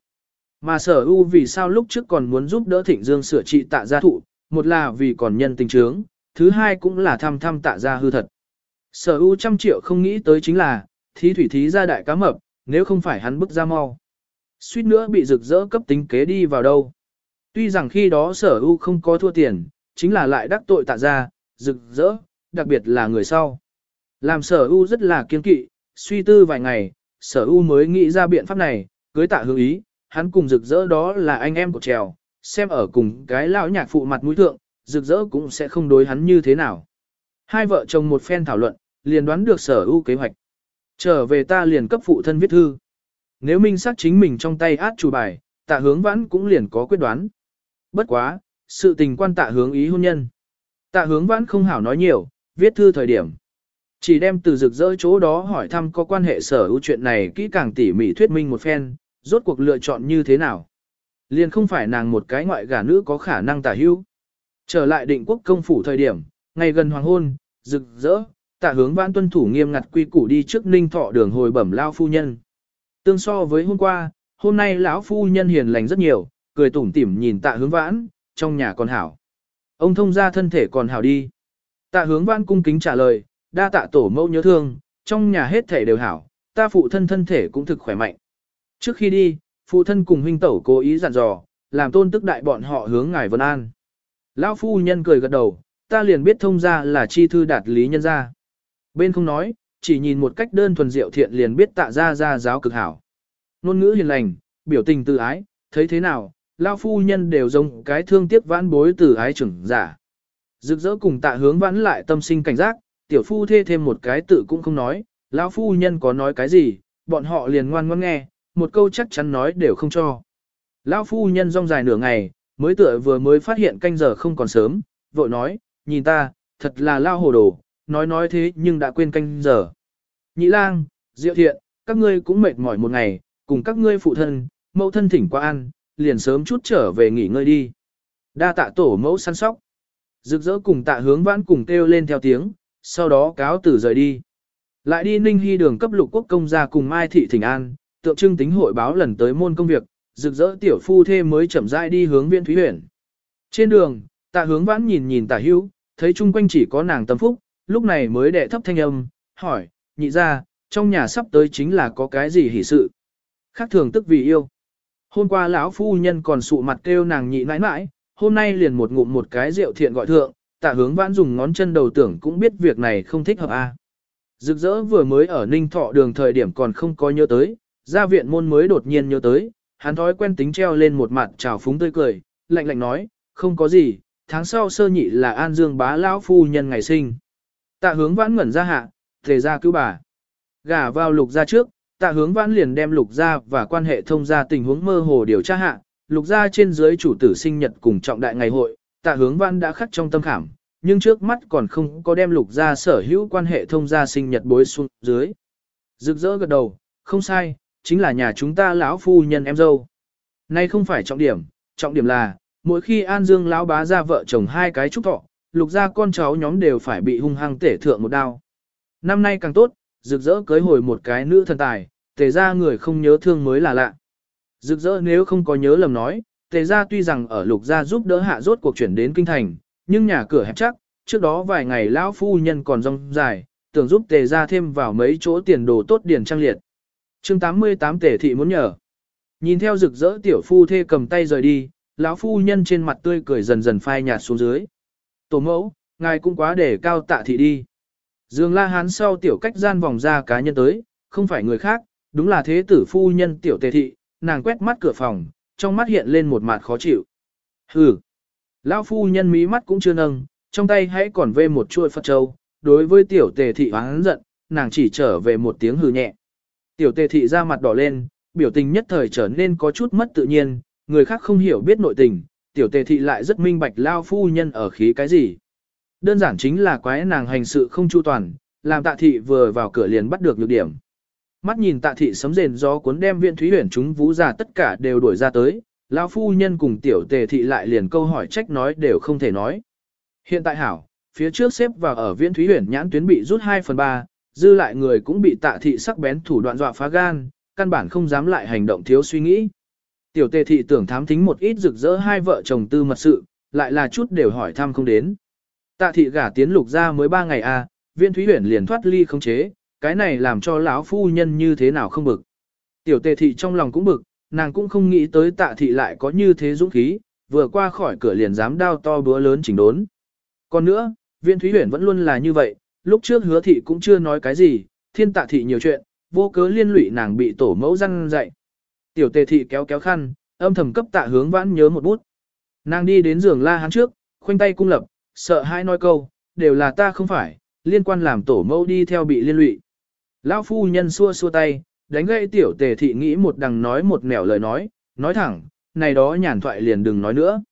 Mà sở ưu vì sao lúc trước còn muốn giúp đỡ thịnh dương sửa trị tạ gia thụ, một là vì còn nhân tình trướng, thứ hai cũng là thăm thăm tạ gia hư thật. Sở ưu trăm triệu không nghĩ tới chính là, thí thủy thí ra đại cá mập, nếu không phải hắn bức ra mau. Suýt nữa bị rực rỡ cấp tính kế đi vào đâu. Tuy rằng khi đó sở ưu không có thua tiền, chính là lại đắc tội tạ gia, rực rỡ, đặc biệt là người sau. Làm sở ưu rất là kiên kỵ, suy tư vài ngày, sở ưu mới nghĩ ra biện pháp này, cưới tạ hương ý, hắn cùng rực rỡ đó là anh em của trèo, xem ở cùng cái lão nhạc phụ mặt mũi thượng, rực rỡ cũng sẽ không đối hắn như thế nào. Hai vợ chồng một phen thảo luận, liền đoán được sở ưu kế hoạch. Trở về ta liền cấp phụ thân viết thư. Nếu minh xác chính mình trong tay át chủ bài, tạ hướng vãn cũng liền có quyết đoán. Bất quá, sự tình quan tạ hướng ý hôn nhân. Tạ hướng vãn không hảo nói nhiều, viết thư thời điểm. Chỉ đem từ rực rỡ chỗ đó hỏi thăm có quan hệ sở hữu chuyện này kỹ càng tỉ mỉ thuyết minh một phen, rốt cuộc lựa chọn như thế nào. Liền không phải nàng một cái ngoại gả nữ có khả năng tả hữu. Trở lại định quốc công phủ thời điểm, ngày gần hoàng hôn, rực rỡ, tạ hướng vãn tuân thủ nghiêm ngặt quy củ đi trước ninh thọ đường hồi bẩm lao phu nhân. Tương so với hôm qua, hôm nay lão phu nhân hiền lành rất nhiều, cười tủm tỉm nhìn tạ hướng vãn, trong nhà còn hảo. Ông thông ra thân thể còn hảo đi. Tạ hướng vãn cung kính trả lời, đa tạ tổ mẫu nhớ thương, trong nhà hết thể đều hảo, ta phụ thân thân thể cũng thực khỏe mạnh. Trước khi đi, phụ thân cùng huynh tẩu cố ý dặn dò, làm tôn tức đại bọn họ hướng ngài vân an. Lão phu nhân cười gật đầu, ta liền biết thông ra là chi thư đạt lý nhân ra. Bên không nói, chỉ nhìn một cách đơn thuần diệu thiện liền biết tạ ra ra giáo cực hảo. Nôn ngữ hiền lành, biểu tình từ ái, thấy thế nào, lão phu nhân đều giống cái thương tiếc vãn bối từ ái trưởng giả. Rực rỡ cùng tạ hướng vãn lại tâm sinh cảnh giác, tiểu phu thê thêm một cái tự cũng không nói, lão phu nhân có nói cái gì, bọn họ liền ngoan ngoãn nghe, một câu chắc chắn nói đều không cho. Lão phu nhân rong dài nửa ngày, mới tựa vừa mới phát hiện canh giờ không còn sớm, vội nói, nhìn ta, thật là lao hồ đồ, nói nói thế nhưng đã quên canh giờ. Nhị lang, diệu thiện, các ngươi cũng mệt mỏi một ngày, cùng các ngươi phụ thân, mẫu thân thỉnh qua ăn, liền sớm chút trở về nghỉ ngơi đi. Đa tạ tổ mẫu săn sóc. Rực rỡ cùng tạ hướng vãn cùng kêu lên theo tiếng, sau đó cáo tử rời đi. Lại đi ninh hy đường cấp lục quốc công gia cùng Mai Thị Thỉnh An, tượng trưng tính hội báo lần tới môn công việc, rực rỡ tiểu phu thê mới chậm rãi đi hướng viên thúy huyện. Trên đường, tạ hướng vãn nhìn nhìn Tạ hữu, thấy chung quanh chỉ có nàng tâm phúc, lúc này mới đệ thấp thanh âm, hỏi, nhị ra, trong nhà sắp tới chính là có cái gì hỉ sự. Khác thường tức vì yêu. Hôm qua lão phu nhân còn sụ mặt kêu nàng nhị nãi nãi, hôm nay liền một ngụm một cái rượu thiện gọi thượng, tạ hướng vãn dùng ngón chân đầu tưởng cũng biết việc này không thích hợp a. À. Rực rỡ vừa mới ở ninh thọ đường thời điểm còn không có nhớ tới, gia viện môn mới đột nhiên nhớ tới, hắn thói quen tính treo lên một mặt trào phúng tươi cười, lạnh lạnh nói, không có gì, tháng sau sơ nhị là an dương bá lão phu nhân ngày sinh. Tạ hướng vãn ngẩn ra hạ, thề ra cứu bà. Gả vào lục gia trước, tạ hướng vãn liền đem lục gia và quan hệ thông gia tình huống mơ hồ điều tra hạ, lục gia trên dưới chủ tử sinh nhật cùng trọng đại ngày hội, tạ hướng Văn đã khắc trong tâm khảm, nhưng trước mắt còn không có đem lục gia sở hữu quan hệ thông gia sinh nhật bối xuống dưới. Rực rỡ gật đầu, không sai, chính là nhà chúng ta lão phu nhân em dâu. Nay không phải trọng điểm, trọng điểm là, mỗi khi An Dương lão bá ra vợ chồng hai cái chúc thọ, lục gia con cháu nhóm đều phải bị hung hăng tể thượng một đao. Năm nay càng tốt, rực rỡ cưới hồi một cái nữ thần tài, tề ra người không nhớ thương mới là lạ. Rực rỡ nếu không có nhớ lầm nói, tề gia tuy rằng ở lục gia giúp đỡ hạ rốt cuộc chuyển đến kinh thành, nhưng nhà cửa hẹp chắc, trước đó vài ngày lão phu nhân còn rong dài, tưởng giúp tề gia thêm vào mấy chỗ tiền đồ tốt điển trang liệt. chương 88 tề thị muốn nhờ. Nhìn theo rực rỡ tiểu phu thê cầm tay rời đi, lão phu nhân trên mặt tươi cười dần dần phai nhạt xuống dưới. Tổ mẫu, ngài cũng quá để cao tạ thị đi. Dương La Hán sau tiểu cách gian vòng ra cá nhân tới, không phải người khác, đúng là thế tử phu nhân tiểu tề thị, nàng quét mắt cửa phòng, trong mắt hiện lên một mặt khó chịu. Hừ. Lão phu nhân mí mắt cũng chưa nâng, trong tay hãy còn vê một chuôi Phật Châu, đối với tiểu tề thị hoáng giận, nàng chỉ trở về một tiếng hừ nhẹ. Tiểu tề thị ra mặt đỏ lên, biểu tình nhất thời trở nên có chút mất tự nhiên, người khác không hiểu biết nội tình, tiểu tề thị lại rất minh bạch lao phu nhân ở khí cái gì. Đơn giản chính là quái nàng hành sự không chu toàn, làm tạ thị vừa vào cửa liền bắt được nhược điểm. Mắt nhìn tạ thị sấm rền gió cuốn đem viện thúy huyển chúng vũ già tất cả đều đuổi ra tới, lão phu nhân cùng tiểu tề thị lại liền câu hỏi trách nói đều không thể nói. Hiện tại hảo, phía trước xếp vào ở viện thúy huyển nhãn tuyến bị rút 2 phần 3, dư lại người cũng bị tạ thị sắc bén thủ đoạn dọa phá gan, căn bản không dám lại hành động thiếu suy nghĩ. Tiểu tề thị tưởng thám thính một ít rực rỡ hai vợ chồng tư mật sự, lại là chút đều hỏi thăm không đến. Tạ thị gả tiến lục ra mới 3 ngày à, viên thúy huyển liền thoát ly không chế, cái này làm cho lão phu nhân như thế nào không bực. Tiểu tề thị trong lòng cũng bực, nàng cũng không nghĩ tới tạ thị lại có như thế dũng khí, vừa qua khỏi cửa liền dám đao to búa lớn chỉnh đốn. Còn nữa, viên thúy huyển vẫn luôn là như vậy, lúc trước hứa thị cũng chưa nói cái gì, thiên tạ thị nhiều chuyện, vô cớ liên lụy nàng bị tổ mẫu răn dạy. Tiểu tề thị kéo kéo khăn, âm thầm cấp tạ hướng vãn nhớ một bút. Nàng đi đến giường la hắn trước, khoanh tay cung lập, sợ hai nói câu, đều là ta không phải, liên quan làm tổ mẫu đi theo bị liên lụy. Lão phu nhân xua xua tay, đánh gậy tiểu tề thị nghĩ một đằng nói một nẻo lời nói, nói thẳng, này đó nhàn thoại liền đừng nói nữa.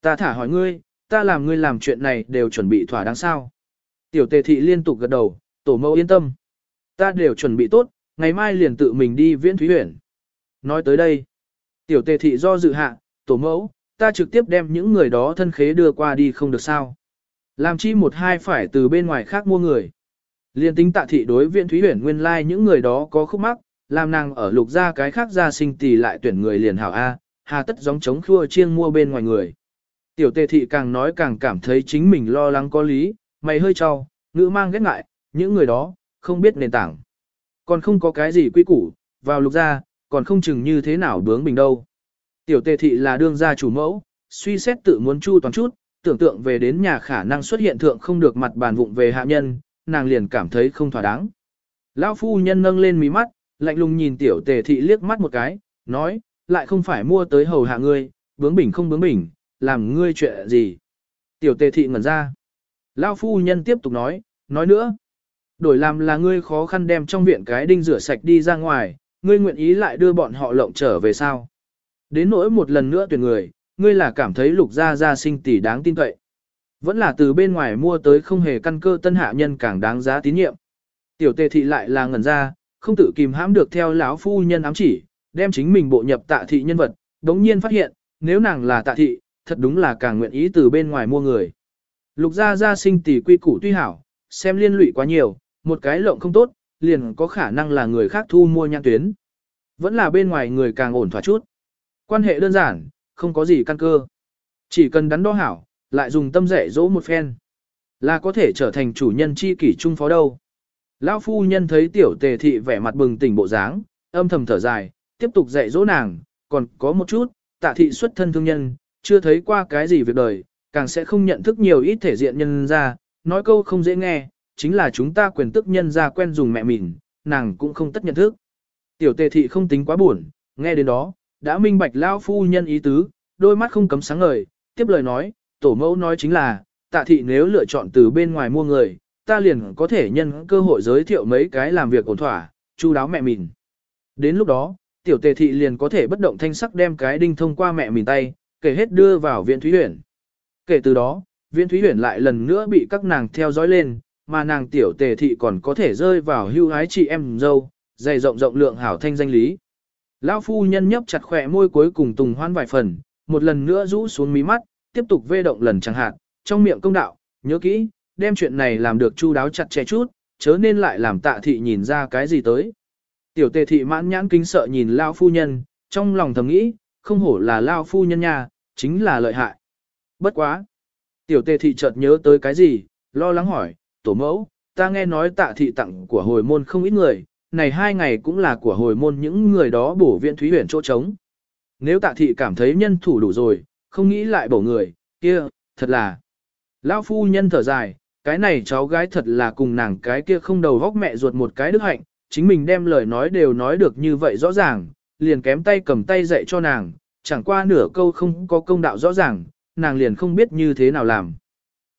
Ta thả hỏi ngươi, ta làm ngươi làm chuyện này đều chuẩn bị thỏa đáng sao. Tiểu tề thị liên tục gật đầu, tổ mẫu yên tâm. Ta đều chuẩn bị tốt, ngày mai liền tự mình đi viễn thúy huyện. Nói tới đây, tiểu tề thị do dự hạ, tổ mẫu, ta trực tiếp đem những người đó thân khế đưa qua đi không được sao. Làm chi một hai phải từ bên ngoài khác mua người. Liên tính tạ thị đối viện thúy huyển nguyên lai like những người đó có khúc mắc, làm nàng ở lục gia cái khác gia sinh tỷ lại tuyển người liền hảo A, hà tất giống chống khua chiêng mua bên ngoài người. Tiểu tề thị càng nói càng cảm thấy chính mình lo lắng có lý, mày hơi cho, ngữ mang ghét ngại, những người đó, không biết nền tảng. Còn không có cái gì quy củ, vào lục gia còn không chừng như thế nào bướng bình đâu. Tiểu tề thị là đương gia chủ mẫu, suy xét tự muốn chu toàn chút, tưởng tượng về đến nhà khả năng xuất hiện thượng không được mặt bàn vụng về hạ nhân, nàng liền cảm thấy không thỏa đáng. Lão phu nhân nâng lên mí mắt, lạnh lùng nhìn tiểu tề thị liếc mắt một cái, nói, lại không phải mua tới hầu hạ ngươi, bướng bỉnh không bướng bỉnh, làm ngươi chuyện gì. Tiểu tề thị ngẩn ra. Lão phu nhân tiếp tục nói, nói nữa. Đổi làm là ngươi khó khăn đem trong viện cái đinh rửa sạch đi ra ngoài, ngươi nguyện ý lại đưa bọn họ lộng trở về sao. Đến nỗi một lần nữa tuyển người, ngươi là cảm thấy lục gia gia sinh tỷ đáng tin cậy. Vẫn là từ bên ngoài mua tới không hề căn cơ tân hạ nhân càng đáng giá tín nhiệm. Tiểu tề thị lại là ngẩn ra, không tự kìm hãm được theo lão phu nhân ám chỉ, đem chính mình bộ nhập tạ thị nhân vật, đống nhiên phát hiện, nếu nàng là tạ thị, thật đúng là càng nguyện ý từ bên ngoài mua người. Lục gia gia sinh tỷ quy củ tuy hảo, xem liên lụy quá nhiều, một cái lộng không tốt, liền có khả năng là người khác thu mua nhãn tuyến. Vẫn là bên ngoài người càng ổn thỏa chút. Quan hệ đơn giản, không có gì căn cơ. Chỉ cần đắn đo hảo, lại dùng tâm rẻ dỗ một phen. Là có thể trở thành chủ nhân chi kỷ trung phó đâu. Lão phu nhân thấy tiểu tề thị vẻ mặt bừng tỉnh bộ dáng, âm thầm thở dài, tiếp tục dạy dỗ nàng, còn có một chút, tạ thị xuất thân thương nhân, chưa thấy qua cái gì việc đời, càng sẽ không nhận thức nhiều ít thể diện nhân ra, nói câu không dễ nghe, chính là chúng ta quyền tức nhân ra quen dùng mẹ mình, nàng cũng không tất nhận thức. Tiểu tề thị không tính quá buồn, nghe đến đó, đã minh bạch lao phu nhân ý tứ, đôi mắt không cấm sáng ngời, tiếp lời nói, tổ mẫu nói chính là, tạ thị nếu lựa chọn từ bên ngoài mua người, ta liền có thể nhân cơ hội giới thiệu mấy cái làm việc ổn thỏa, chu đáo mẹ mình. Đến lúc đó, tiểu tề thị liền có thể bất động thanh sắc đem cái đinh thông qua mẹ mình tay, kể hết đưa vào viện thúy huyển. Kể từ đó, viện thúy huyển lại lần nữa bị các nàng theo dõi lên, mà nàng tiểu tề thị còn có thể rơi vào hưu hái chị em dâu, dày rộng rộng lượng hảo thanh danh lý. Lão phu nhân nhấp chặt khỏe môi cuối cùng tùng hoan vài phần, một lần nữa rũ xuống mí mắt, tiếp tục vê động lần chẳng hạn, trong miệng công đạo, nhớ kỹ, đem chuyện này làm được chu đáo chặt chẽ chút, chớ nên lại làm tạ thị nhìn ra cái gì tới. Tiểu tề thị mãn nhãn kính sợ nhìn Lão phu nhân, trong lòng thầm nghĩ, không hổ là Lão phu nhân nha, chính là lợi hại. Bất quá. Tiểu tề thị chợt nhớ tới cái gì, lo lắng hỏi, tổ mẫu, ta nghe nói tạ thị tặng của hồi môn không ít người, này hai ngày cũng là của hồi môn những người đó bổ viện thúy huyền chỗ trống. Nếu tạ thị cảm thấy nhân thủ đủ rồi, không nghĩ lại bổ người, kia, thật là. Lão phu nhân thở dài, cái này cháu gái thật là cùng nàng cái kia không đầu vóc mẹ ruột một cái đức hạnh, chính mình đem lời nói đều nói được như vậy rõ ràng, liền kém tay cầm tay dạy cho nàng, chẳng qua nửa câu không có công đạo rõ ràng, nàng liền không biết như thế nào làm.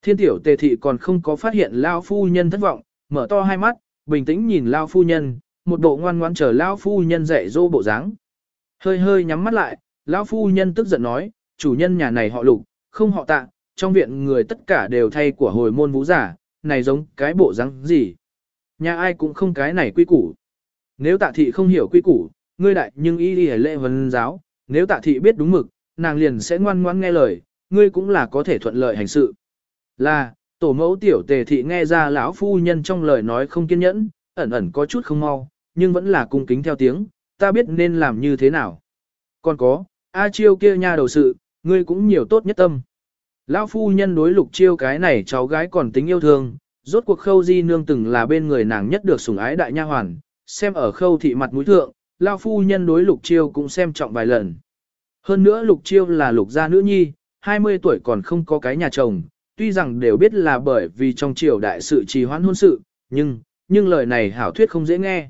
Thiên tiểu tề thị còn không có phát hiện Lao phu nhân thất vọng, mở to hai mắt, bình tĩnh nhìn Lao phu nhân, một bộ ngoan ngoan chờ Lao phu nhân dạy dỗ bộ dáng. Hơi hơi nhắm mắt lại, Lão phu nhân tức giận nói, chủ nhân nhà này họ lục, không họ tạ, trong viện người tất cả đều thay của hồi môn vũ giả, này giống cái bộ răng gì. Nhà ai cũng không cái này quy củ. Nếu tạ thị không hiểu quy củ, ngươi đại nhưng y đi lệ vấn giáo, nếu tạ thị biết đúng mực, nàng liền sẽ ngoan ngoãn nghe lời, ngươi cũng là có thể thuận lợi hành sự. Là, tổ mẫu tiểu tề thị nghe ra lão phu nhân trong lời nói không kiên nhẫn, ẩn ẩn có chút không mau, nhưng vẫn là cung kính theo tiếng, ta biết nên làm như thế nào. Còn có, A chiêu kia nha đầu sự, ngươi cũng nhiều tốt nhất tâm. Lão phu nhân đối lục chiêu cái này cháu gái còn tính yêu thương, rốt cuộc khâu di nương từng là bên người nàng nhất được sủng ái đại nha hoàn, xem ở khâu thị mặt mũi thượng, lão phu nhân đối lục chiêu cũng xem trọng vài lần. Hơn nữa lục chiêu là lục gia nữ nhi, 20 tuổi còn không có cái nhà chồng, tuy rằng đều biết là bởi vì trong triều đại sự trì hoãn hôn sự, nhưng, nhưng lời này hảo thuyết không dễ nghe.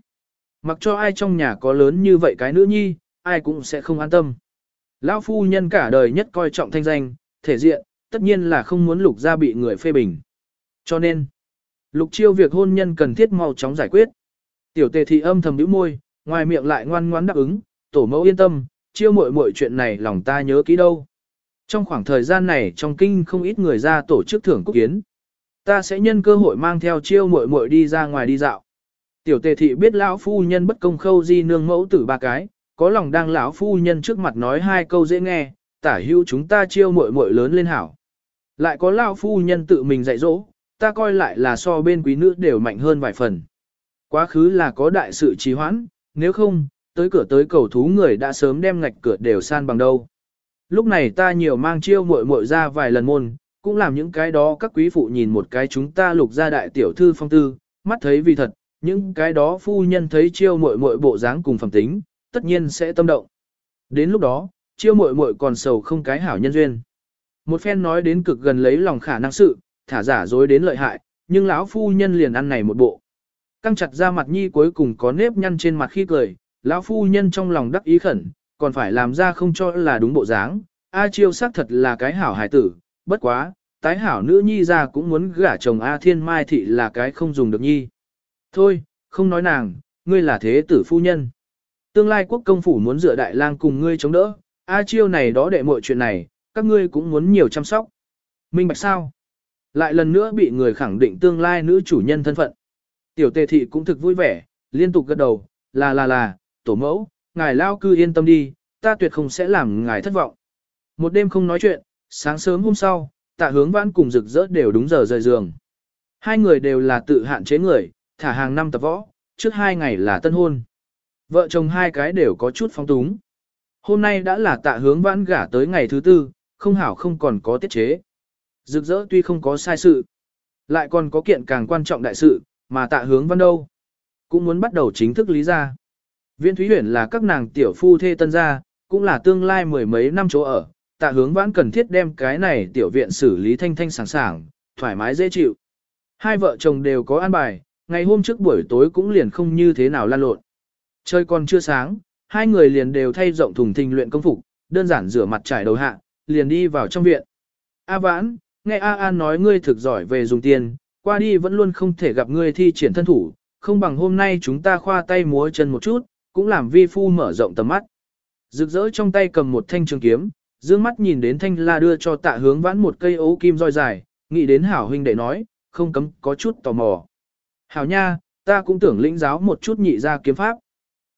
Mặc cho ai trong nhà có lớn như vậy cái nữ nhi, ai cũng sẽ không an tâm. Lão phu nhân cả đời nhất coi trọng thanh danh, thể diện, tất nhiên là không muốn lục gia bị người phê bình. Cho nên, lục chiêu việc hôn nhân cần thiết mau chóng giải quyết. Tiểu tề thị âm thầm nhíu môi, ngoài miệng lại ngoan ngoãn đáp ứng, tổ mẫu yên tâm, chiêu muội muội chuyện này lòng ta nhớ kỹ đâu. Trong khoảng thời gian này trong kinh không ít người ra tổ chức thưởng cúc kiến. Ta sẽ nhân cơ hội mang theo chiêu muội muội đi ra ngoài đi dạo. Tiểu tề thị biết lão phu nhân bất công khâu di nương mẫu tử ba cái, có lòng đang lão phu nhân trước mặt nói hai câu dễ nghe, tả hữu chúng ta chiêu muội muội lớn lên hảo. Lại có lão phu nhân tự mình dạy dỗ, ta coi lại là so bên quý nữ đều mạnh hơn vài phần. Quá khứ là có đại sự trì hoãn, nếu không, tới cửa tới cầu thú người đã sớm đem ngạch cửa đều san bằng đâu. Lúc này ta nhiều mang chiêu muội muội ra vài lần môn, cũng làm những cái đó các quý phụ nhìn một cái chúng ta lục ra đại tiểu thư phong tư, mắt thấy vì thật, những cái đó phu nhân thấy chiêu muội muội bộ dáng cùng phẩm tính, tất nhiên sẽ tâm động. Đến lúc đó, chiêu muội muội còn sầu không cái hảo nhân duyên. Một phen nói đến cực gần lấy lòng khả năng sự, thả giả dối đến lợi hại, nhưng lão phu nhân liền ăn này một bộ. Căng chặt ra mặt nhi cuối cùng có nếp nhăn trên mặt khi cười, lão phu nhân trong lòng đắc ý khẩn, còn phải làm ra không cho là đúng bộ dáng. A chiêu xác thật là cái hảo hài tử, bất quá, tái hảo nữ nhi ra cũng muốn gả chồng A thiên mai thị là cái không dùng được nhi. Thôi, không nói nàng, ngươi là thế tử phu nhân. Tương lai quốc công phủ muốn dựa đại lang cùng ngươi chống đỡ, A chiêu này đó đệ mọi chuyện này, các ngươi cũng muốn nhiều chăm sóc. Minh bạch sao? Lại lần nữa bị người khẳng định tương lai nữ chủ nhân thân phận. Tiểu tề thị cũng thực vui vẻ, liên tục gật đầu, là là là, tổ mẫu, ngài lao cư yên tâm đi, ta tuyệt không sẽ làm ngài thất vọng. Một đêm không nói chuyện, sáng sớm hôm sau, tạ hướng vãn cùng rực rỡ đều đúng giờ rời giường. Hai người đều là tự hạn chế người, thả hàng năm tập võ, trước hai ngày là tân hôn. Vợ chồng hai cái đều có chút phóng túng. Hôm nay đã là tạ hướng vãn gả tới ngày thứ tư, không hảo không còn có tiết chế. Rực rỡ tuy không có sai sự, lại còn có kiện càng quan trọng đại sự, mà tạ hướng văn đâu. Cũng muốn bắt đầu chính thức lý ra. Viên Thúy Huyền là các nàng tiểu phu thê tân gia, cũng là tương lai mười mấy năm chỗ ở, tạ hướng vãn cần thiết đem cái này tiểu viện xử lý thanh thanh sảng sảng, thoải mái dễ chịu. Hai vợ chồng đều có an bài, ngày hôm trước buổi tối cũng liền không như thế nào lan lộn. Trời còn chưa sáng, hai người liền đều thay rộng thùng thình luyện công phục, đơn giản rửa mặt trải đầu hạ, liền đi vào trong viện. A vãn, nghe A An nói ngươi thực giỏi về dùng tiền, qua đi vẫn luôn không thể gặp ngươi thi triển thân thủ, không bằng hôm nay chúng ta khoa tay múa chân một chút, cũng làm vi phu mở rộng tầm mắt. Rực rỡ trong tay cầm một thanh trường kiếm, dương mắt nhìn đến thanh la đưa cho tạ hướng vãn một cây ấu kim roi dài, nghĩ đến hảo huynh đệ nói, không cấm có chút tò mò. Hảo nha, ta cũng tưởng lĩnh giáo một chút nhị ra kiếm pháp.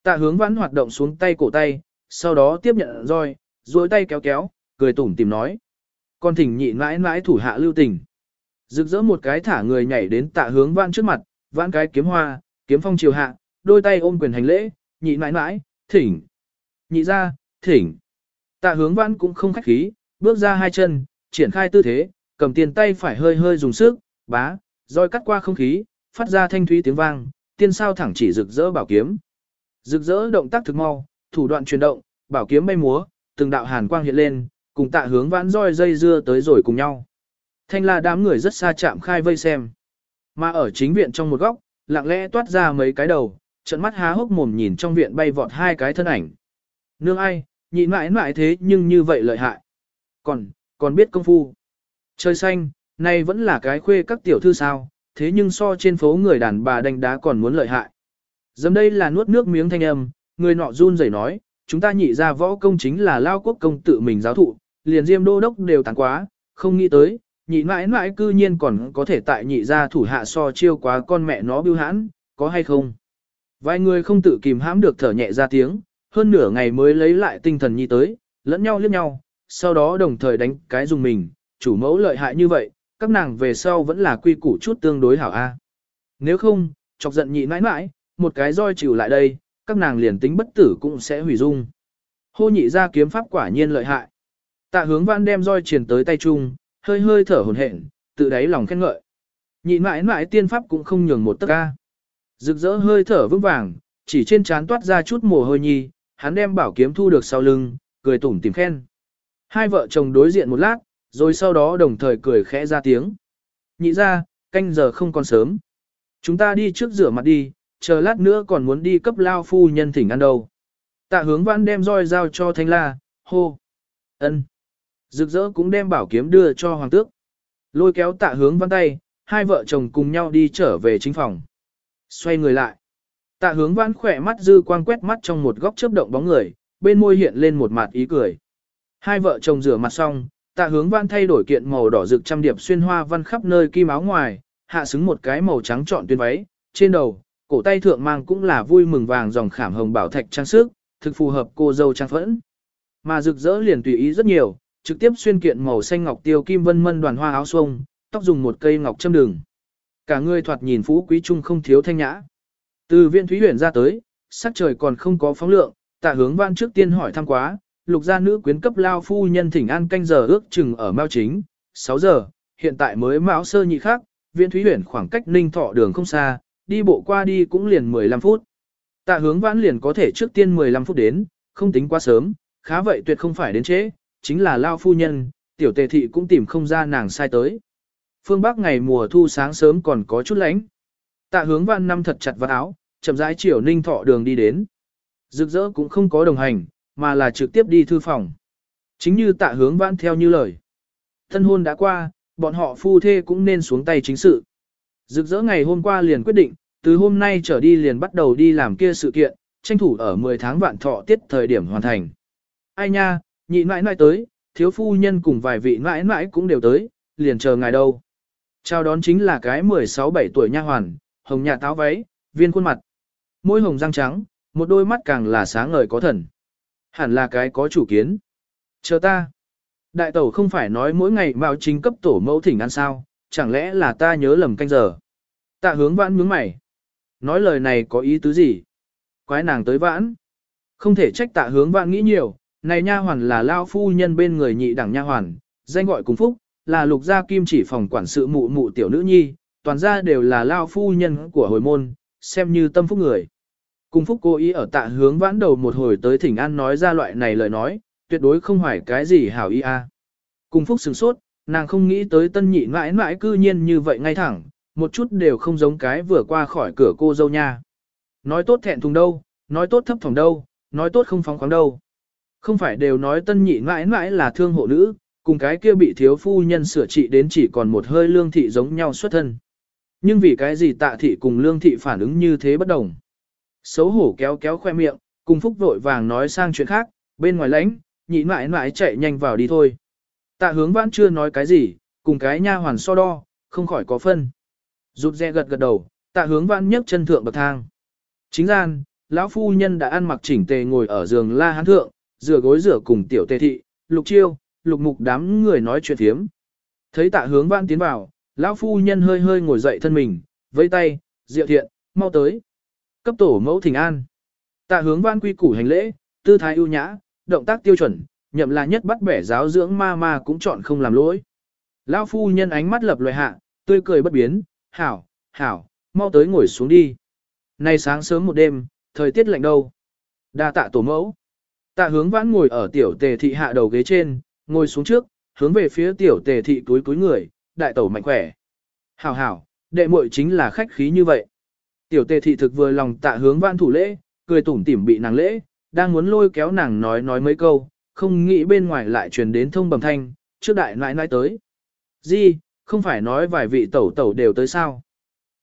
Tạ hướng vãn hoạt động xuống tay cổ tay, sau đó tiếp nhận roi, duỗi tay kéo kéo, cười tủm tìm nói. Con thỉnh nhị mãi mãi thủ hạ lưu tình. Rực rỡ một cái thả người nhảy đến tạ hướng vãn trước mặt, vãn cái kiếm hoa, kiếm phong chiều hạ, đôi tay ôm quyền hành lễ, nhị mãi mãi, thỉnh. Nhị ra, thỉnh. Tạ hướng vãn cũng không khách khí, bước ra hai chân, triển khai tư thế, cầm tiền tay phải hơi hơi dùng sức, bá, roi cắt qua không khí, phát ra thanh thúy tiếng vang, tiên sao thẳng chỉ rực rỡ bảo kiếm. Rực rỡ động tác thực mau, thủ đoạn chuyển động, bảo kiếm bay múa, từng đạo hàn quang hiện lên, cùng tạ hướng vãn roi dây dưa tới rồi cùng nhau. Thanh la đám người rất xa chạm khai vây xem. Mà ở chính viện trong một góc, lặng lẽ toát ra mấy cái đầu, trận mắt há hốc mồm nhìn trong viện bay vọt hai cái thân ảnh. Nương ai, nhịn mãi mãi thế nhưng như vậy lợi hại. Còn, còn biết công phu. Trời xanh, nay vẫn là cái khuê các tiểu thư sao, thế nhưng so trên phố người đàn bà đánh đá còn muốn lợi hại. Dầm đây là nuốt nước miếng thanh âm, người nọ run rẩy nói, chúng ta nhị ra võ công chính là lao quốc công tự mình giáo thụ, liền diêm đô đốc đều tàn quá, không nghĩ tới, nhị mãi mãi cư nhiên còn có thể tại nhị gia thủ hạ so chiêu quá con mẹ nó bưu hãn, có hay không? Vài người không tự kìm hãm được thở nhẹ ra tiếng, hơn nửa ngày mới lấy lại tinh thần nhi tới, lẫn nhau liếc nhau, sau đó đồng thời đánh cái dùng mình, chủ mẫu lợi hại như vậy, các nàng về sau vẫn là quy củ chút tương đối hảo a. Nếu không, chọc giận nhị mãi mãi, một cái roi chịu lại đây, các nàng liền tính bất tử cũng sẽ hủy dung. Hô nhị ra kiếm pháp quả nhiên lợi hại. Tạ hướng văn đem roi truyền tới tay chung, hơi hơi thở hồn hển, tự đáy lòng khen ngợi. Nhị mãi mãi tiên pháp cũng không nhường một tấc ca. Rực rỡ hơi thở vững vàng, chỉ trên trán toát ra chút mồ hôi nhi, hắn đem bảo kiếm thu được sau lưng, cười tủm tìm khen. Hai vợ chồng đối diện một lát, rồi sau đó đồng thời cười khẽ ra tiếng. Nhị ra, canh giờ không còn sớm. Chúng ta đi trước rửa mặt đi, chờ lát nữa còn muốn đi cấp lao phu nhân thỉnh ăn đâu. Tạ hướng văn đem roi giao cho thanh la, hô. ân. Rực rỡ cũng đem bảo kiếm đưa cho hoàng tước. Lôi kéo tạ hướng văn tay, hai vợ chồng cùng nhau đi trở về chính phòng. Xoay người lại. Tạ hướng văn khỏe mắt dư quang quét mắt trong một góc chớp động bóng người, bên môi hiện lên một mặt ý cười. Hai vợ chồng rửa mặt xong, tạ hướng văn thay đổi kiện màu đỏ rực trăm điệp xuyên hoa văn khắp nơi kim áo ngoài, hạ xứng một cái màu trắng trọn tuyên váy, trên đầu, cổ tay thượng mang cũng là vui mừng vàng dòng khảm hồng bảo thạch trang sức, thực phù hợp cô dâu trang phẫn. Mà rực rỡ liền tùy ý rất nhiều, trực tiếp xuyên kiện màu xanh ngọc tiêu kim vân mân đoàn hoa áo xuông, tóc dùng một cây ngọc châm đường. Cả người thoạt nhìn phú quý trung không thiếu thanh nhã. Từ viện thúy huyền ra tới, sắc trời còn không có phóng lượng, tạ hướng văn trước tiên hỏi thăm quá, lục gia nữ quyến cấp lao phu nhân thỉnh an canh giờ ước chừng ở mao chính, 6 giờ, hiện tại mới mão sơ nhị khác, viện thúy huyền khoảng cách ninh thọ đường không xa, đi bộ qua đi cũng liền 15 phút. Tạ hướng vãn liền có thể trước tiên 15 phút đến, không tính quá sớm, khá vậy tuyệt không phải đến trễ, chính là lao phu nhân, tiểu tề thị cũng tìm không ra nàng sai tới. Phương Bắc ngày mùa thu sáng sớm còn có chút lạnh. Tạ hướng vãn năm thật chặt vào áo, chậm rãi chiều ninh thọ đường đi đến. Rực rỡ cũng không có đồng hành, mà là trực tiếp đi thư phòng. Chính như tạ hướng vãn theo như lời. Thân hôn đã qua, bọn họ phu thê cũng nên xuống tay chính sự. Rực rỡ ngày hôm qua liền quyết định, từ hôm nay trở đi liền bắt đầu đi làm kia sự kiện, tranh thủ ở 10 tháng vạn thọ tiết thời điểm hoàn thành. Ai nha, nhị mãi mãi tới, thiếu phu nhân cùng vài vị mãi mãi cũng đều tới, liền chờ ngài đâu. Chào đón chính là cái 16-17 tuổi nha hoàn, hồng nhà táo váy, viên khuôn mặt. Môi hồng răng trắng, một đôi mắt càng là sáng ngời có thần. Hẳn là cái có chủ kiến. Chờ ta. Đại tẩu không phải nói mỗi ngày mạo chính cấp tổ mẫu thỉnh ăn sao, chẳng lẽ là ta nhớ lầm canh giờ. Tạ hướng vãn nhướng mày. Nói lời này có ý tứ gì? Quái nàng tới vãn. Không thể trách tạ hướng vãn nghĩ nhiều, này nha hoàn là lao phu nhân bên người nhị đẳng nha hoàn, danh gọi cùng phúc, là lục gia kim chỉ phòng quản sự mụ mụ tiểu nữ nhi, toàn gia đều là lao phu nhân của hồi môn, xem như tâm phúc người. Cùng phúc cố ý ở tạ hướng vãn đầu một hồi tới thỉnh an nói ra loại này lời nói, tuyệt đối không phải cái gì hảo ý a. Cùng phúc sửng sốt, nàng không nghĩ tới tân nhị mãi mãi cư nhiên như vậy ngay thẳng, một chút đều không giống cái vừa qua khỏi cửa cô dâu nha. Nói tốt thẹn thùng đâu, nói tốt thấp phòng đâu, nói tốt không phóng khoáng đâu. Không phải đều nói tân nhị mãi mãi là thương hộ nữ, cùng cái kia bị thiếu phu nhân sửa trị đến chỉ còn một hơi lương thị giống nhau xuất thân. Nhưng vì cái gì tạ thị cùng lương thị phản ứng như thế bất đồng. Xấu hổ kéo kéo khoe miệng, cùng phúc vội vàng nói sang chuyện khác, bên ngoài lãnh, nhị mãi mãi chạy nhanh vào đi thôi. Tạ hướng vãn chưa nói cái gì, cùng cái nha hoàn so đo, không khỏi có phân. Rụt rè gật gật đầu, tạ hướng vãn nhấc chân thượng bậc thang. Chính gian, lão phu nhân đã ăn mặc chỉnh tề ngồi ở giường la hán thượng, rửa gối rửa cùng tiểu tề thị, lục chiêu, lục mục đám người nói chuyện thiếm. Thấy tạ hướng vãn tiến vào, lão phu nhân hơi hơi ngồi dậy thân mình, vẫy tay, diệu thiện, mau tới. Cấp tổ mẫu thỉnh an. Tạ hướng vãn quy củ hành lễ, tư thái ưu nhã, động tác tiêu chuẩn, nhậm là nhất bắt bẻ giáo dưỡng ma ma cũng chọn không làm lỗi. Lão phu nhân ánh mắt lập loài hạ, tươi cười bất biến, hảo, hảo, mau tới ngồi xuống đi. Nay sáng sớm một đêm, thời tiết lạnh đâu. Đa tạ tổ mẫu. Tạ hướng vãn ngồi ở tiểu tề thị hạ đầu ghế trên, ngồi xuống trước, hướng về phía tiểu tề thị túi túi người, đại tẩu mạnh khỏe. Hảo hảo, đệ muội chính là khách khí như vậy. Tiểu tề thị thực vừa lòng tạ hướng vãn thủ lễ, cười tủm tỉm bị nàng lễ, đang muốn lôi kéo nàng nói nói mấy câu, không nghĩ bên ngoài lại truyền đến thông bầm thanh, trước đại nãi nãi tới. Di, không phải nói vài vị tẩu tẩu đều tới sao.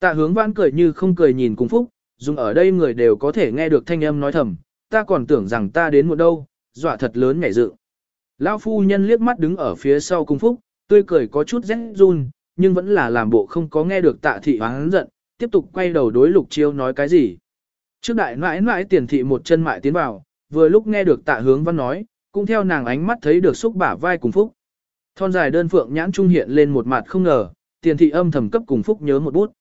Tạ hướng vãn cười như không cười nhìn cùng phúc, dùng ở đây người đều có thể nghe được thanh âm nói thầm, ta còn tưởng rằng ta đến một đâu, dọa thật lớn nhảy dự. Lão phu nhân liếc mắt đứng ở phía sau cung phúc, tươi cười có chút rét run, nhưng vẫn là làm bộ không có nghe được tạ thị hoáng giận, tiếp tục quay đầu đối lục chiêu nói cái gì. Trước đại nãi nãi tiền thị một chân mại tiến vào, vừa lúc nghe được tạ hướng văn nói, cũng theo nàng ánh mắt thấy được xúc bả vai cùng phúc. Thon dài đơn phượng nhãn trung hiện lên một mặt không ngờ, tiền thị âm thầm cấp cùng phúc nhớ một bút.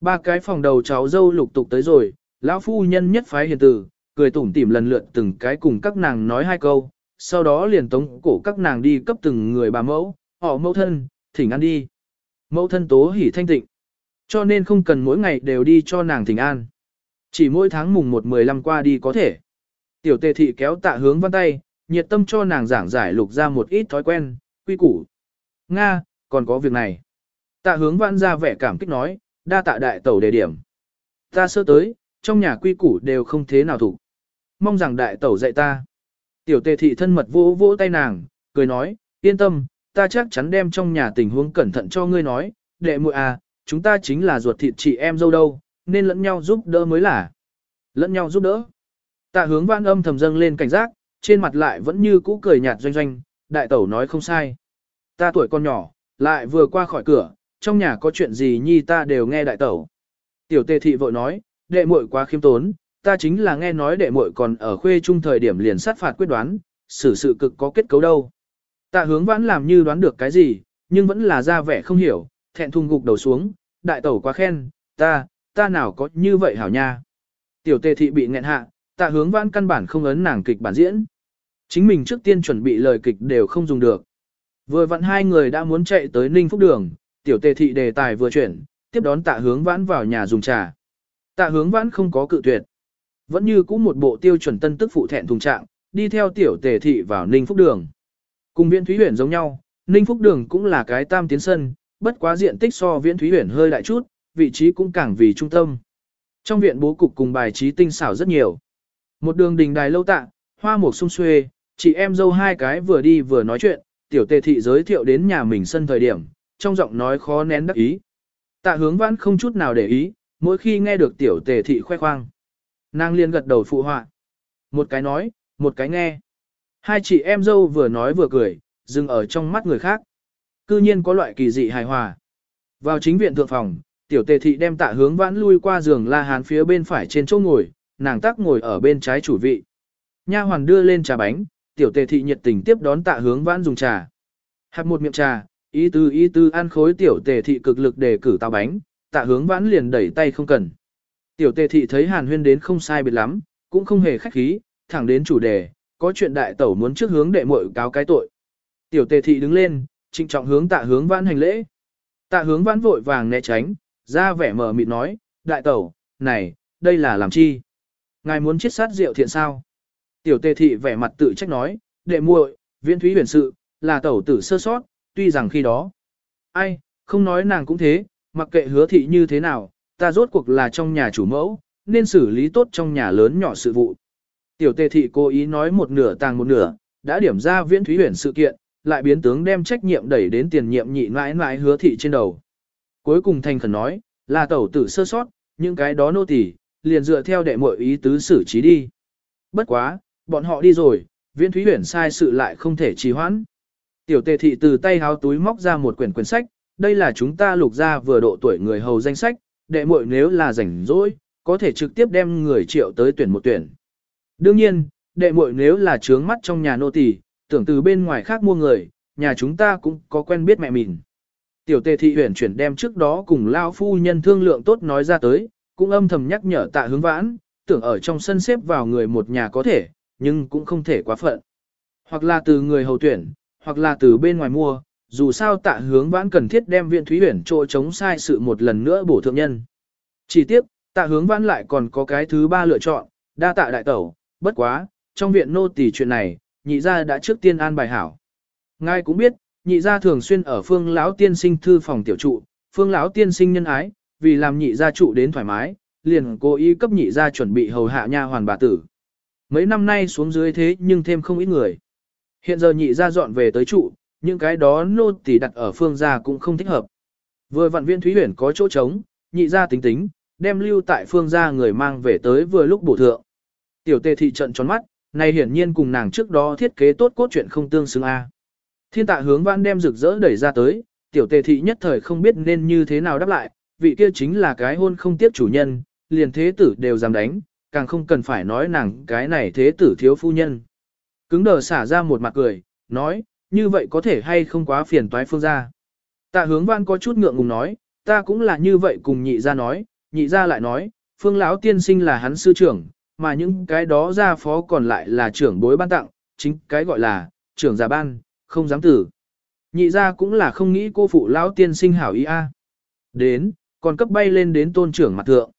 Ba cái phòng đầu cháu dâu lục tục tới rồi, lão phu nhân nhất phái hiền tử, cười tủm tỉm lần lượt từng cái cùng các nàng nói hai câu, sau đó liền tống cổ các nàng đi cấp từng người bà mẫu, họ mẫu thân, thỉnh ăn đi. Mẫu thân tố hỉ thanh tịnh. Cho nên không cần mỗi ngày đều đi cho nàng thỉnh an. Chỉ mỗi tháng mùng 1-15 qua đi có thể. Tiểu tề thị kéo tạ hướng văn tay, nhiệt tâm cho nàng giảng giải lục ra một ít thói quen, quy củ. Nga, còn có việc này. Tạ hướng Vãn ra vẻ cảm kích nói, đa tạ đại tẩu đề điểm. Ta sơ tới, trong nhà quy củ đều không thế nào thủ. Mong rằng đại tẩu dạy ta. Tiểu tề thị thân mật vỗ vỗ tay nàng, cười nói, yên tâm, ta chắc chắn đem trong nhà tình huống cẩn thận cho ngươi nói, đệ muội à, chúng ta chính là ruột thịt chị em dâu đâu, nên lẫn nhau giúp đỡ mới là. Lẫn nhau giúp đỡ. Tạ hướng Vãn âm thầm dâng lên cảnh giác, trên mặt lại vẫn như cũ cười nhạt doanh doanh, đại tẩu nói không sai. Ta tuổi con nhỏ, lại vừa qua khỏi cửa, trong nhà có chuyện gì nhi ta đều nghe đại tẩu. Tiểu tề thị vội nói, đệ muội quá khiêm tốn, ta chính là nghe nói đệ muội còn ở khuê trung thời điểm liền sát phạt quyết đoán, xử sự cực có kết cấu đâu. Tạ hướng vãn làm như đoán được cái gì, nhưng vẫn là ra vẻ không hiểu, thẹn thùng gục đầu xuống, đại tẩu quá khen, ta, ta nào có như vậy hảo nha. Tiểu tề thị bị nghẹn hạ, tạ hướng vãn căn bản không ấn nàng kịch bản diễn. Chính mình trước tiên chuẩn bị lời kịch đều không dùng được. Vừa vặn hai người đã muốn chạy tới Ninh Phúc Đường, tiểu tề thị đề tài vừa chuyển, tiếp đón tạ hướng vãn vào nhà dùng trà. Tạ hướng vãn không có cự tuyệt. Vẫn như cũ một bộ tiêu chuẩn tân tức phụ thẹn thùng trạng, đi theo tiểu tề thị vào Ninh Phúc Đường. Cùng Viễn Thúy Huyền giống nhau, Ninh Phúc Đường cũng là cái tam tiến sân, bất quá diện tích so Viễn Thúy Huyền hơi đại chút, vị trí cũng càng vì trung tâm. Trong viện bố cục cùng bài trí tinh xảo rất nhiều. Một đường đình đài lâu tạ, hoa mục sung xuê, chị em dâu hai cái vừa đi vừa nói chuyện, tiểu tề thị giới thiệu đến nhà mình sân thời điểm, trong giọng nói khó nén đắc ý. Tạ hướng vãn không chút nào để ý, mỗi khi nghe được tiểu tề thị khoe khoang. Nàng liên gật đầu phụ họa. Một cái nói, một cái nghe. Hai chị em dâu vừa nói vừa cười, dừng ở trong mắt người khác. Cư nhiên có loại kỳ dị hài hòa. Vào chính viện thượng phòng, tiểu tề thị đem tạ hướng vãn lui qua giường la hán phía bên phải trên chỗ ngồi, nàng tắc ngồi ở bên trái chủ vị. Nha hoàn đưa lên trà bánh, tiểu tề thị nhiệt tình tiếp đón tạ hướng vãn dùng trà. Hạp một miệng trà, ý tư ý tư ăn khối tiểu tề thị cực lực đề cử tao bánh, tạ hướng vãn liền đẩy tay không cần. Tiểu tề thị thấy hàn huyên đến không sai biệt lắm, cũng không hề khách khí, thẳng đến chủ đề, có chuyện đại tẩu muốn trước hướng đệ muội cáo cái tội. Tiểu tề thị đứng lên, trịnh trọng hướng tạ hướng vãn hành lễ. Tạ hướng vãn vội vàng né tránh, ra vẻ mờ mịt nói, đại tẩu, này, đây là làm chi? Ngài muốn chiết sát rượu thiện sao? Tiểu tề thị vẻ mặt tự trách nói, đệ muội, viễn thúy huyền sự, là tẩu tử sơ sót, tuy rằng khi đó. Ai, không nói nàng cũng thế, mặc kệ hứa thị như thế nào, ta rốt cuộc là trong nhà chủ mẫu, nên xử lý tốt trong nhà lớn nhỏ sự vụ. Tiểu tề thị cố ý nói một nửa tàng một nửa, đã điểm ra viễn thúy huyền sự kiện, lại biến tướng đem trách nhiệm đẩy đến tiền nhiệm nhị mãi mãi hứa thị trên đầu. Cuối cùng thành khẩn nói, là tẩu tử sơ sót, những cái đó nô tỳ liền dựa theo đệ muội ý tứ xử trí đi. Bất quá, bọn họ đi rồi, viễn thúy huyền sai sự lại không thể trì hoãn. Tiểu tề thị từ tay háo túi móc ra một quyển quyển sách, đây là chúng ta lục ra vừa độ tuổi người hầu danh sách, đệ muội nếu là rảnh rỗi, có thể trực tiếp đem người triệu tới tuyển một tuyển. Đương nhiên, đệ muội nếu là trướng mắt trong nhà nô tỳ, tưởng từ bên ngoài khác mua người, nhà chúng ta cũng có quen biết mẹ mình. Tiểu tề thị huyền chuyển đem trước đó cùng lao phu nhân thương lượng tốt nói ra tới, cũng âm thầm nhắc nhở tạ hướng vãn, tưởng ở trong sân xếp vào người một nhà có thể, nhưng cũng không thể quá phận. Hoặc là từ người hầu tuyển, hoặc là từ bên ngoài mua, dù sao tạ hướng vãn cần thiết đem viện thúy huyển chỗ chống sai sự một lần nữa bổ thượng nhân. Chỉ tiếp, tạ hướng vãn lại còn có cái thứ ba lựa chọn, đa tạ đại tẩu, bất quá, trong viện nô tỳ chuyện này, nhị gia đã trước tiên an bài hảo. Ngài cũng biết, nhị gia thường xuyên ở phương lão tiên sinh thư phòng tiểu trụ, phương lão tiên sinh nhân ái, vì làm nhị gia trụ đến thoải mái, liền cố ý cấp nhị gia chuẩn bị hầu hạ nha hoàn bà tử. Mấy năm nay xuống dưới thế nhưng thêm không ít người. Hiện giờ nhị gia dọn về tới trụ, những cái đó nô tỳ đặt ở phương gia cũng không thích hợp. Vừa vạn viên thúy huyền có chỗ trống, nhị gia tính tính, đem lưu tại phương gia người mang về tới vừa lúc bổ thượng. Tiểu tề thị trận tròn mắt, này hiển nhiên cùng nàng trước đó thiết kế tốt cốt truyện không tương xứng a. Thiên tạ hướng vãn đem rực rỡ đẩy ra tới, tiểu tề thị nhất thời không biết nên như thế nào đáp lại, vị kia chính là cái hôn không tiếp chủ nhân, liền thế tử đều dám đánh, càng không cần phải nói nàng cái này thế tử thiếu phu nhân. Cứng đờ xả ra một mặt cười, nói, như vậy có thể hay không quá phiền toái phương gia Tạ hướng văn có chút ngượng ngùng nói, ta cũng là như vậy cùng nhị gia nói, nhị gia lại nói, phương lão tiên sinh là hắn sư trưởng, mà những cái đó gia phó còn lại là trưởng bối ban tặng, chính cái gọi là, trưởng giả ban, không dám tử. Nhị gia cũng là không nghĩ cô phụ lão tiên sinh hảo ý a. Đến, còn cấp bay lên đến tôn trưởng mặt thượng.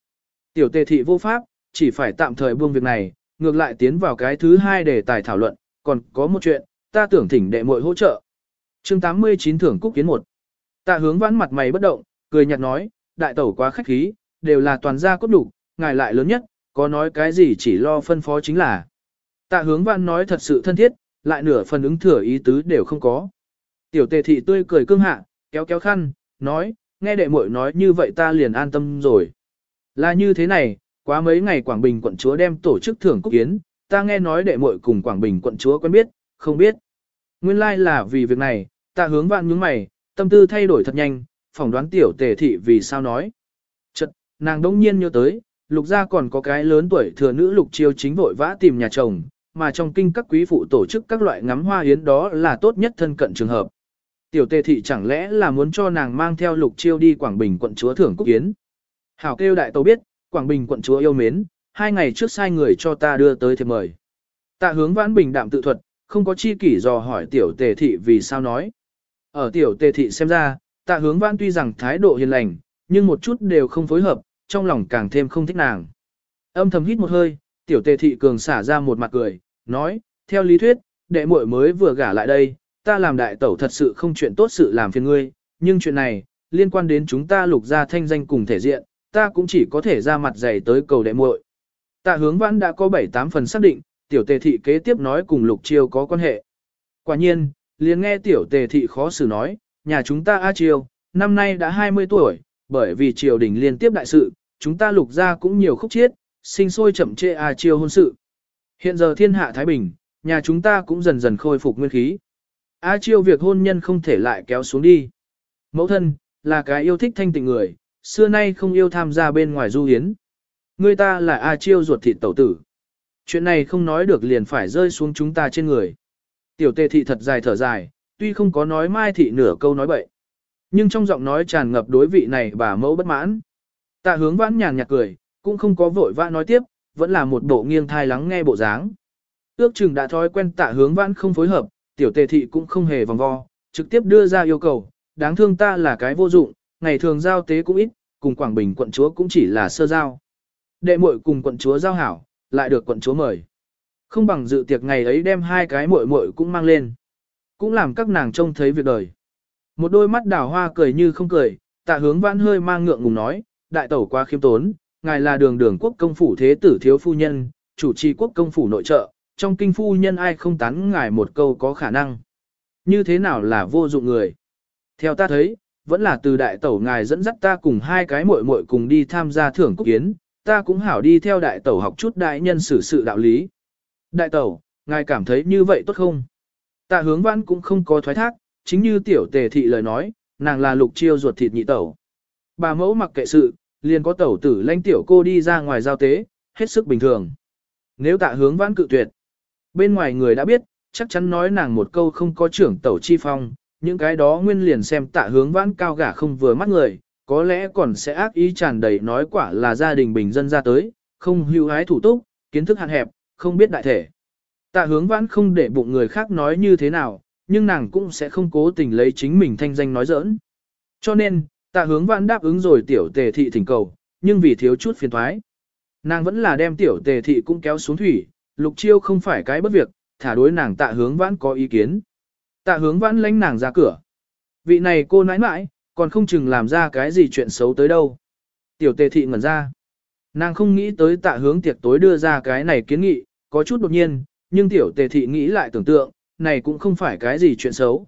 Tiểu tề thị vô pháp, chỉ phải tạm thời buông việc này, ngược lại tiến vào cái thứ hai để tài thảo luận, còn có một chuyện, ta tưởng thỉnh đệ muội hỗ trợ. chương 89 thưởng cúc kiến một. Tạ hướng vãn mặt mày bất động, cười nhạt nói, đại tẩu quá khách khí, đều là toàn gia cốt đủ, ngài lại lớn nhất, có nói cái gì chỉ lo phân phó chính là. Tạ hướng vãn nói thật sự thân thiết, lại nửa phần ứng thừa ý tứ đều không có. Tiểu tề thị tươi cười cương hạ, kéo kéo khăn, nói, nghe đệ muội nói như vậy ta liền an tâm rồi. Là như thế này, quá mấy ngày Quảng Bình quận chúa đem tổ chức thưởng cúc kiến, ta nghe nói đệ muội cùng Quảng Bình quận chúa quen biết, không biết. Nguyên lai like là vì việc này, ta hướng vạn nhướng mày, tâm tư thay đổi thật nhanh, phỏng đoán tiểu tề thị vì sao nói. Chật, nàng đông nhiên nhớ tới, lục gia còn có cái lớn tuổi thừa nữ lục chiêu chính vội vã tìm nhà chồng, mà trong kinh các quý phụ tổ chức các loại ngắm hoa yến đó là tốt nhất thân cận trường hợp. Tiểu tề thị chẳng lẽ là muốn cho nàng mang theo lục chiêu đi Quảng Bình quận chúa thưởng cúc yến. Hảo kêu đại tàu biết, Quảng Bình quận chúa yêu mến, hai ngày trước sai người cho ta đưa tới thiệp mời. Tạ hướng vãn bình đạm tự thuật, không có chi kỷ dò hỏi tiểu tề thị vì sao nói. Ở tiểu tề thị xem ra, tạ hướng vãn tuy rằng thái độ hiền lành, nhưng một chút đều không phối hợp, trong lòng càng thêm không thích nàng. Âm thầm hít một hơi, tiểu tề thị cường xả ra một mặt cười, nói, theo lý thuyết, đệ muội mới vừa gả lại đây, ta làm đại tẩu thật sự không chuyện tốt sự làm phiền ngươi, nhưng chuyện này, liên quan đến chúng ta lục ra thanh danh cùng thể diện, ta cũng chỉ có thể ra mặt dày tới cầu đệ muội. Tạ hướng vãn đã có 7-8 phần xác định, tiểu tề thị kế tiếp nói cùng lục chiêu có quan hệ. Quả nhiên, liền nghe tiểu tề thị khó xử nói, nhà chúng ta A chiêu, năm nay đã 20 tuổi, bởi vì triều đình liên tiếp đại sự, chúng ta lục ra cũng nhiều khúc chiết, sinh sôi chậm chê A chiêu hôn sự. Hiện giờ thiên hạ Thái Bình, nhà chúng ta cũng dần dần khôi phục nguyên khí. A chiêu việc hôn nhân không thể lại kéo xuống đi. Mẫu thân, là cái yêu thích thanh tịnh người, xưa nay không yêu tham gia bên ngoài du hiến. Người ta là A chiêu ruột thịt tẩu tử. Chuyện này không nói được liền phải rơi xuống chúng ta trên người. Tiểu tề thị thật dài thở dài, tuy không có nói mai thị nửa câu nói bậy. Nhưng trong giọng nói tràn ngập đối vị này bà mẫu bất mãn. Tạ hướng vãn nhàn nhạt cười, cũng không có vội vã nói tiếp, vẫn là một bộ nghiêng thai lắng nghe bộ dáng. Ước chừng đã thói quen tạ hướng vãn không phối hợp, tiểu tề thị cũng không hề vòng vo, trực tiếp đưa ra yêu cầu, đáng thương ta là cái vô dụng, ngày thường giao tế cũng ít, cùng Quảng Bình quận chúa cũng chỉ là sơ giao. Đệ muội cùng quận chúa giao hảo, lại được quận chúa mời. Không bằng dự tiệc ngày ấy đem hai cái muội muội cũng mang lên. Cũng làm các nàng trông thấy việc đời. Một đôi mắt đào hoa cười như không cười, tạ hướng vãn hơi mang ngượng ngùng nói, đại tẩu quá khiêm tốn, ngài là đường đường quốc công phủ thế tử thiếu phu nhân, chủ trì quốc công phủ nội trợ, trong kinh phu nhân ai không tán ngài một câu có khả năng. Như thế nào là vô dụng người? Theo ta thấy, vẫn là từ đại tẩu ngài dẫn dắt ta cùng hai cái muội muội cùng đi tham gia thưởng cúc kiến, ta cũng hảo đi theo đại tẩu học chút đại nhân xử sự đạo lý. Đại tẩu, ngài cảm thấy như vậy tốt không? Tạ hướng văn cũng không có thoái thác, chính như tiểu tề thị lời nói, nàng là lục chiêu ruột thịt nhị tẩu. Bà mẫu mặc kệ sự, liền có tẩu tử lãnh tiểu cô đi ra ngoài giao tế, hết sức bình thường. Nếu tạ hướng văn cự tuyệt, bên ngoài người đã biết, chắc chắn nói nàng một câu không có trưởng tẩu chi phong, những cái đó nguyên liền xem tạ hướng vãn cao gả không vừa mắt người, có lẽ còn sẽ ác ý tràn đầy nói quả là gia đình bình dân ra tới, không hưu hái thủ túc, kiến thức hạn hẹp, không biết đại thể. Tạ hướng vãn không để bụng người khác nói như thế nào, nhưng nàng cũng sẽ không cố tình lấy chính mình thanh danh nói giỡn. Cho nên, tạ hướng vãn đáp ứng rồi tiểu tề thị thỉnh cầu, nhưng vì thiếu chút phiền thoái. Nàng vẫn là đem tiểu tề thị cũng kéo xuống thủy, lục chiêu không phải cái bất việc, thả đối nàng tạ hướng vãn có ý kiến. Tạ hướng vãn lánh nàng ra cửa. Vị này cô nãi nãi, còn không chừng làm ra cái gì chuyện xấu tới đâu. Tiểu tề thị ngẩn ra. Nàng không nghĩ tới tạ hướng tiệc tối đưa ra cái này kiến nghị, có chút đột nhiên, nhưng tiểu tề thị nghĩ lại tưởng tượng, này cũng không phải cái gì chuyện xấu.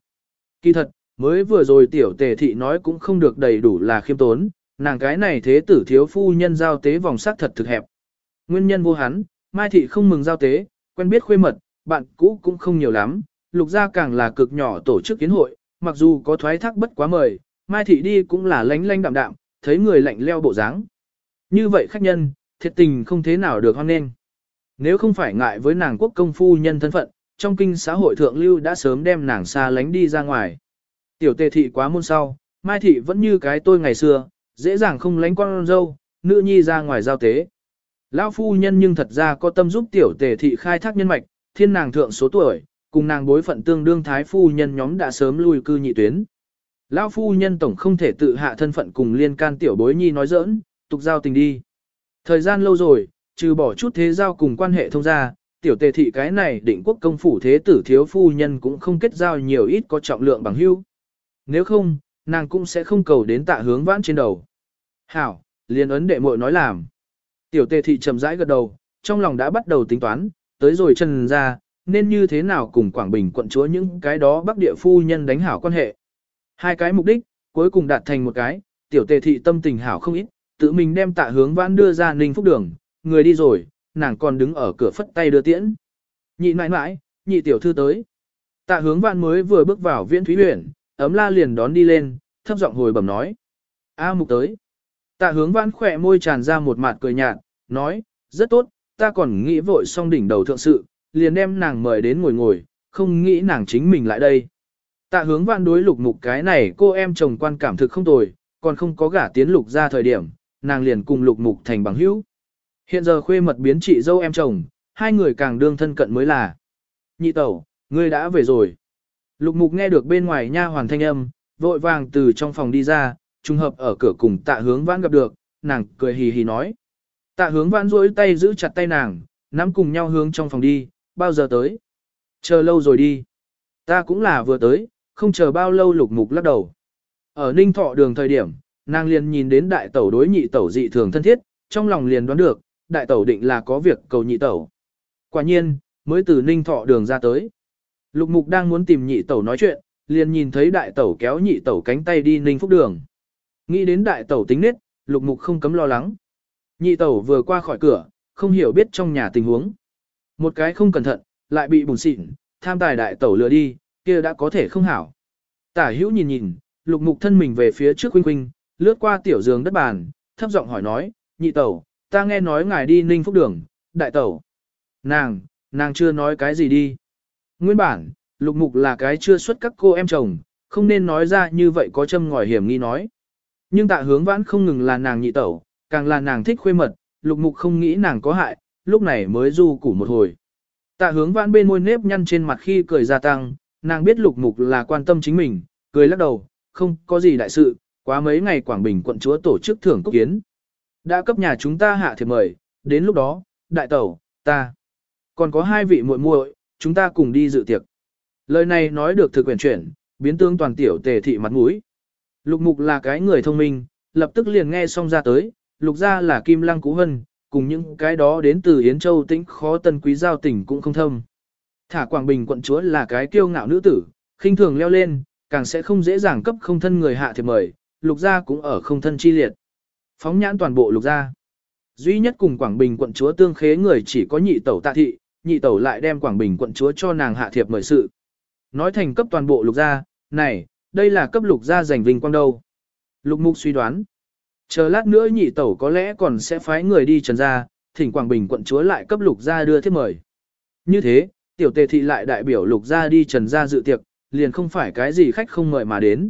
Kỳ thật, mới vừa rồi tiểu tề thị nói cũng không được đầy đủ là khiêm tốn, nàng cái này thế tử thiếu phu nhân giao tế vòng sắc thật thực hẹp. Nguyên nhân vô hắn, Mai thị không mừng giao tế, quen biết khuê mật, bạn cũ cũng không nhiều lắm, lục gia càng là cực nhỏ tổ chức kiến hội, mặc dù có thoái thác bất quá mời, Mai Thị đi cũng là lánh lánh đạm đạm, thấy người lạnh leo bộ dáng. Như vậy khách nhân, thiệt tình không thế nào được hoan nghênh. Nếu không phải ngại với nàng quốc công phu nhân thân phận, trong kinh xã hội thượng lưu đã sớm đem nàng xa lánh đi ra ngoài. Tiểu tề thị quá môn sau, Mai Thị vẫn như cái tôi ngày xưa, dễ dàng không lánh con dâu, nữ nhi ra ngoài giao tế. Lão phu nhân nhưng thật ra có tâm giúp tiểu tề thị khai thác nhân mạch, thiên nàng thượng số tuổi, cùng nàng bối phận tương đương thái phu nhân nhóm đã sớm lui cư nhị tuyến. Lão phu nhân tổng không thể tự hạ thân phận cùng liên can tiểu bối nhi nói giỡn, tục giao tình đi. Thời gian lâu rồi, trừ bỏ chút thế giao cùng quan hệ thông gia, tiểu tề thị cái này định quốc công phủ thế tử thiếu phu nhân cũng không kết giao nhiều ít có trọng lượng bằng hữu. Nếu không, nàng cũng sẽ không cầu đến tạ hướng vãn trên đầu. Hảo, liền ấn đệ muội nói làm. Tiểu tề thị chậm rãi gật đầu, trong lòng đã bắt đầu tính toán, tới rồi chân ra, nên như thế nào cùng Quảng Bình quận chúa những cái đó bắc địa phu nhân đánh hảo quan hệ. Hai cái mục đích, cuối cùng đạt thành một cái, tiểu tề thị tâm tình hảo không ít, tự mình đem tạ hướng vãn đưa ra ninh phúc đường, người đi rồi, nàng còn đứng ở cửa phất tay đưa tiễn. Nhị mãi mãi, nhị tiểu thư tới. Tạ hướng vãn mới vừa bước vào viễn thúy huyện, ấm la liền đón đi lên, thấp giọng hồi bẩm nói. A mục tới. Tạ hướng vãn khỏe môi tràn ra một mặt cười nhạt, nói, rất tốt, ta còn nghĩ vội xong đỉnh đầu thượng sự, liền đem nàng mời đến ngồi ngồi, không nghĩ nàng chính mình lại đây. Tạ hướng vãn đối lục mục cái này cô em chồng quan cảm thực không tồi, còn không có gả tiến lục ra thời điểm, nàng liền cùng lục mục thành bằng hữu. Hiện giờ khuê mật biến chị dâu em chồng, hai người càng đương thân cận mới là. Nhị tẩu, ngươi đã về rồi. Lục mục nghe được bên ngoài nha hoàn thanh âm, vội vàng từ trong phòng đi ra, trùng hợp ở cửa cùng tạ hướng vãn gặp được, nàng cười hì hì nói. Tạ hướng vãn rỗi tay giữ chặt tay nàng, nắm cùng nhau hướng trong phòng đi, bao giờ tới? Chờ lâu rồi đi. Ta cũng là vừa tới, không chờ bao lâu lục mục lắc đầu. Ở ninh thọ đường thời điểm, nàng liền nhìn đến đại tẩu đối nhị tẩu dị thường thân thiết, trong lòng liền đoán được, đại tẩu định là có việc cầu nhị tẩu. Quả nhiên, mới từ ninh thọ đường ra tới. Lục mục đang muốn tìm nhị tẩu nói chuyện, liền nhìn thấy đại tẩu kéo nhị tẩu cánh tay đi ninh phúc đường. Nghĩ đến đại tẩu tính nết, lục mục không cấm lo lắng. Nhị tẩu vừa qua khỏi cửa, không hiểu biết trong nhà tình huống. Một cái không cẩn thận, lại bị bùn xịn, tham tài đại tẩu lừa đi, kia đã có thể không hảo. Tả hữu nhìn nhìn, lục mục thân mình về phía trước huynh huynh, lướt qua tiểu giường đất bàn, thấp giọng hỏi nói, nhị tẩu, ta nghe nói ngài đi ninh phúc đường, đại tẩu. Nàng, nàng chưa nói cái gì đi. Nguyên bản, lục mục là cái chưa xuất các cô em chồng, không nên nói ra như vậy có châm ngòi hiểm nghi nói. Nhưng tạ hướng vãn không ngừng là nàng nhị tẩu, càng là nàng thích khuê mật, lục mục không nghĩ nàng có hại, lúc này mới du củ một hồi. Tạ hướng vãn bên môi nếp nhăn trên mặt khi cười gia tăng, nàng biết lục mục là quan tâm chính mình, cười lắc đầu, không có gì đại sự, quá mấy ngày Quảng Bình quận chúa tổ chức thưởng cúc kiến. Đã cấp nhà chúng ta hạ thiệp mời, đến lúc đó, đại tẩu, ta, còn có hai vị muội muội, chúng ta cùng đi dự tiệc. Lời này nói được thực quyền chuyển, biến tương toàn tiểu tề thị mặt mũi. Lục mục là cái người thông minh, lập tức liền nghe xong ra tới, lục ra là kim lăng cú hân, cùng những cái đó đến từ Yến Châu tĩnh khó tân quý giao tình cũng không thâm. Thả Quảng Bình quận chúa là cái kiêu ngạo nữ tử, khinh thường leo lên, càng sẽ không dễ dàng cấp không thân người hạ thiệp mời, lục gia cũng ở không thân chi liệt. Phóng nhãn toàn bộ lục gia. Duy nhất cùng Quảng Bình quận chúa tương khế người chỉ có nhị tẩu tạ thị, nhị tẩu lại đem Quảng Bình quận chúa cho nàng hạ thiệp mời sự. Nói thành cấp toàn bộ lục gia, này, đây là cấp lục gia giành vinh quang đâu. Lục mục suy đoán. Chờ lát nữa nhị tẩu có lẽ còn sẽ phái người đi trần gia, thỉnh Quảng Bình quận chúa lại cấp lục gia đưa thiết mời. Như thế, tiểu tề thị lại đại biểu lục gia đi trần gia dự tiệc, liền không phải cái gì khách không mời mà đến.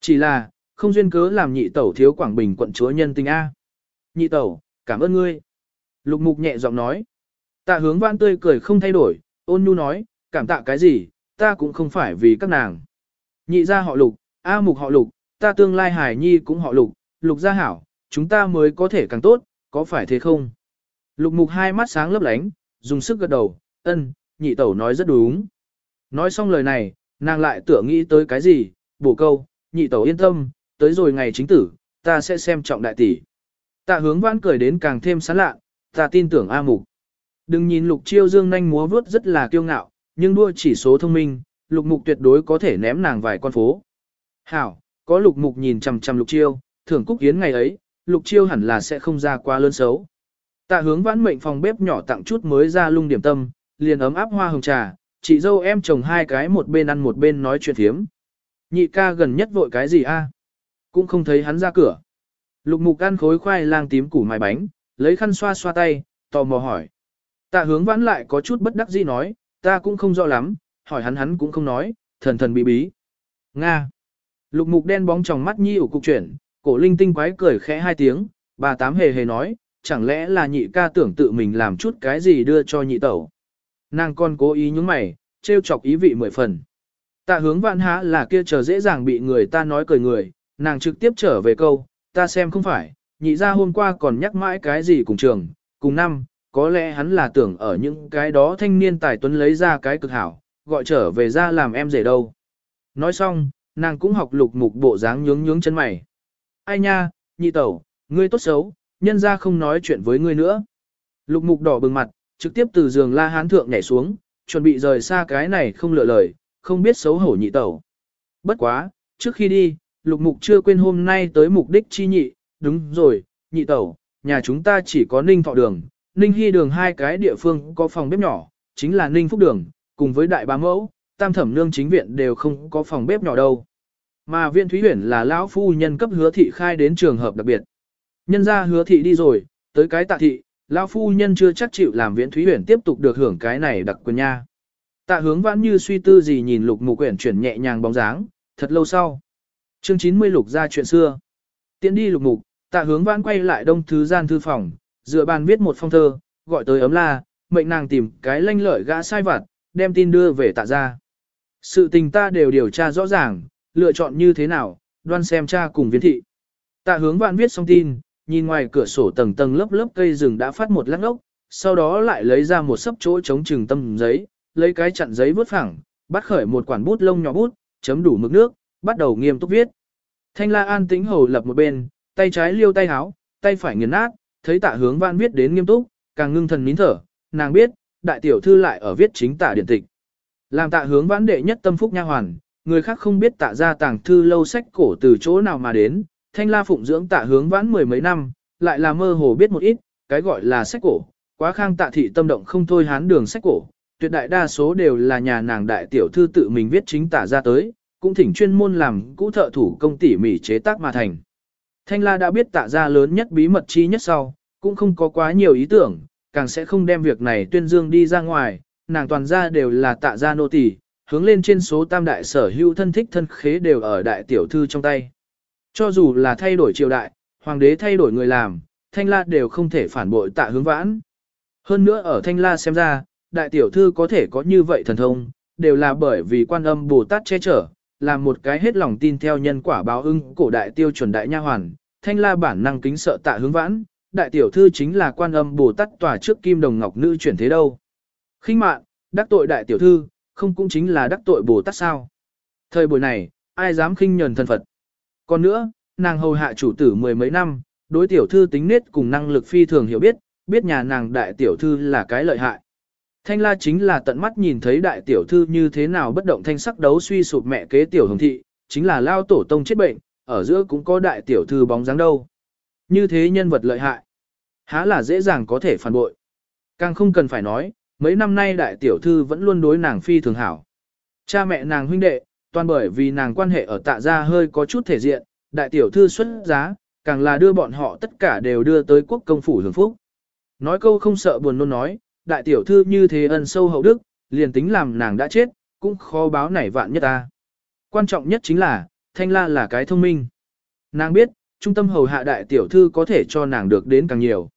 Chỉ là, không duyên cớ làm nhị tẩu thiếu Quảng Bình quận chúa nhân tình A. Nhị tẩu, cảm ơn ngươi. Lục mục nhẹ giọng nói. Tạ hướng văn tươi cười không thay đổi, ôn nhu nói, cảm tạ cái gì, ta cũng không phải vì các nàng. Nhị gia họ lục, A mục họ lục, ta tương lai hải nhi cũng họ lục, lục gia hảo, chúng ta mới có thể càng tốt, có phải thế không? Lục mục hai mắt sáng lấp lánh, dùng sức gật đầu, ân, nhị tẩu nói rất đúng. Nói xong lời này, nàng lại tưởng nghĩ tới cái gì, bổ câu, nhị tẩu yên tâm, tới rồi ngày chính tử, ta sẽ xem trọng đại tỷ. Tạ hướng vãn cười đến càng thêm sán lạ, ta tin tưởng A mục. Đừng nhìn lục chiêu dương nhanh múa vướt rất là kiêu ngạo, nhưng đua chỉ số thông minh, lục mục tuyệt đối có thể ném nàng vài con phố. Hảo, có lục mục nhìn chằm chằm lục chiêu, thưởng cúc hiến ngày ấy, lục chiêu hẳn là sẽ không ra quá lớn xấu. Tạ hướng vãn mệnh phòng bếp nhỏ tặng chút mới ra lung điểm tâm, liền ấm áp hoa hồng trà, chị dâu em chồng hai cái một bên ăn một bên nói chuyện thiếm. Nhị ca gần nhất vội cái gì a? Cũng không thấy hắn ra cửa. Lục mục ăn khối khoai lang tím củ mài bánh, lấy khăn xoa xoa tay, tò mò hỏi. Tạ hướng vãn lại có chút bất đắc dĩ nói, ta cũng không rõ lắm, hỏi hắn hắn cũng không nói, thần thần bí bí. Nga. Lục mục đen bóng trong mắt nhi ủ cục chuyển, cổ linh tinh quái cười khẽ hai tiếng, bà tám hề hề nói, chẳng lẽ là nhị ca tưởng tự mình làm chút cái gì đưa cho nhị tẩu. Nàng con cố ý nhúng mày, trêu chọc ý vị mười phần. Tạ hướng vạn há là kia chờ dễ dàng bị người ta nói cười người, nàng trực tiếp trở về câu, ta xem không phải, nhị ra hôm qua còn nhắc mãi cái gì cùng trường, cùng năm, có lẽ hắn là tưởng ở những cái đó thanh niên tài tuấn lấy ra cái cực hảo, gọi trở về ra làm em rể đâu. Nói xong, nàng cũng học lục mục bộ dáng nhướng nhướng chân mày. Ai nha, nhị tẩu, ngươi tốt xấu, nhân ra không nói chuyện với ngươi nữa. Lục mục đỏ bừng mặt, trực tiếp từ giường la hán thượng nhảy xuống, chuẩn bị rời xa cái này không lựa lời, không biết xấu hổ nhị tẩu. Bất quá, trước khi đi, lục mục chưa quên hôm nay tới mục đích chi nhị, đúng rồi, nhị tẩu, nhà chúng ta chỉ có ninh thọ đường, ninh hy đường hai cái địa phương có phòng bếp nhỏ, chính là ninh phúc đường, cùng với đại bá mẫu, tam thẩm nương chính viện đều không có phòng bếp nhỏ đâu. Mà viện thúy huyển là lão phu nhân cấp hứa thị khai đến trường hợp đặc biệt. Nhân ra hứa thị đi rồi, tới cái tạ thị, lão phu nhân chưa chắc chịu làm viện thúy huyển tiếp tục được hưởng cái này đặc quyền nha. Tạ hướng vãn như suy tư gì nhìn lục mục quyển chuyển nhẹ nhàng bóng dáng, thật lâu sau. Chương 90 lục ra chuyện xưa. Tiến đi lục mục, tạ hướng vãn quay lại đông thứ gian thư phòng, dựa bàn viết một phong thơ, gọi tới ấm la, mệnh nàng tìm cái lanh lợi gã sai vặt, đem tin đưa về tạ ra. Sự tình ta đều điều tra rõ ràng, lựa chọn như thế nào, đoan xem cha cùng viên thị. Tạ hướng vãn viết xong tin, nhìn ngoài cửa sổ tầng tầng lớp lớp cây rừng đã phát một lát ốc, sau đó lại lấy ra một sấp chỗ chống trừng tâm giấy, lấy cái chặn giấy vớt phẳng, bắt khởi một quản bút lông nhỏ bút, chấm đủ mực nước, bắt đầu nghiêm túc viết. Thanh la an tĩnh hầu lập một bên, tay trái liêu tay háo, tay phải nghiền nát, thấy tạ hướng vạn viết đến nghiêm túc, càng ngưng thần nín thở, nàng biết, đại tiểu thư lại ở viết chính tả điện tịch. Làm tạ hướng vãn đệ nhất tâm phúc nha hoàn, người khác không biết tạ ra tàng thư lâu sách cổ từ chỗ nào mà đến, thanh la phụng dưỡng tạ hướng vãn mười mấy năm, lại là mơ hồ biết một ít, cái gọi là sách cổ, quá khang tạ thị tâm động không thôi hán đường sách cổ, tuyệt đại đa số đều là nhà nàng đại tiểu thư tự mình viết chính tả ra tới, cũng thỉnh chuyên môn làm cũ thợ thủ công tỉ mỉ chế tác mà thành. Thanh La đã biết tạ ra lớn nhất bí mật chi nhất sau, cũng không có quá nhiều ý tưởng, càng sẽ không đem việc này tuyên dương đi ra ngoài, nàng toàn ra đều là tạ ra nô tỳ, hướng lên trên số tam đại sở hữu thân thích thân khế đều ở đại tiểu thư trong tay. Cho dù là thay đổi triều đại, hoàng đế thay đổi người làm, Thanh La đều không thể phản bội tạ hướng vãn. Hơn nữa ở Thanh La xem ra, đại tiểu thư có thể có như vậy thần thông, đều là bởi vì quan âm Bồ Tát che chở, làm một cái hết lòng tin theo nhân quả báo ưng cổ đại tiêu chuẩn đại nha hoàn, thanh la bản năng kính sợ tạ hướng vãn, đại tiểu thư chính là quan âm Bồ Tát tòa trước kim đồng ngọc nữ chuyển thế đâu. khinh mạn, đắc tội đại tiểu thư, không cũng chính là đắc tội Bồ Tát sao. Thời buổi này, ai dám khinh nhờn thần Phật. Còn nữa, nàng hầu hạ chủ tử mười mấy năm, đối tiểu thư tính nết cùng năng lực phi thường hiểu biết, biết nhà nàng đại tiểu thư là cái lợi hại. Thanh la chính là tận mắt nhìn thấy đại tiểu thư như thế nào bất động thanh sắc đấu suy sụp mẹ kế tiểu hồng thị, chính là lao tổ tông chết bệnh, ở giữa cũng có đại tiểu thư bóng dáng đâu. Như thế nhân vật lợi hại, há là dễ dàng có thể phản bội. Càng không cần phải nói, mấy năm nay đại tiểu thư vẫn luôn đối nàng phi thường hảo. Cha mẹ nàng huynh đệ, toàn bởi vì nàng quan hệ ở tạ gia hơi có chút thể diện, đại tiểu thư xuất giá, càng là đưa bọn họ tất cả đều đưa tới quốc công phủ hưởng phúc. Nói câu không sợ buồn nôn nói, đại tiểu thư như thế ân sâu hậu đức, liền tính làm nàng đã chết, cũng khó báo nảy vạn nhất ta. Quan trọng nhất chính là, Thanh La là cái thông minh. Nàng biết, trung tâm hầu hạ đại tiểu thư có thể cho nàng được đến càng nhiều.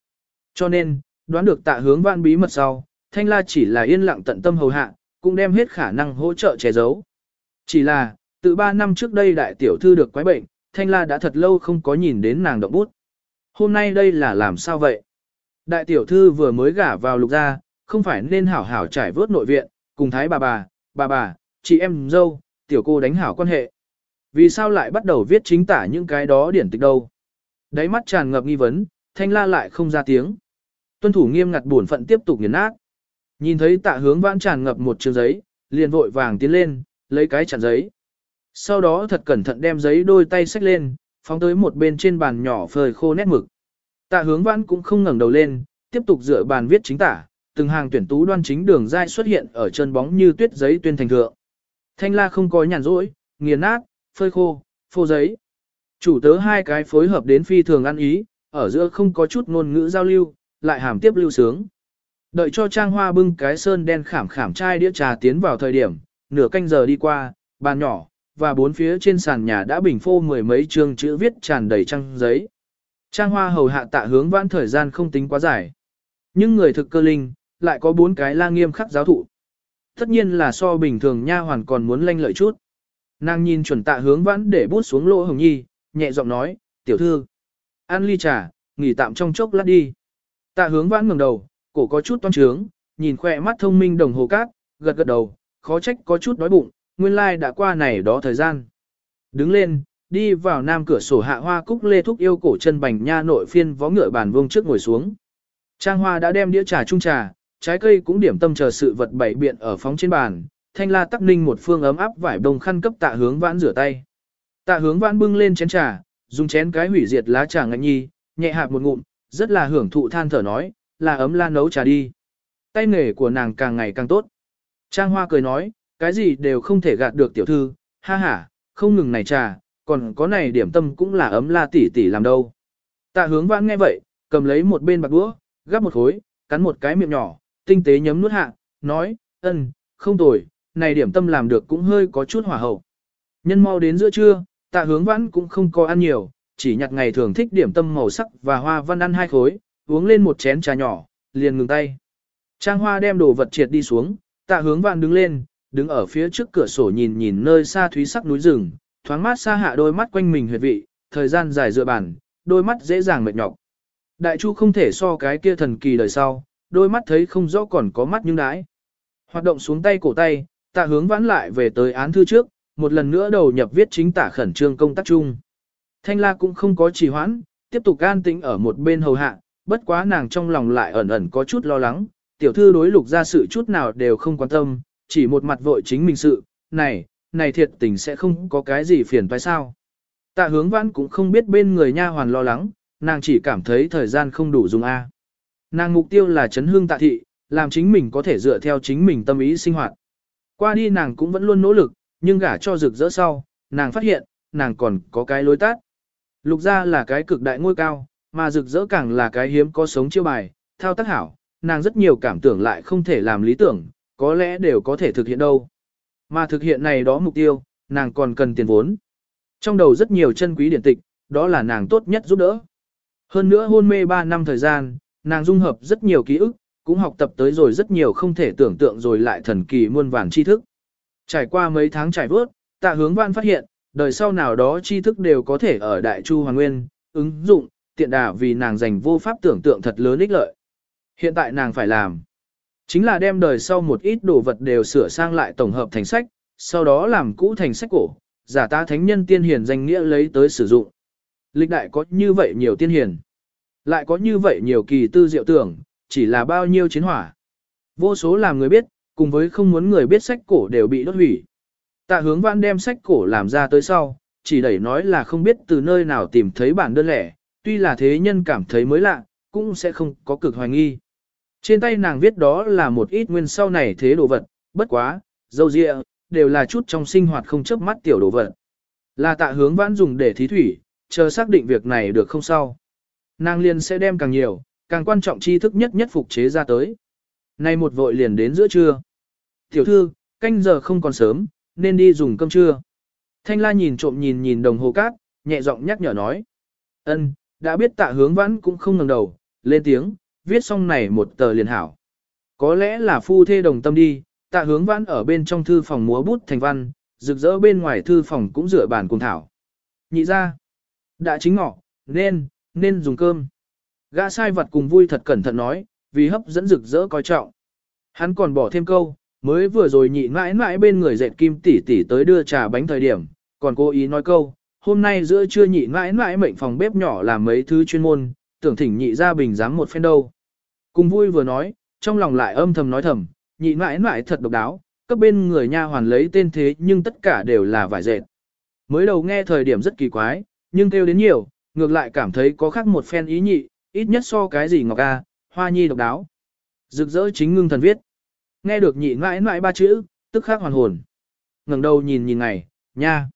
Cho nên, đoán được tạ hướng vạn bí mật sau, Thanh La chỉ là yên lặng tận tâm hầu hạ, cũng đem hết khả năng hỗ trợ che giấu. Chỉ là, từ 3 năm trước đây đại tiểu thư được quái bệnh, Thanh La đã thật lâu không có nhìn đến nàng động bút. Hôm nay đây là làm sao vậy? Đại tiểu thư vừa mới gả vào lục gia, không phải nên hảo hảo trải vớt nội viện, cùng thái bà bà, bà bà, chị em dâu, tiểu cô đánh hảo quan hệ. Vì sao lại bắt đầu viết chính tả những cái đó điển tịch đâu? Đáy mắt tràn ngập nghi vấn, thanh la lại không ra tiếng. Tuân thủ nghiêm ngặt bổn phận tiếp tục nghiền nát. Nhìn thấy tạ hướng vãn tràn ngập một trường giấy, liền vội vàng tiến lên, lấy cái chặn giấy. Sau đó thật cẩn thận đem giấy đôi tay xách lên, phóng tới một bên trên bàn nhỏ phơi khô nét mực. Tạ hướng vãn cũng không ngẩng đầu lên, tiếp tục dựa bàn viết chính tả, từng hàng tuyển tú đoan chính đường dai xuất hiện ở chân bóng như tuyết giấy tuyên thành thượng. Thanh la không có nhàn rỗi, nghiền nát, phơi khô, phô giấy. Chủ tớ hai cái phối hợp đến phi thường ăn ý, ở giữa không có chút ngôn ngữ giao lưu, lại hàm tiếp lưu sướng. Đợi cho trang hoa bưng cái sơn đen khảm khảm chai đĩa trà tiến vào thời điểm, nửa canh giờ đi qua, bàn nhỏ, và bốn phía trên sàn nhà đã bình phô mười mấy chương chữ viết tràn đầy trang giấy. Trang hoa hầu hạ tạ hướng vãn thời gian không tính quá dài. Nhưng người thực cơ linh, lại có bốn cái la nghiêm khắc giáo thụ. Tất nhiên là so bình thường nha hoàn còn muốn lanh lợi chút. Nàng nhìn chuẩn tạ hướng vãn để bút xuống lỗ hồng nhi, nhẹ giọng nói, tiểu thư. Ăn ly trà, nghỉ tạm trong chốc lát đi. Tạ hướng vãn ngẩng đầu, cổ có chút toan trướng, nhìn khoe mắt thông minh đồng hồ cát, gật gật đầu, khó trách có chút đói bụng, nguyên lai like đã qua này đó thời gian. Đứng lên, đi vào nam cửa sổ hạ hoa cúc lê thúc yêu cổ chân bành nha nội phiên vó ngựa bàn vương trước ngồi xuống. Trang hoa đã đem đĩa trà trung trà, trái cây cũng điểm tâm chờ sự vật bảy biện ở phóng trên bàn, thanh la tắc ninh một phương ấm áp vải đồng khăn cấp tạ hướng vãn rửa tay. Tạ hướng vãn bưng lên chén trà, dùng chén cái hủy diệt lá trà ngạnh nhi, nhẹ hạp một ngụm, rất là hưởng thụ than thở nói, là ấm la nấu trà đi. Tay nghề của nàng càng ngày càng tốt. Trang hoa cười nói, cái gì đều không thể gạt được tiểu thư, ha ha, không ngừng này trà, còn có này điểm tâm cũng là ấm la tỷ tỷ làm đâu. Tạ hướng vãn nghe vậy, cầm lấy một bên bạc đũa, gắp một khối, cắn một cái miệng nhỏ, tinh tế nhấm nuốt hạ, nói, ân, không tồi, này điểm tâm làm được cũng hơi có chút hỏa hậu. Nhân mau đến giữa trưa, tạ hướng vãn cũng không có ăn nhiều, chỉ nhặt ngày thường thích điểm tâm màu sắc và hoa văn ăn hai khối, uống lên một chén trà nhỏ, liền ngừng tay. Trang hoa đem đồ vật triệt đi xuống, tạ hướng vãn đứng lên, đứng ở phía trước cửa sổ nhìn nhìn nơi xa thúy sắc núi rừng, thoáng mát xa hạ đôi mắt quanh mình huyệt vị, thời gian dài dựa bàn, đôi mắt dễ dàng mệt nhọc. Đại chu không thể so cái kia thần kỳ đời sau, đôi mắt thấy không rõ còn có mắt nhưng đãi. Hoạt động xuống tay cổ tay, tạ hướng vãn lại về tới án thư trước, một lần nữa đầu nhập viết chính tả khẩn trương công tác chung. Thanh la cũng không có trì hoãn, tiếp tục an tĩnh ở một bên hầu hạ, bất quá nàng trong lòng lại ẩn ẩn có chút lo lắng, tiểu thư đối lục ra sự chút nào đều không quan tâm, chỉ một mặt vội chính mình sự, này, này thiệt tình sẽ không có cái gì phiền phải sao. Tạ hướng vãn cũng không biết bên người nha hoàn lo lắng, nàng chỉ cảm thấy thời gian không đủ dùng A. Nàng mục tiêu là chấn hương tạ thị, làm chính mình có thể dựa theo chính mình tâm ý sinh hoạt. Qua đi nàng cũng vẫn luôn nỗ lực, nhưng gả cho rực rỡ sau, nàng phát hiện, nàng còn có cái lối tát. Lục gia là cái cực đại ngôi cao, mà rực rỡ càng là cái hiếm có sống chiêu bài, thao tác hảo, nàng rất nhiều cảm tưởng lại không thể làm lý tưởng, có lẽ đều có thể thực hiện đâu. Mà thực hiện này đó mục tiêu, nàng còn cần tiền vốn. Trong đầu rất nhiều chân quý điển tịch, đó là nàng tốt nhất giúp đỡ. Hơn nữa hôn mê 3 năm thời gian, nàng dung hợp rất nhiều ký ức, cũng học tập tới rồi rất nhiều không thể tưởng tượng rồi lại thần kỳ muôn vàn tri thức. Trải qua mấy tháng trải vớt, tạ hướng văn phát hiện, đời sau nào đó tri thức đều có thể ở Đại Chu Hoàng Nguyên, ứng dụng, tiện đà vì nàng dành vô pháp tưởng tượng thật lớn ích lợi. Hiện tại nàng phải làm, chính là đem đời sau một ít đồ vật đều sửa sang lại tổng hợp thành sách, sau đó làm cũ thành sách cổ, giả ta thánh nhân tiên hiền danh nghĩa lấy tới sử dụng. Lịch đại có như vậy nhiều tiên hiền, lại có như vậy nhiều kỳ tư diệu tưởng, chỉ là bao nhiêu chiến hỏa. Vô số làm người biết, cùng với không muốn người biết sách cổ đều bị đốt hủy. Tạ hướng văn đem sách cổ làm ra tới sau, chỉ đẩy nói là không biết từ nơi nào tìm thấy bản đơn lẻ, tuy là thế nhân cảm thấy mới lạ, cũng sẽ không có cực hoài nghi. Trên tay nàng viết đó là một ít nguyên sau này thế đồ vật, bất quá, dâu dịa, đều là chút trong sinh hoạt không chấp mắt tiểu đồ vật. Là tạ hướng vãn dùng để thí thủy, chờ xác định việc này được không sau. Nàng liền sẽ đem càng nhiều, càng quan trọng tri thức nhất nhất phục chế ra tới. Nay một vội liền đến giữa trưa. Tiểu thư, canh giờ không còn sớm, nên đi dùng cơm trưa. Thanh la nhìn trộm nhìn nhìn đồng hồ cát, nhẹ giọng nhắc nhở nói. ân đã biết tạ hướng vãn cũng không ngẩng đầu, lên tiếng, viết xong này một tờ liền hảo. Có lẽ là phu thê đồng tâm đi, tạ hướng vãn ở bên trong thư phòng múa bút thành văn, rực rỡ bên ngoài thư phòng cũng rửa bàn cùng thảo. Nhị ra, đã chính ngọ, nên, nên dùng cơm. Gã sai vật cùng vui thật cẩn thận nói, vì hấp dẫn rực rỡ coi trọng. Hắn còn bỏ thêm câu, mới vừa rồi nhị mãi mãi bên người dệt kim tỷ tỷ tới đưa trà bánh thời điểm, còn cố ý nói câu, hôm nay giữa trưa nhị mãi mãi mệnh phòng bếp nhỏ làm mấy thứ chuyên môn, tưởng thỉnh nhị ra bình dám một phen đâu. Cùng vui vừa nói, trong lòng lại âm thầm nói thầm, nhị mãi mãi thật độc đáo, cấp bên người nha hoàn lấy tên thế nhưng tất cả đều là vải dệt. Mới đầu nghe thời điểm rất kỳ quái, nhưng kêu đến nhiều, ngược lại cảm thấy có khác một phen ý nhị, ít nhất so cái gì ngọc a, hoa nhi độc đáo. Rực rỡ chính ngưng thần viết. Nghe được nhị mãi mãi ba chữ, tức khắc hoàn hồn. ngẩng đầu nhìn nhìn ngày, nha.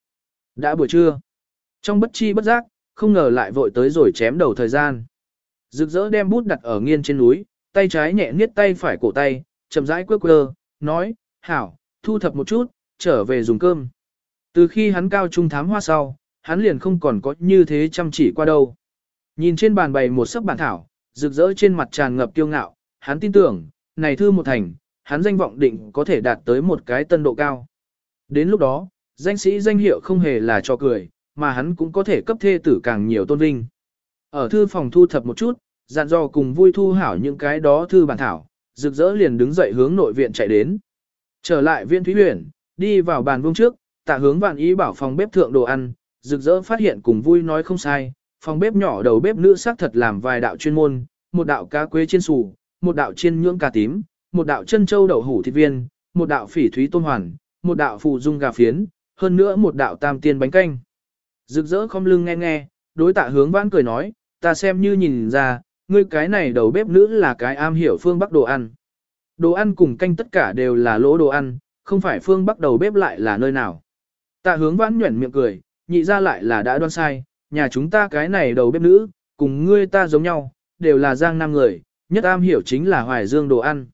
Đã buổi trưa. Trong bất chi bất giác, không ngờ lại vội tới rồi chém đầu thời gian. Rực rỡ đem bút đặt ở nghiên trên núi, tay trái nhẹ niết tay phải cổ tay, chậm rãi quơ quơ, nói, hảo, thu thập một chút, trở về dùng cơm. Từ khi hắn cao trung thám hoa sau, hắn liền không còn có như thế chăm chỉ qua đâu. Nhìn trên bàn bày một sấp bản thảo, rực rỡ trên mặt tràn ngập kiêu ngạo, hắn tin tưởng, này thư một thành, hắn danh vọng định có thể đạt tới một cái tân độ cao. Đến lúc đó, danh sĩ danh hiệu không hề là cho cười, mà hắn cũng có thể cấp thê tử càng nhiều tôn vinh. Ở thư phòng thu thập một chút, dặn dò cùng vui thu hảo những cái đó thư bản thảo, rực rỡ liền đứng dậy hướng nội viện chạy đến. Trở lại viện thúy huyền, đi vào bàn vuông trước, tạ hướng vạn ý bảo phòng bếp thượng đồ ăn, rực rỡ phát hiện cùng vui nói không sai, phòng bếp nhỏ đầu bếp nữ xác thật làm vài đạo chuyên môn, một đạo cá quế chiên xù, một đạo chiên nhưỡng cà tím, một đạo chân châu đậu hủ thịt viên, một đạo phỉ thúy tôm hoàn, một đạo phù dung gà phiến, hơn nữa một đạo tam tiên bánh canh. Rực rỡ không lưng nghe nghe, đối tạ hướng vãn cười nói, ta xem như nhìn ra, ngươi cái này đầu bếp nữ là cái am hiểu phương Bắc đồ ăn. Đồ ăn cùng canh tất cả đều là lỗ đồ ăn, không phải phương Bắc đầu bếp lại là nơi nào. Tạ hướng vãn nhuẩn miệng cười, nhị ra lại là đã đoan sai, nhà chúng ta cái này đầu bếp nữ, cùng ngươi ta giống nhau, đều là giang nam người, nhất am hiểu chính là hoài dương đồ ăn.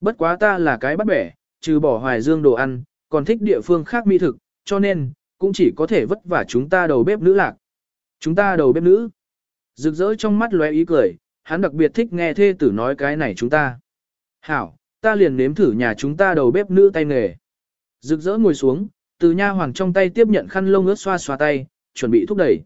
Bất quá ta là cái bắt bẻ, trừ bỏ hoài dương đồ ăn, còn thích địa phương khác mỹ thực, cho nên, cũng chỉ có thể vất vả chúng ta đầu bếp nữ lạc. Chúng ta đầu bếp nữ. Rực rỡ trong mắt lóe ý cười, hắn đặc biệt thích nghe thê tử nói cái này chúng ta. Hảo, ta liền nếm thử nhà chúng ta đầu bếp nữ tay nghề. Rực rỡ ngồi xuống, từ nha hoàng trong tay tiếp nhận khăn lông ướt xoa xoa tay, chuẩn bị thúc đẩy.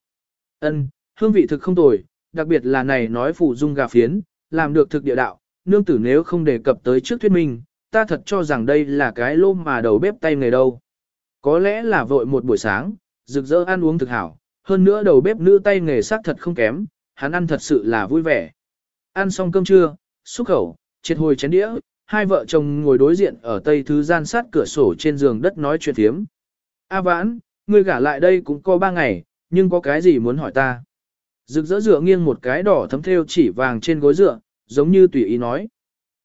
Ân, hương vị thực không tồi, đặc biệt là này nói phụ dung gà phiến, làm được thực địa đạo, nương tử nếu không đề cập tới trước thuyết minh, ta thật cho rằng đây là cái lôm mà đầu bếp tay nghề đâu. Có lẽ là vội một buổi sáng, rực rỡ ăn uống thực hảo, hơn nữa đầu bếp nữ tay nghề sắc thật không kém, hắn ăn thật sự là vui vẻ. Ăn xong cơm trưa, xúc khẩu, triệt hồi chén đĩa, hai vợ chồng ngồi đối diện ở tây thứ gian sát cửa sổ trên giường đất nói chuyện thiếm. A vãn, ngươi gả lại đây cũng có ba ngày, nhưng có cái gì muốn hỏi ta? Rực rỡ dựa nghiêng một cái đỏ thấm theo chỉ vàng trên gối dựa, giống như tùy ý nói.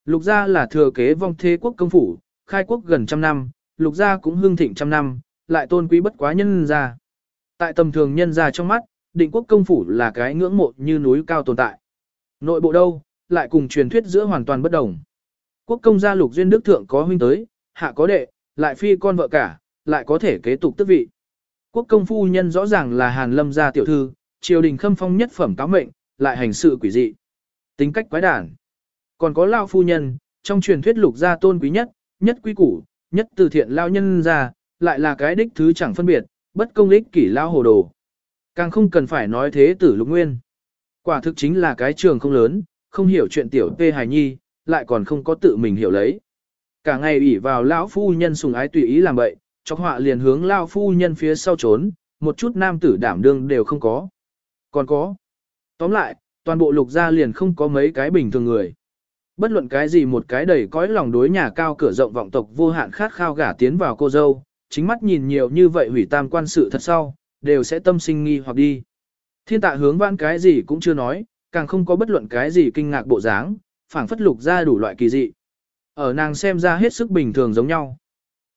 Lục gia là thừa kế vong thế quốc công phủ, khai quốc gần trăm năm, lục gia cũng hưng thịnh trăm năm, lại tôn quý bất quá nhân gia. Tại tầm thường nhân gia trong mắt, định quốc công phủ là cái ngưỡng mộ như núi cao tồn tại. Nội bộ đâu, lại cùng truyền thuyết giữa hoàn toàn bất đồng. Quốc công gia lục duyên đức thượng có huynh tới, hạ có đệ, lại phi con vợ cả, lại có thể kế tục tước vị. Quốc công phu nhân rõ ràng là Hàn Lâm gia tiểu thư, triều đình khâm phong nhất phẩm cáo mệnh, lại hành sự quỷ dị. Tính cách quái đản. Còn có lao phu nhân, trong truyền thuyết lục gia tôn quý nhất, nhất quý củ, nhất từ thiện lao nhân ra lại là cái đích thứ chẳng phân biệt, bất công ích kỷ lao hồ đồ. Càng không cần phải nói thế tử lục nguyên. Quả thực chính là cái trường không lớn, không hiểu chuyện tiểu tê hài nhi, lại còn không có tự mình hiểu lấy. Cả ngày ủy vào lão phu nhân sùng ái tùy ý làm bậy, chọc họa liền hướng lao phu nhân phía sau trốn, một chút nam tử đảm đương đều không có. Còn có. Tóm lại, toàn bộ lục gia liền không có mấy cái bình thường người. Bất luận cái gì một cái đầy cõi lòng đối nhà cao cửa rộng vọng tộc vô hạn khát khao gả tiến vào cô dâu, chính mắt nhìn nhiều như vậy hủy tam quan sự thật sau, đều sẽ tâm sinh nghi hoặc đi. Thiên tạ hướng vãn cái gì cũng chưa nói, càng không có bất luận cái gì kinh ngạc bộ dáng, phảng phất lục ra đủ loại kỳ dị. Ở nàng xem ra hết sức bình thường giống nhau.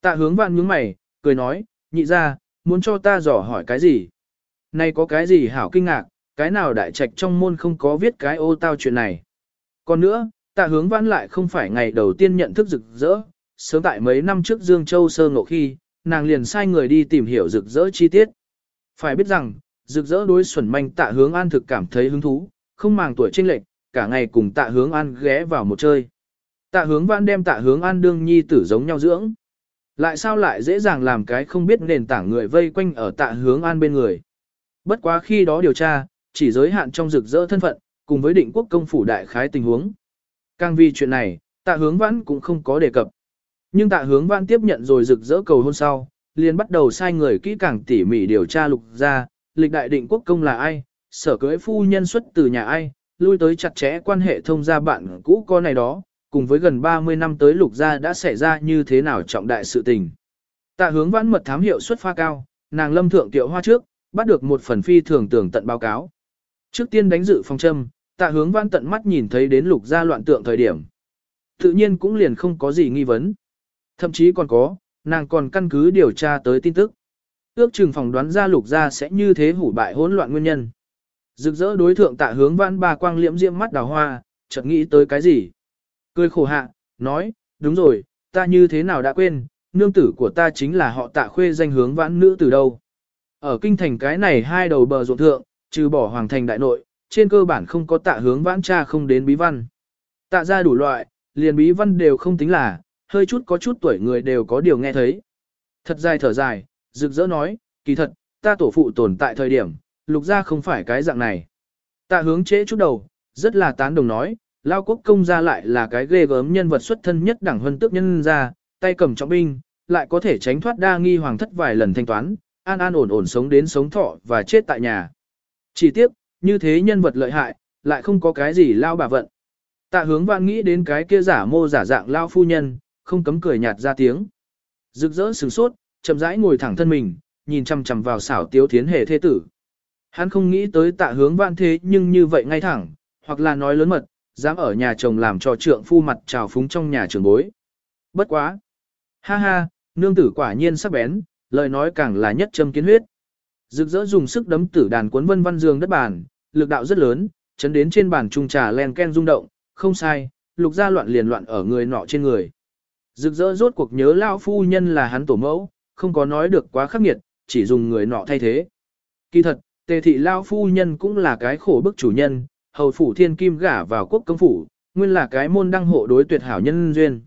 Tạ hướng vãn nhướng mày, cười nói, nhị ra, muốn cho ta dò hỏi cái gì? nay có cái gì hảo kinh ngạc, cái nào đại trạch trong môn không có viết cái ô tao chuyện này. Còn nữa, tạ hướng vãn lại không phải ngày đầu tiên nhận thức rực rỡ, sớm tại mấy năm trước Dương Châu sơ ngộ khi, nàng liền sai người đi tìm hiểu rực rỡ chi tiết. Phải biết rằng, rực rỡ đối xuẩn manh tạ hướng an thực cảm thấy hứng thú, không màng tuổi trinh lệch, cả ngày cùng tạ hướng an ghé vào một chơi. Tạ hướng vãn đem tạ hướng an đương nhi tử giống nhau dưỡng. Lại sao lại dễ dàng làm cái không biết nền tảng người vây quanh ở tạ hướng an bên người. Bất quá khi đó điều tra, chỉ giới hạn trong rực rỡ thân phận, cùng với định quốc công phủ đại khái tình huống. Càng vì chuyện này, tạ hướng vãn cũng không có đề cập. Nhưng tạ hướng vãn tiếp nhận rồi rực rỡ cầu hôn sau, liền bắt đầu sai người kỹ càng tỉ mỉ điều tra lục ra, lịch đại định quốc công là ai, sở cưới phu nhân xuất từ nhà ai, lui tới chặt chẽ quan hệ thông gia bạn cũ con này đó, cùng với gần 30 năm tới lục gia đã xảy ra như thế nào trọng đại sự tình. Tạ hướng vãn mật thám hiệu xuất pha cao, nàng lâm thượng tiệu hoa trước, bắt được một phần phi thường tưởng tận báo cáo. Trước tiên đánh dự phong châm, tạ hướng vãn tận mắt nhìn thấy đến lục gia loạn tượng thời điểm. Tự nhiên cũng liền không có gì nghi vấn. Thậm chí còn có, nàng còn căn cứ điều tra tới tin tức. Ước chừng phỏng đoán ra lục gia sẽ như thế hủ bại hỗn loạn nguyên nhân. Rực rỡ đối thượng tạ hướng vãn ba quang liễm diễm mắt đào hoa, chợt nghĩ tới cái gì. Cười khổ hạ, nói, đúng rồi, ta như thế nào đã quên, nương tử của ta chính là họ tạ khuê danh hướng vãn nữ từ đâu. Ở kinh thành cái này hai đầu bờ ruộng thượng, trừ bỏ hoàng thành đại nội, trên cơ bản không có tạ hướng vãn cha không đến bí văn. Tạ ra đủ loại, liền bí văn đều không tính là, hơi chút có chút tuổi người đều có điều nghe thấy. Thật dài thở dài, rực rỡ nói, kỳ thật, ta tổ phụ tồn tại thời điểm, lục gia không phải cái dạng này. Tạ hướng chế chút đầu, rất là tán đồng nói, lao quốc công gia lại là cái ghê gớm nhân vật xuất thân nhất đẳng huân tước nhân gia, tay cầm trọng binh, lại có thể tránh thoát đa nghi hoàng thất vài lần thanh toán, an an ổn ổn sống đến sống thọ và chết tại nhà. Chỉ tiếp, như thế nhân vật lợi hại, lại không có cái gì lao bà vận. Tạ hướng vạn nghĩ đến cái kia giả mô giả dạng lao phu nhân, không cấm cười nhạt ra tiếng. Rực rỡ sửng sốt, chậm rãi ngồi thẳng thân mình, nhìn chằm chằm vào xảo tiếu thiến hề thế tử. Hắn không nghĩ tới tạ hướng vạn thế nhưng như vậy ngay thẳng, hoặc là nói lớn mật, dám ở nhà chồng làm cho trượng phu mặt trào phúng trong nhà trường bối. Bất quá. Ha ha, nương tử quả nhiên sắc bén, lời nói càng là nhất châm kiến huyết. Rực rỡ dùng sức đấm tử đàn cuốn vân văn giường đất bàn, lực đạo rất lớn, chấn đến trên bàn trung trà len ken rung động, không sai, lục gia loạn liền loạn ở người nọ trên người. Rực rỡ rốt cuộc nhớ lão phu nhân là hắn tổ mẫu, không có nói được quá khắc nghiệt, chỉ dùng người nọ thay thế. Kỳ thật, tề thị lão phu nhân cũng là cái khổ bức chủ nhân, hầu phủ thiên kim gả vào quốc công phủ, nguyên là cái môn đăng hộ đối tuyệt hảo nhân duyên.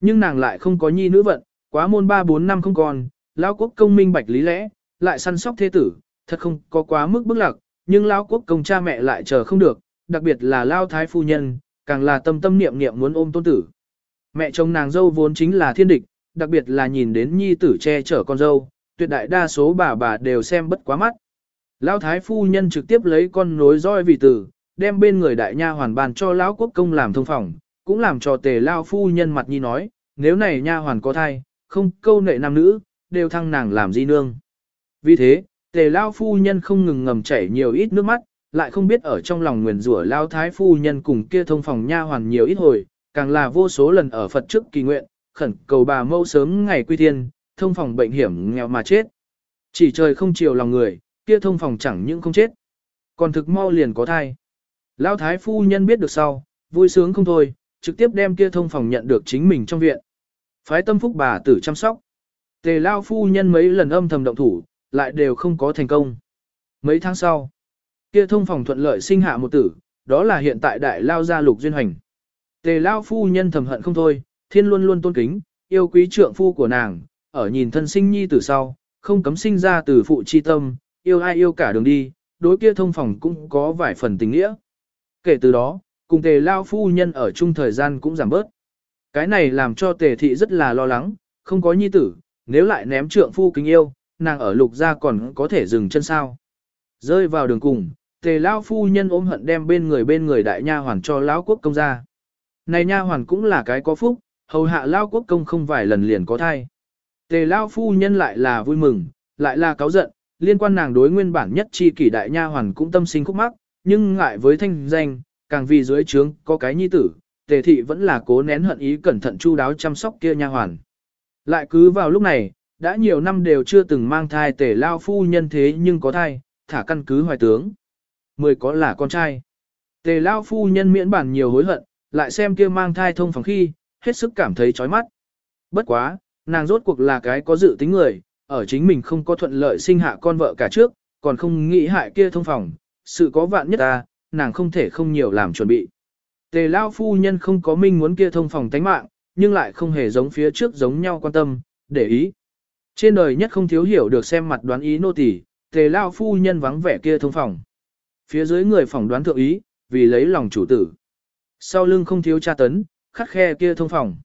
Nhưng nàng lại không có nhi nữ vận, quá môn 3-4 năm không còn, lão quốc công minh bạch lý lẽ, lại săn sóc thế tử, thật không có quá mức bức lạc, nhưng lao quốc công cha mẹ lại chờ không được, đặc biệt là lao thái phu nhân, càng là tâm tâm niệm niệm muốn ôm tôn tử. Mẹ chồng nàng dâu vốn chính là thiên địch, đặc biệt là nhìn đến nhi tử che chở con dâu, tuyệt đại đa số bà bà đều xem bất quá mắt. Lão thái phu nhân trực tiếp lấy con nối roi vì tử, đem bên người đại nha hoàn bàn cho lão quốc công làm thông phòng, cũng làm cho tề lao phu nhân mặt nhi nói, nếu này nha hoàn có thai, không câu nệ nam nữ, đều thăng nàng làm di nương. Vì thế, tề lao phu nhân không ngừng ngầm chảy nhiều ít nước mắt, lại không biết ở trong lòng nguyền rủa lao thái phu nhân cùng kia thông phòng nha hoàn nhiều ít hồi, càng là vô số lần ở Phật trước kỳ nguyện, khẩn cầu bà mâu sớm ngày quy thiên, thông phòng bệnh hiểm nghèo mà chết. Chỉ trời không chiều lòng người, kia thông phòng chẳng những không chết, còn thực mau liền có thai. Lao thái phu nhân biết được sau, vui sướng không thôi, trực tiếp đem kia thông phòng nhận được chính mình trong viện. Phái tâm phúc bà tử chăm sóc. Tề Lao phu nhân mấy lần âm thầm động thủ, lại đều không có thành công. Mấy tháng sau, kia thông phòng thuận lợi sinh hạ một tử, đó là hiện tại đại Lao gia lục duyên hành. Tề Lao phu nhân thầm hận không thôi, thiên luôn luôn tôn kính, yêu quý trượng phu của nàng, ở nhìn thân sinh nhi từ sau, không cấm sinh ra từ phụ chi tâm, yêu ai yêu cả đường đi, đối kia thông phòng cũng có vài phần tình nghĩa. Kể từ đó, cùng tề lao phu nhân ở chung thời gian cũng giảm bớt. Cái này làm cho tề thị rất là lo lắng, không có nhi tử, nếu lại ném trượng phu kính yêu, nàng ở lục gia còn có thể dừng chân sao. Rơi vào đường cùng, tề lao phu nhân ôm hận đem bên người bên người đại nha hoàn cho lão quốc công ra. Này nha hoàn cũng là cái có phúc, hầu hạ lao quốc công không vài lần liền có thai. Tề lao phu nhân lại là vui mừng, lại là cáu giận, liên quan nàng đối nguyên bản nhất chi kỷ đại nha hoàn cũng tâm sinh khúc mắc, nhưng ngại với thanh danh, càng vì dưới trướng có cái nhi tử, tề thị vẫn là cố nén hận ý cẩn thận chu đáo chăm sóc kia nha hoàn. Lại cứ vào lúc này, đã nhiều năm đều chưa từng mang thai tề lao phu nhân thế nhưng có thai, thả căn cứ hoài tướng. Mười có là con trai. Tề lao phu nhân miễn bản nhiều hối hận, lại xem kia mang thai thông phòng khi, hết sức cảm thấy chói mắt. Bất quá, nàng rốt cuộc là cái có dự tính người, ở chính mình không có thuận lợi sinh hạ con vợ cả trước, còn không nghĩ hại kia thông phòng, sự có vạn nhất ta, nàng không thể không nhiều làm chuẩn bị. Tề lao phu nhân không có minh muốn kia thông phòng tánh mạng, nhưng lại không hề giống phía trước giống nhau quan tâm, để ý. Trên đời nhất không thiếu hiểu được xem mặt đoán ý nô tỳ, tề lao phu nhân vắng vẻ kia thông phòng. Phía dưới người phỏng đoán thượng ý, vì lấy lòng chủ tử. Sau lưng không thiếu tra tấn, khắc khe kia thông phòng.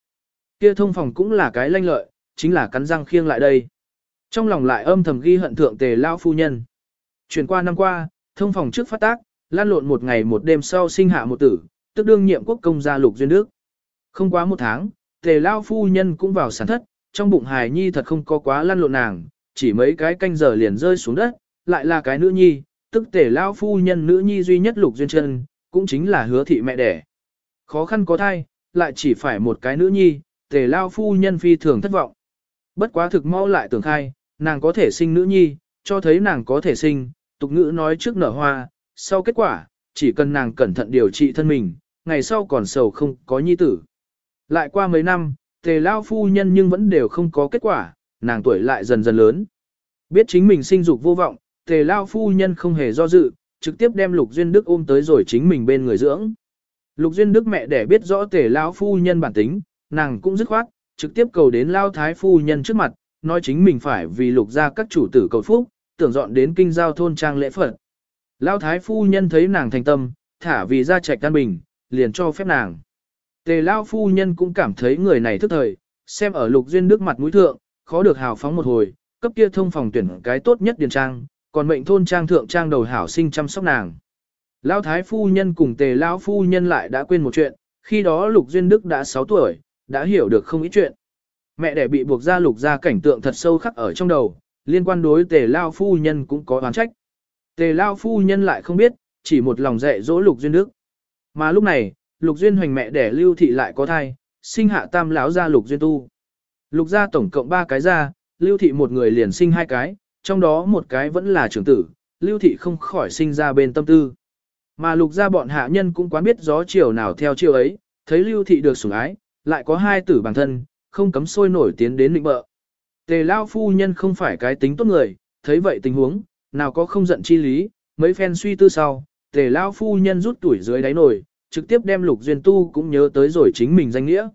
Kia thông phòng cũng là cái lanh lợi, chính là cắn răng khiêng lại đây. Trong lòng lại âm thầm ghi hận thượng tề lao phu nhân. Chuyển qua năm qua, thông phòng trước phát tác, lan lộn một ngày một đêm sau sinh hạ một tử, tức đương nhiệm quốc công gia lục duyên đức. Không quá một tháng, tề lao phu nhân cũng vào sản thất, trong bụng hài nhi thật không có quá lăn lộn nàng, chỉ mấy cái canh giờ liền rơi xuống đất, lại là cái nữ nhi, tức tể lao phu nhân nữ nhi duy nhất lục duyên chân, cũng chính là hứa thị mẹ đẻ. Khó khăn có thai, lại chỉ phải một cái nữ nhi, tề lao phu nhân phi thường thất vọng. Bất quá thực mau lại tưởng khai, nàng có thể sinh nữ nhi, cho thấy nàng có thể sinh, tục ngữ nói trước nở hoa, sau kết quả, chỉ cần nàng cẩn thận điều trị thân mình, ngày sau còn sầu không có nhi tử. Lại qua mấy năm, tề lao phu nhân nhưng vẫn đều không có kết quả, nàng tuổi lại dần dần lớn. Biết chính mình sinh dục vô vọng, tề lao phu nhân không hề do dự, trực tiếp đem Lục Duyên Đức ôm tới rồi chính mình bên người dưỡng. Lục Duyên Đức mẹ để biết rõ tề lao phu nhân bản tính, nàng cũng dứt khoát, trực tiếp cầu đến lao thái phu nhân trước mặt, nói chính mình phải vì lục ra các chủ tử cầu phúc, tưởng dọn đến kinh giao thôn trang lễ phật. Lao thái phu nhân thấy nàng thành tâm, thả vì ra trạch căn bình, liền cho phép nàng. Tề lao phu nhân cũng cảm thấy người này thức thời, xem ở lục duyên đức mặt mũi thượng, khó được hào phóng một hồi, cấp kia thông phòng tuyển cái tốt nhất điền trang, còn mệnh thôn trang thượng trang đầu hảo sinh chăm sóc nàng. Lão thái phu nhân cùng tề lão phu nhân lại đã quên một chuyện, khi đó lục duyên đức đã 6 tuổi, đã hiểu được không ít chuyện. Mẹ đẻ bị buộc ra lục ra cảnh tượng thật sâu khắc ở trong đầu, liên quan đối tề lao phu nhân cũng có oán trách. Tề lao phu nhân lại không biết, chỉ một lòng dạy dỗ lục duyên đức. Mà lúc này, lục duyên hoành mẹ đẻ lưu thị lại có thai, sinh hạ tam lão ra lục duyên tu. Lục gia tổng cộng ba cái ra, lưu thị một người liền sinh hai cái, trong đó một cái vẫn là trưởng tử, lưu thị không khỏi sinh ra bên tâm tư. Mà lục gia bọn hạ nhân cũng quán biết gió chiều nào theo chiều ấy, thấy lưu thị được sủng ái, lại có hai tử bản thân, không cấm sôi nổi tiến đến định bợ. Tề lao phu nhân không phải cái tính tốt người, thấy vậy tình huống, nào có không giận chi lý, mấy phen suy tư sau, tề lao phu nhân rút tuổi dưới đáy nổi, trực tiếp đem lục duyên tu cũng nhớ tới rồi chính mình danh nghĩa.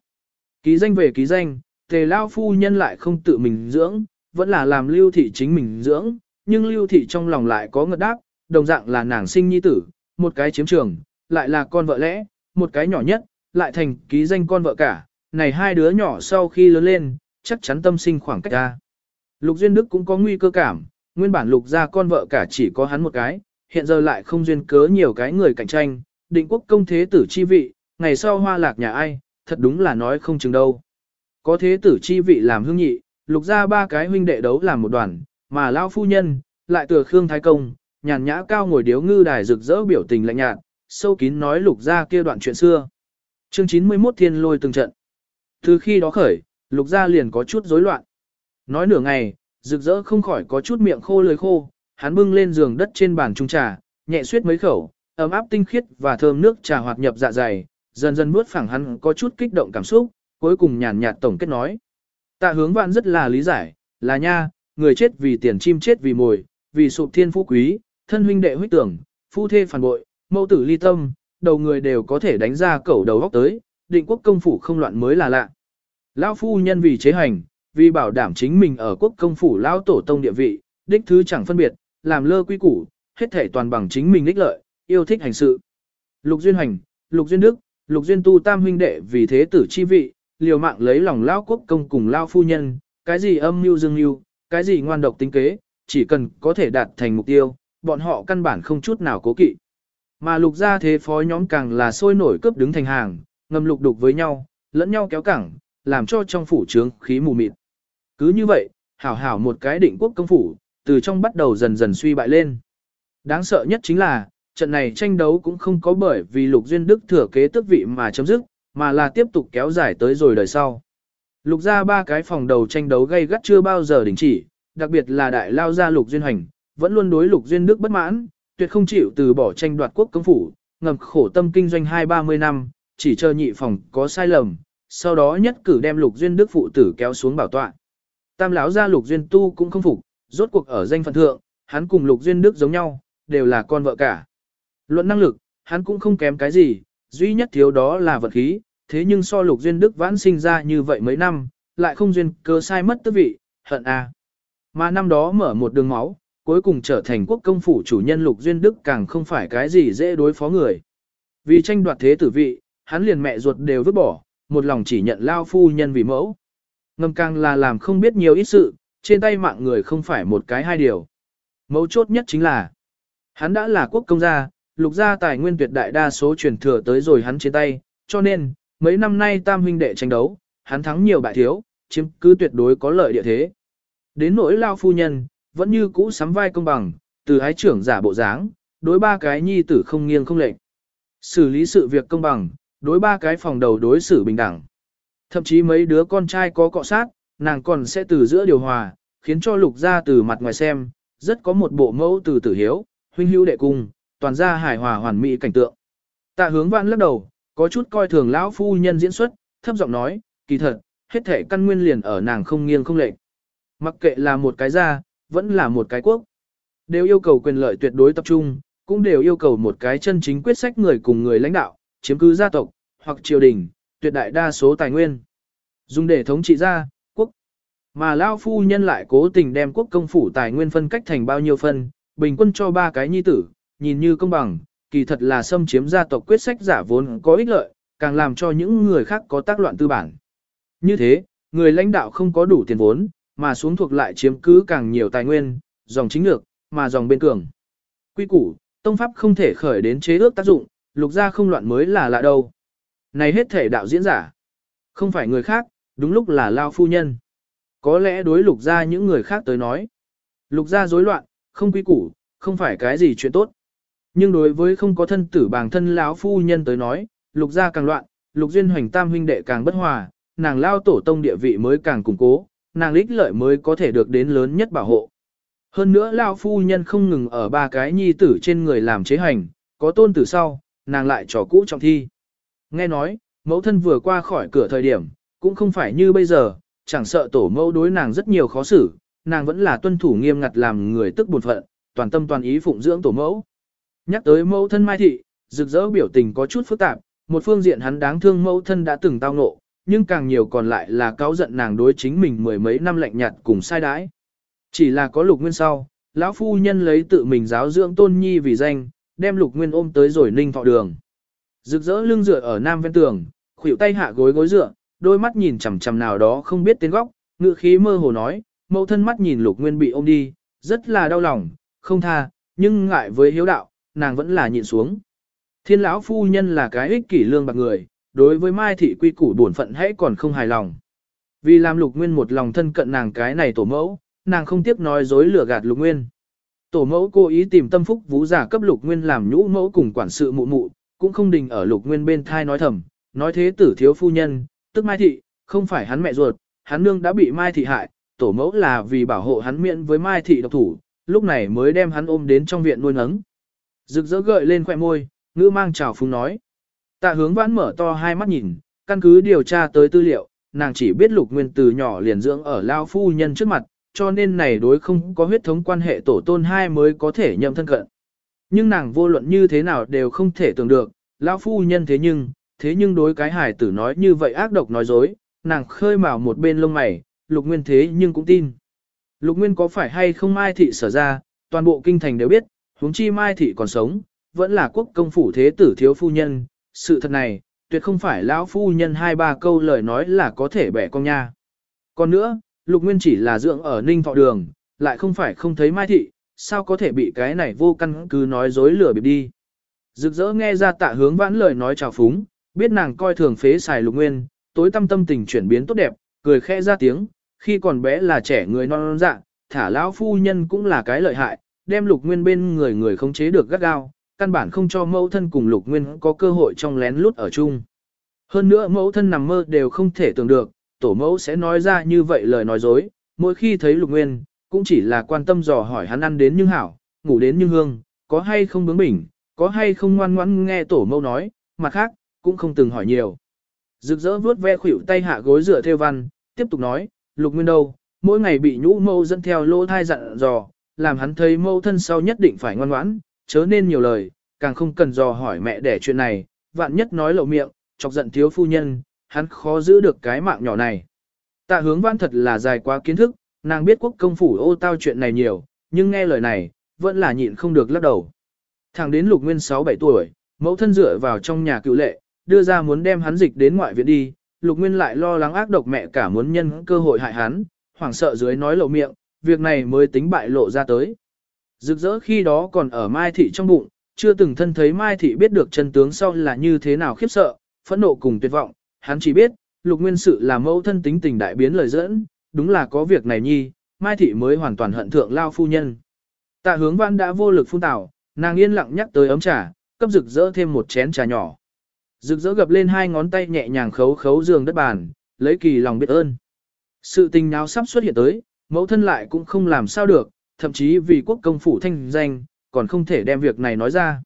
Ký danh về ký danh, tề lao phu nhân lại không tự mình dưỡng, vẫn là làm lưu thị chính mình dưỡng, nhưng lưu thị trong lòng lại có ngật đáp, đồng dạng là nàng sinh nhi tử, một cái chiếm trường, lại là con vợ lẽ, một cái nhỏ nhất, lại thành ký danh con vợ cả, này hai đứa nhỏ sau khi lớn lên, chắc chắn tâm sinh khoảng cách ra. Lục Duyên Đức cũng có nguy cơ cảm, nguyên bản lục ra con vợ cả chỉ có hắn một cái, hiện giờ lại không duyên cớ nhiều cái người cạnh tranh, định quốc công thế tử chi vị, ngày sau hoa lạc nhà ai, thật đúng là nói không chừng đâu. Có thế tử chi vị làm hương nhị, lục ra ba cái huynh đệ đấu làm một đoàn, mà lao phu nhân, lại tựa Khương Thái Công, nhàn nhã cao ngồi điếu ngư đài rực rỡ biểu tình lạnh nhạt, sâu kín nói lục ra kia đoạn chuyện xưa. Chương 91 thiên lôi từng trận. Từ khi đó khởi, lục gia liền có chút rối loạn. Nói nửa ngày, rực rỡ không khỏi có chút miệng khô lưỡi khô, hắn bưng lên giường đất trên bàn trung trà, nhẹ suyết mấy khẩu, ấm áp tinh khiết và thơm nước trà hoạt nhập dạ dày, dần dần bước phẳng hắn có chút kích động cảm xúc, cuối cùng nhàn nhạt tổng kết nói. Tạ hướng vạn rất là lý giải, là nha, người chết vì tiền chim chết vì mồi, vì sụp thiên phú quý, thân huynh đệ huyết tưởng, phu thê phản bội, mẫu tử ly tâm, đầu người đều có thể đánh ra cẩu đầu góc tới, định quốc công phủ không loạn mới là lạ. Lão phu nhân vì chế hành, vì bảo đảm chính mình ở quốc công phủ lão tổ tông địa vị, đích thứ chẳng phân biệt, làm lơ quy củ, hết thể toàn bằng chính mình đích lợi, yêu thích hành sự. Lục Duyên Hành, Lục Duyên Đức, Lục Duyên Tu tam huynh đệ vì thế tử chi vị, liều mạng lấy lòng lão quốc công cùng lao phu nhân, cái gì âm mưu dương mưu, cái gì ngoan độc tính kế, chỉ cần có thể đạt thành mục tiêu, bọn họ căn bản không chút nào cố kỵ. Mà lục gia thế phó nhóm càng là sôi nổi cướp đứng thành hàng, ngầm lục đục với nhau, lẫn nhau kéo cẳng, làm cho trong phủ trướng khí mù mịt. Cứ như vậy, hảo hảo một cái định quốc công phủ, từ trong bắt đầu dần dần suy bại lên. Đáng sợ nhất chính là, trận này tranh đấu cũng không có bởi vì Lục Duyên Đức thừa kế tước vị mà chấm dứt, mà là tiếp tục kéo dài tới rồi đời sau. Lục ra ba cái phòng đầu tranh đấu gây gắt chưa bao giờ đình chỉ, đặc biệt là đại lao gia Lục Duyên Hoành, vẫn luôn đối Lục Duyên Đức bất mãn, tuyệt không chịu từ bỏ tranh đoạt quốc công phủ, ngầm khổ tâm kinh doanh hai ba mươi năm, chỉ chờ nhị phòng có sai lầm, sau đó nhất cử đem Lục Duyên Đức phụ tử kéo xuống bảo tọa. Tam lão gia Lục Duyên Tu cũng không phục, rốt cuộc ở danh phận thượng, hắn cùng Lục Duyên Đức giống nhau, đều là con vợ cả. Luận năng lực, hắn cũng không kém cái gì, duy nhất thiếu đó là vật khí, thế nhưng so Lục Duyên Đức vãn sinh ra như vậy mấy năm, lại không duyên cơ sai mất tư vị, hận a. Mà năm đó mở một đường máu, cuối cùng trở thành quốc công phủ chủ nhân Lục Duyên Đức càng không phải cái gì dễ đối phó người. Vì tranh đoạt thế tử vị, hắn liền mẹ ruột đều vứt bỏ, một lòng chỉ nhận lao phu nhân vì mẫu. Ngầm càng là làm không biết nhiều ít sự, trên tay mạng người không phải một cái hai điều. Mấu chốt nhất chính là, hắn đã là quốc công gia, lục gia tài nguyên tuyệt đại đa số truyền thừa tới rồi hắn trên tay, cho nên, mấy năm nay tam huynh đệ tranh đấu, hắn thắng nhiều bại thiếu, chiếm cứ tuyệt đối có lợi địa thế. Đến nỗi lao phu nhân, vẫn như cũ sắm vai công bằng, từ ái trưởng giả bộ dáng, đối ba cái nhi tử không nghiêng không lệch. Xử lý sự việc công bằng, đối ba cái phòng đầu đối xử bình đẳng. Thậm chí mấy đứa con trai có cọ sát, nàng còn sẽ từ giữa điều hòa, khiến cho lục gia từ mặt ngoài xem, rất có một bộ mẫu từ tử hiếu, huynh hữu đệ cung, toàn gia hài hòa hoàn mỹ cảnh tượng. Tạ hướng vãn lắc đầu, có chút coi thường lão phu nhân diễn xuất, thấp giọng nói, kỳ thật, hết thể căn nguyên liền ở nàng không nghiêng không lệch. Mặc kệ là một cái gia, vẫn là một cái quốc. Đều yêu cầu quyền lợi tuyệt đối tập trung, cũng đều yêu cầu một cái chân chính quyết sách người cùng người lãnh đạo, chiếm cứ gia tộc, hoặc triều đình, tuyệt đại đa số tài nguyên. Dùng để thống trị gia, quốc. Mà Lao phu nhân lại cố tình đem quốc công phủ tài nguyên phân cách thành bao nhiêu phân, bình quân cho ba cái nhi tử, nhìn như công bằng, kỳ thật là xâm chiếm gia tộc quyết sách giả vốn có ích lợi, càng làm cho những người khác có tác loạn tư bản. Như thế, người lãnh đạo không có đủ tiền vốn, mà xuống thuộc lại chiếm cứ càng nhiều tài nguyên, dòng chính lược, mà dòng bên cường. Quy củ, tông pháp không thể khởi đến chế ước tác dụng, lục gia không loạn mới là lạ đâu. Này hết thể đạo diễn giả, không phải người khác, đúng lúc là lao phu nhân. Có lẽ đối lục gia những người khác tới nói, lục gia rối loạn, không quy củ, không phải cái gì chuyện tốt. Nhưng đối với không có thân tử bàng thân lão phu nhân tới nói, lục gia càng loạn, lục duyên hoành tam huynh đệ càng bất hòa, nàng lao tổ tông địa vị mới càng củng cố, nàng lích lợi mới có thể được đến lớn nhất bảo hộ. Hơn nữa lao phu nhân không ngừng ở ba cái nhi tử trên người làm chế hành, có tôn tử sau, nàng lại trò cũ trọng thi. Nghe nói, mẫu thân vừa qua khỏi cửa thời điểm, cũng không phải như bây giờ, chẳng sợ tổ mẫu đối nàng rất nhiều khó xử, nàng vẫn là tuân thủ nghiêm ngặt làm người tức buồn phận, toàn tâm toàn ý phụng dưỡng tổ mẫu. Nhắc tới mẫu thân Mai Thị, rực rỡ biểu tình có chút phức tạp, một phương diện hắn đáng thương mẫu thân đã từng tao ngộ, nhưng càng nhiều còn lại là cáo giận nàng đối chính mình mười mấy năm lạnh nhạt cùng sai đãi. Chỉ là có lục nguyên sau, lão phu nhân lấy tự mình giáo dưỡng tôn nhi vì danh, đem lục nguyên ôm tới rồi ninh thọ đường. Rực rỡ lưng dựa ở nam ven tường, khuỷu tay hạ gối gối dựa, đôi mắt nhìn chằm chằm nào đó không biết tên góc, ngựa khí mơ hồ nói, mẫu thân mắt nhìn lục nguyên bị ôm đi, rất là đau lòng, không tha, nhưng ngại với hiếu đạo, nàng vẫn là nhịn xuống. Thiên lão phu nhân là cái ích kỷ lương bạc người, đối với Mai thị quy củ bổn phận hãy còn không hài lòng. Vì làm Lục Nguyên một lòng thân cận nàng cái này tổ mẫu, nàng không tiếc nói dối lừa gạt Lục Nguyên. Tổ mẫu cố ý tìm tâm phúc vũ giả cấp Lục Nguyên làm nhũ mẫu cùng quản sự mụ mụ, cũng không đình ở Lục Nguyên bên thai nói thầm, nói thế tử thiếu phu nhân, tức Mai thị, không phải hắn mẹ ruột, hắn nương đã bị Mai thị hại, tổ mẫu là vì bảo hộ hắn miễn với Mai thị độc thủ, lúc này mới đem hắn ôm đến trong viện nuôi nấng. Rực rỡ gợi lên khỏe môi, ngữ mang trào phúng nói. Tạ hướng vãn mở to hai mắt nhìn, căn cứ điều tra tới tư liệu, nàng chỉ biết lục nguyên từ nhỏ liền dưỡng ở lao phu nhân trước mặt, cho nên này đối không có huyết thống quan hệ tổ tôn hai mới có thể nhậm thân cận. Nhưng nàng vô luận như thế nào đều không thể tưởng được, lao phu nhân thế nhưng, thế nhưng đối cái hải tử nói như vậy ác độc nói dối, nàng khơi mào một bên lông mày, lục nguyên thế nhưng cũng tin. Lục nguyên có phải hay không mai thị sở ra, toàn bộ kinh thành đều biết, huống chi mai thị còn sống, vẫn là quốc công phủ thế tử thiếu phu nhân, sự thật này, tuyệt không phải lão phu nhân hai ba câu lời nói là có thể bẻ con nha. Còn nữa, lục nguyên chỉ là dưỡng ở ninh thọ đường, lại không phải không thấy mai thị, sao có thể bị cái này vô căn cứ nói dối lừa bịp đi. Rực rỡ nghe ra tạ hướng vãn lời nói chào phúng, biết nàng coi thường phế xài lục nguyên, tối tâm tâm tình chuyển biến tốt đẹp, cười khẽ ra tiếng, khi còn bé là trẻ người non non dạ, thả lão phu nhân cũng là cái lợi hại, đem lục nguyên bên người người khống chế được gắt gao, căn bản không cho mẫu thân cùng lục nguyên có cơ hội trong lén lút ở chung. Hơn nữa mẫu thân nằm mơ đều không thể tưởng được, tổ mẫu sẽ nói ra như vậy lời nói dối, mỗi khi thấy lục nguyên, cũng chỉ là quan tâm dò hỏi hắn ăn đến nhưng hảo, ngủ đến nhưng hương, có hay không bướng bỉnh, có hay không ngoan ngoãn nghe tổ mẫu nói, mặt khác, cũng không từng hỏi nhiều. Rực rỡ vuốt ve khuỷu tay hạ gối dựa theo văn, tiếp tục nói, lục nguyên đâu, mỗi ngày bị nhũ mâu dẫn theo lỗ thai dặn dò, làm hắn thấy mẫu thân sau nhất định phải ngoan ngoãn, chớ nên nhiều lời, càng không cần dò hỏi mẹ để chuyện này, vạn nhất nói lậu miệng, chọc giận thiếu phu nhân, hắn khó giữ được cái mạng nhỏ này. Tạ hướng văn thật là dài quá kiến thức, nàng biết quốc công phủ ô tao chuyện này nhiều, nhưng nghe lời này, vẫn là nhịn không được lắc đầu. Thẳng đến lục nguyên 6-7 tuổi, mẫu thân dựa vào trong nhà cựu lệ, đưa ra muốn đem hắn dịch đến ngoại viện đi, lục nguyên lại lo lắng ác độc mẹ cả muốn nhân cơ hội hại hắn, hoảng sợ dưới nói lậu miệng, việc này mới tính bại lộ ra tới. Rực rỡ khi đó còn ở Mai Thị trong bụng, chưa từng thân thấy Mai Thị biết được chân tướng sau là như thế nào khiếp sợ, phẫn nộ cùng tuyệt vọng, hắn chỉ biết, lục nguyên sự là mẫu thân tính tình đại biến lời dẫn, đúng là có việc này nhi, Mai Thị mới hoàn toàn hận thượng lao phu nhân. Tạ hướng văn đã vô lực phun tảo, nàng yên lặng nhắc tới ấm trà, cấp rực rỡ thêm một chén trà nhỏ. Rực rỡ gập lên hai ngón tay nhẹ nhàng khấu khấu giường đất bàn, lấy kỳ lòng biết ơn. Sự tình nào sắp xuất hiện tới, mẫu thân lại cũng không làm sao được, thậm chí vì quốc công phủ thanh danh, còn không thể đem việc này nói ra.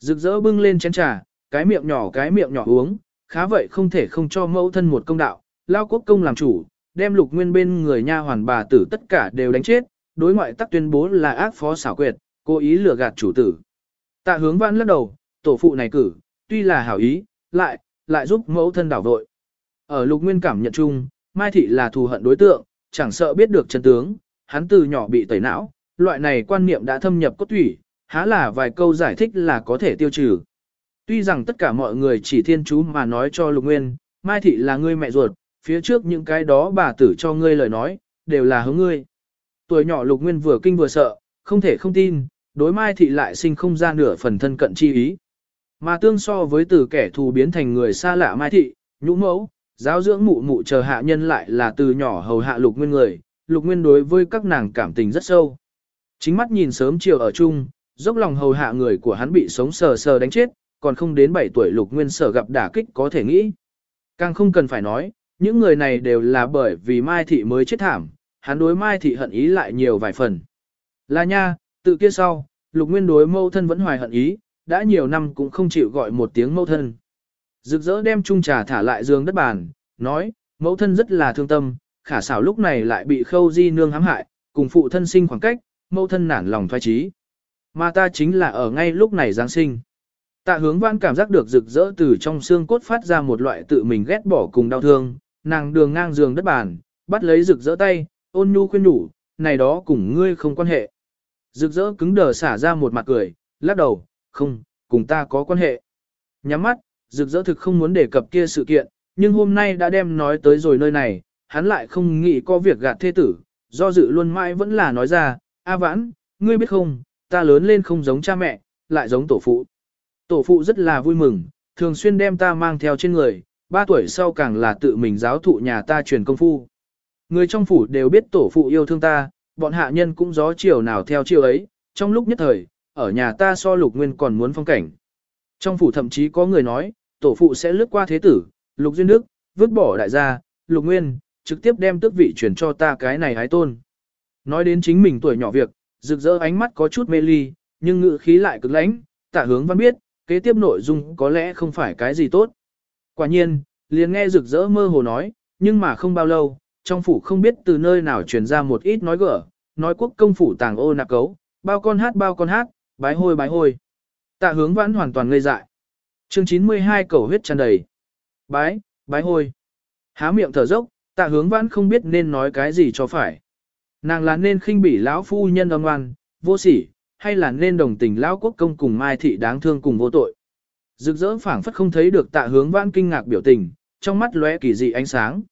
Rực rỡ bưng lên chén trà, cái miệng nhỏ cái miệng nhỏ uống, khá vậy không thể không cho mẫu thân một công đạo, lao quốc công làm chủ, đem lục nguyên bên người nha hoàn bà tử tất cả đều đánh chết, đối ngoại tắc tuyên bố là ác phó xảo quyệt, cố ý lừa gạt chủ tử. Tạ hướng vãn lắc đầu, tổ phụ này cử, tuy là hảo ý, lại, lại giúp mẫu thân đảo vội. Ở lục nguyên cảm nhận chung, Mai Thị là thù hận đối tượng, chẳng sợ biết được chân tướng, hắn từ nhỏ bị tẩy não, loại này quan niệm đã thâm nhập cốt thủy, há là vài câu giải thích là có thể tiêu trừ. Tuy rằng tất cả mọi người chỉ thiên chú mà nói cho lục nguyên, Mai Thị là ngươi mẹ ruột, phía trước những cái đó bà tử cho ngươi lời nói, đều là hướng ngươi. Tuổi nhỏ lục nguyên vừa kinh vừa sợ, không thể không tin, đối Mai Thị lại sinh không ra nửa phần thân cận chi ý. Mà tương so với từ kẻ thù biến thành người xa lạ Mai Thị, nhũ mẫu, giáo dưỡng mụ mụ chờ hạ nhân lại là từ nhỏ hầu hạ lục nguyên người, lục nguyên đối với các nàng cảm tình rất sâu. Chính mắt nhìn sớm chiều ở chung, dốc lòng hầu hạ người của hắn bị sống sờ sờ đánh chết, còn không đến 7 tuổi lục nguyên sở gặp đả kích có thể nghĩ. Càng không cần phải nói, những người này đều là bởi vì Mai Thị mới chết thảm, hắn đối Mai Thị hận ý lại nhiều vài phần. Là nha, tự kia sau, lục nguyên đối mâu thân vẫn hoài hận ý, đã nhiều năm cũng không chịu gọi một tiếng mâu thân. Rực rỡ đem chung trà thả lại giường đất bàn, nói, mẫu thân rất là thương tâm, khả xảo lúc này lại bị khâu di nương hãm hại, cùng phụ thân sinh khoảng cách, mẫu thân nản lòng thoái trí. Mà ta chính là ở ngay lúc này Giáng sinh. Tạ hướng văn cảm giác được rực rỡ từ trong xương cốt phát ra một loại tự mình ghét bỏ cùng đau thương, nàng đường ngang giường đất bàn, bắt lấy rực rỡ tay, ôn nhu khuyên nhủ, này đó cùng ngươi không quan hệ. Rực rỡ cứng đờ xả ra một mặt cười, lắc đầu, không, cùng ta có quan hệ. Nhắm mắt, rực rỡ thực không muốn đề cập kia sự kiện, nhưng hôm nay đã đem nói tới rồi nơi này, hắn lại không nghĩ có việc gạt thê tử, do dự luôn mãi vẫn là nói ra, A vãn, ngươi biết không, ta lớn lên không giống cha mẹ, lại giống tổ phụ. Tổ phụ rất là vui mừng, thường xuyên đem ta mang theo trên người, ba tuổi sau càng là tự mình giáo thụ nhà ta truyền công phu. Người trong phủ đều biết tổ phụ yêu thương ta, bọn hạ nhân cũng gió chiều nào theo chiều ấy, trong lúc nhất thời, ở nhà ta so lục nguyên còn muốn phong cảnh. Trong phủ thậm chí có người nói, tổ phụ sẽ lướt qua thế tử, lục duyên đức, vứt bỏ đại gia, lục nguyên, trực tiếp đem tước vị chuyển cho ta cái này hái tôn. Nói đến chính mình tuổi nhỏ việc, rực rỡ ánh mắt có chút mê ly, nhưng ngự khí lại cực lãnh, tạ hướng văn biết, kế tiếp nội dung có lẽ không phải cái gì tốt. Quả nhiên, liền nghe rực rỡ mơ hồ nói, nhưng mà không bao lâu, trong phủ không biết từ nơi nào truyền ra một ít nói gở, nói quốc công phủ tàng ô nạc cấu, bao con hát bao con hát, bái hôi bái hôi. Tạ hướng vãn hoàn toàn ngây dại. Chương 92 cầu huyết tràn đầy. Bái, bái hôi. Há miệng thở dốc, tạ hướng vãn không biết nên nói cái gì cho phải. Nàng là nên khinh bỉ lão phu nhân âm ngoan, vô sỉ, hay là nên đồng tình lão quốc công cùng mai thị đáng thương cùng vô tội. Rực rỡ phảng phất không thấy được tạ hướng vãn kinh ngạc biểu tình, trong mắt lóe kỳ dị ánh sáng.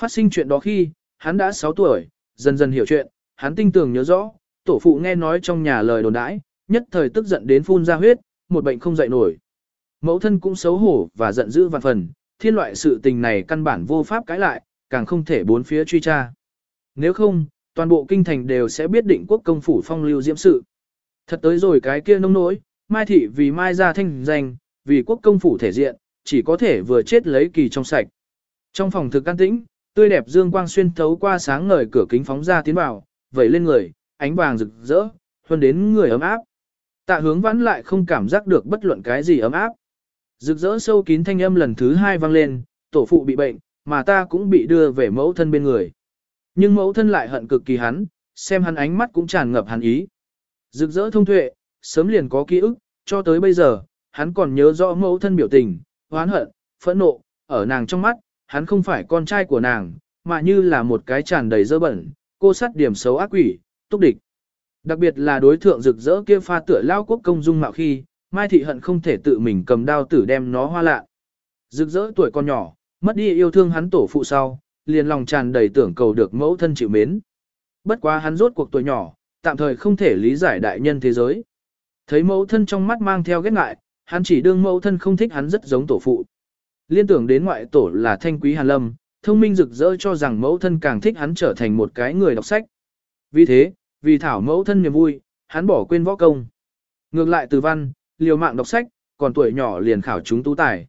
Phát sinh chuyện đó khi, hắn đã 6 tuổi, dần dần hiểu chuyện, hắn tinh tường nhớ rõ, tổ phụ nghe nói trong nhà lời đồn đãi, nhất thời tức giận đến phun ra huyết, một bệnh không dậy nổi. Mẫu thân cũng xấu hổ và giận dữ vạn phần, thiên loại sự tình này căn bản vô pháp cãi lại, càng không thể bốn phía truy tra. Nếu không, toàn bộ kinh thành đều sẽ biết định quốc công phủ phong lưu diễm sự. Thật tới rồi cái kia nông nỗi, Mai Thị vì Mai ra thanh danh, vì quốc công phủ thể diện, chỉ có thể vừa chết lấy kỳ trong sạch. Trong phòng thực can tĩnh, tươi đẹp dương quang xuyên thấu qua sáng ngời cửa kính phóng ra tiến vào, vẩy lên người, ánh vàng rực rỡ, hơn đến người ấm áp. Tạ hướng vãn lại không cảm giác được bất luận cái gì ấm áp. Rực rỡ sâu kín thanh âm lần thứ hai vang lên, tổ phụ bị bệnh, mà ta cũng bị đưa về mẫu thân bên người. Nhưng mẫu thân lại hận cực kỳ hắn, xem hắn ánh mắt cũng tràn ngập hắn ý. Rực rỡ thông tuệ, sớm liền có ký ức, cho tới bây giờ, hắn còn nhớ rõ mẫu thân biểu tình, hoán hận, phẫn nộ, ở nàng trong mắt, hắn không phải con trai của nàng, mà như là một cái tràn đầy dơ bẩn, cô sát điểm xấu ác quỷ, túc địch. Đặc biệt là đối thượng rực rỡ kia pha tựa lao quốc công dung mạo khi, Mai Thị Hận không thể tự mình cầm đao tử đem nó hoa lạ. Rực rỡ tuổi con nhỏ, mất đi yêu thương hắn tổ phụ sau, liền lòng tràn đầy tưởng cầu được mẫu thân chịu mến. Bất quá hắn rốt cuộc tuổi nhỏ, tạm thời không thể lý giải đại nhân thế giới. Thấy mẫu thân trong mắt mang theo ghét ngại, hắn chỉ đương mẫu thân không thích hắn rất giống tổ phụ. Liên tưởng đến ngoại tổ là thanh quý hàn lâm, thông minh rực rỡ cho rằng mẫu thân càng thích hắn trở thành một cái người đọc sách. Vì thế, vì thảo mẫu thân niềm vui, hắn bỏ quên võ công. Ngược lại từ văn, liều mạng đọc sách, còn tuổi nhỏ liền khảo chúng tú tài.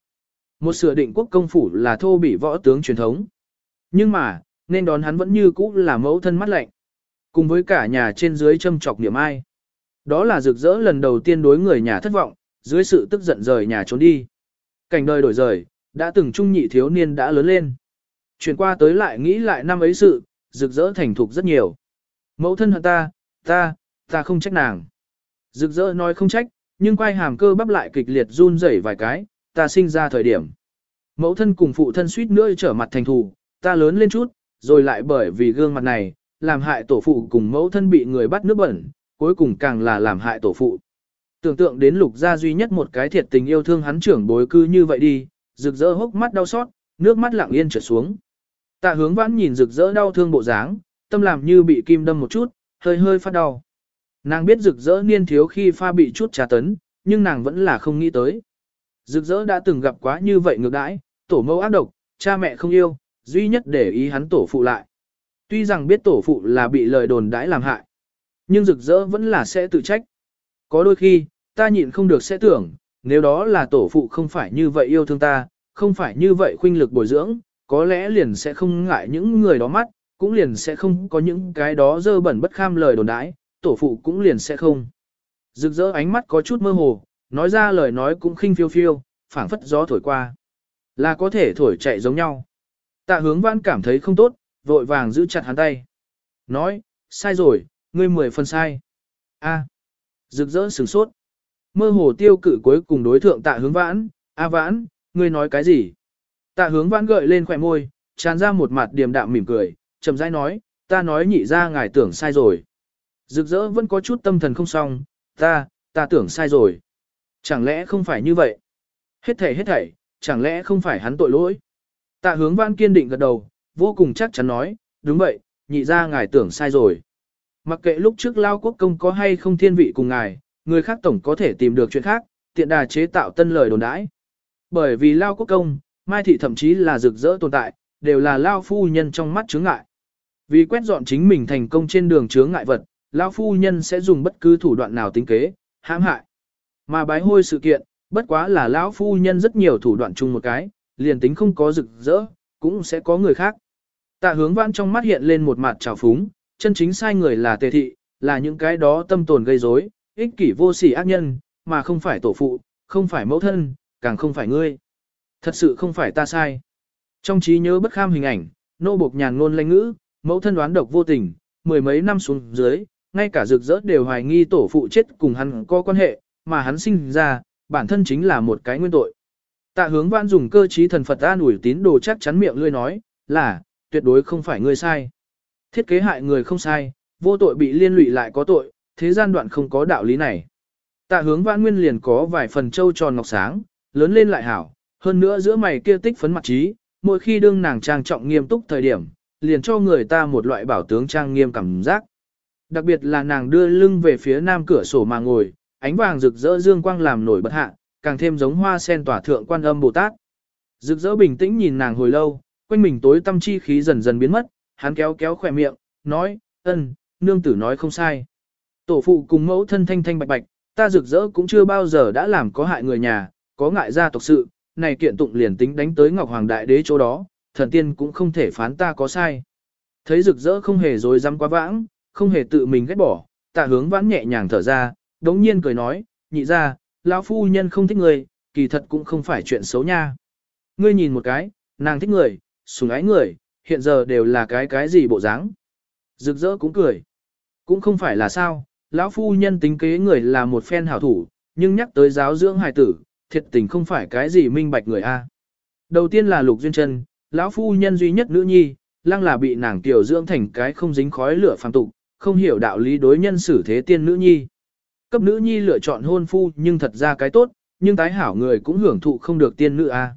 Một sửa định quốc công phủ là thô bỉ võ tướng truyền thống. Nhưng mà, nên đón hắn vẫn như cũ là mẫu thân mắt lạnh. Cùng với cả nhà trên dưới châm chọc niệm ai. Đó là rực rỡ lần đầu tiên đối người nhà thất vọng, dưới sự tức giận rời nhà trốn đi. Cảnh đời đổi rời, đã từng trung nhị thiếu niên đã lớn lên. Chuyển qua tới lại nghĩ lại năm ấy sự, rực rỡ thành thục rất nhiều. Mẫu thân hận ta, ta, ta không trách nàng. Rực rỡ nói không trách, nhưng quay hàm cơ bắp lại kịch liệt run rẩy vài cái, ta sinh ra thời điểm. Mẫu thân cùng phụ thân suýt nữa trở mặt thành thù, ta lớn lên chút, rồi lại bởi vì gương mặt này, làm hại tổ phụ cùng mẫu thân bị người bắt nước bẩn, cuối cùng càng là làm hại tổ phụ. Tưởng tượng đến lục gia duy nhất một cái thiệt tình yêu thương hắn trưởng bối cư như vậy đi, rực rỡ hốc mắt đau xót, nước mắt lặng yên trượt xuống. Tạ hướng vãn nhìn rực rỡ đau thương bộ dáng, tâm làm như bị kim đâm một chút, hơi hơi phát đau. Nàng biết rực rỡ niên thiếu khi pha bị chút trà tấn, nhưng nàng vẫn là không nghĩ tới. Rực rỡ đã từng gặp quá như vậy ngược đãi, tổ mẫu ác độc, cha mẹ không yêu, duy nhất để ý hắn tổ phụ lại. Tuy rằng biết tổ phụ là bị lời đồn đãi làm hại, nhưng rực rỡ vẫn là sẽ tự trách. Có đôi khi, ta nhịn không được sẽ tưởng, nếu đó là tổ phụ không phải như vậy yêu thương ta, không phải như vậy khuynh lực bồi dưỡng, có lẽ liền sẽ không ngại những người đó mắt, cũng liền sẽ không có những cái đó dơ bẩn bất kham lời đồn đãi, tổ phụ cũng liền sẽ không. Rực rỡ ánh mắt có chút mơ hồ, nói ra lời nói cũng khinh phiêu phiêu, phảng phất gió thổi qua. Là có thể thổi chạy giống nhau. Tạ hướng vãn cảm thấy không tốt, vội vàng giữ chặt hắn tay. Nói, sai rồi, ngươi mười phần sai. A. À. Rực rỡ sửng sốt. Mơ hồ tiêu cử cuối cùng đối thượng tạ hướng vãn, A vãn, ngươi nói cái gì? Tạ hướng vãn gợi lên khỏe môi, tràn ra một mặt điềm đạm mỉm cười, chậm rãi nói, ta nói nhị ra ngài tưởng sai rồi. Rực rỡ vẫn có chút tâm thần không xong, ta, ta tưởng sai rồi. Chẳng lẽ không phải như vậy? Hết thảy hết thảy, chẳng lẽ không phải hắn tội lỗi? Tạ hướng văn kiên định gật đầu, vô cùng chắc chắn nói, đúng vậy, nhị ra ngài tưởng sai rồi. Mặc kệ lúc trước Lao Quốc Công có hay không thiên vị cùng ngài, người khác tổng có thể tìm được chuyện khác, tiện đà chế tạo tân lời đồn đãi. Bởi vì Lao Quốc Công, Mai Thị thậm chí là rực rỡ tồn tại, đều là Lao Phu Nhân trong mắt chướng ngại. Vì quét dọn chính mình thành công trên đường chướng ngại vật, lão Phu Nhân sẽ dùng bất cứ thủ đoạn nào tính kế, hãm hại. Mà bái hôi sự kiện, bất quá là lão Phu Nhân rất nhiều thủ đoạn chung một cái, liền tính không có rực rỡ, cũng sẽ có người khác. Tạ hướng vãn trong mắt hiện lên một mặt trào phúng, chân chính sai người là tề thị, là những cái đó tâm tồn gây rối, ích kỷ vô sỉ ác nhân, mà không phải tổ phụ, không phải mẫu thân, càng không phải ngươi. Thật sự không phải ta sai. Trong trí nhớ bất kham hình ảnh, nô bộc nhàn ngôn lanh ngữ, mẫu thân đoán độc vô tình, mười mấy năm xuống dưới, ngay cả rực rỡ đều hoài nghi tổ phụ chết cùng hắn có quan hệ, mà hắn sinh ra, bản thân chính là một cái nguyên tội. Tạ hướng vãn dùng cơ trí thần Phật an ủi tín đồ chắc chắn miệng lươi nói, là, tuyệt đối không phải ngươi sai. Thiết kế hại người không sai, vô tội bị liên lụy lại có tội, thế gian đoạn không có đạo lý này. Tạ hướng vãn nguyên liền có vài phần trâu tròn ngọc sáng, lớn lên lại hảo, hơn nữa giữa mày kia tích phấn mặt trí, mỗi khi đương nàng trang trọng nghiêm túc thời điểm, liền cho người ta một loại bảo tướng trang nghiêm cảm giác. Đặc biệt là nàng đưa lưng về phía nam cửa sổ mà ngồi, ánh vàng rực rỡ dương quang làm nổi bật hạ, càng thêm giống hoa sen tỏa thượng quan âm Bồ Tát. Rực rỡ bình tĩnh nhìn nàng hồi lâu, quanh mình tối tâm chi khí dần dần biến mất, hắn kéo kéo khỏe miệng, nói, ân, nương tử nói không sai. Tổ phụ cùng mẫu thân thanh thanh bạch bạch, ta rực rỡ cũng chưa bao giờ đã làm có hại người nhà, có ngại gia tộc sự, này kiện tụng liền tính đánh tới Ngọc Hoàng Đại Đế chỗ đó, thần tiên cũng không thể phán ta có sai. Thấy rực rỡ không hề dối dám quá vãng, không hề tự mình ghét bỏ, tạ hướng vãn nhẹ nhàng thở ra, đống nhiên cười nói, nhị ra, lão phu nhân không thích người, kỳ thật cũng không phải chuyện xấu nha. Ngươi nhìn một cái, nàng thích người, sùng ái người, hiện giờ đều là cái cái gì bộ dáng. Rực rỡ cũng cười. Cũng không phải là sao, lão phu nhân tính kế người là một phen hảo thủ, nhưng nhắc tới giáo dưỡng hài tử, thiệt tình không phải cái gì minh bạch người a. Đầu tiên là Lục Duyên Chân, lão phu nhân duy nhất nữ nhi, lăng là bị nàng tiểu dưỡng thành cái không dính khói lửa phàm tục, không hiểu đạo lý đối nhân xử thế tiên nữ nhi. Cấp nữ nhi lựa chọn hôn phu nhưng thật ra cái tốt, nhưng tái hảo người cũng hưởng thụ không được tiên nữ a.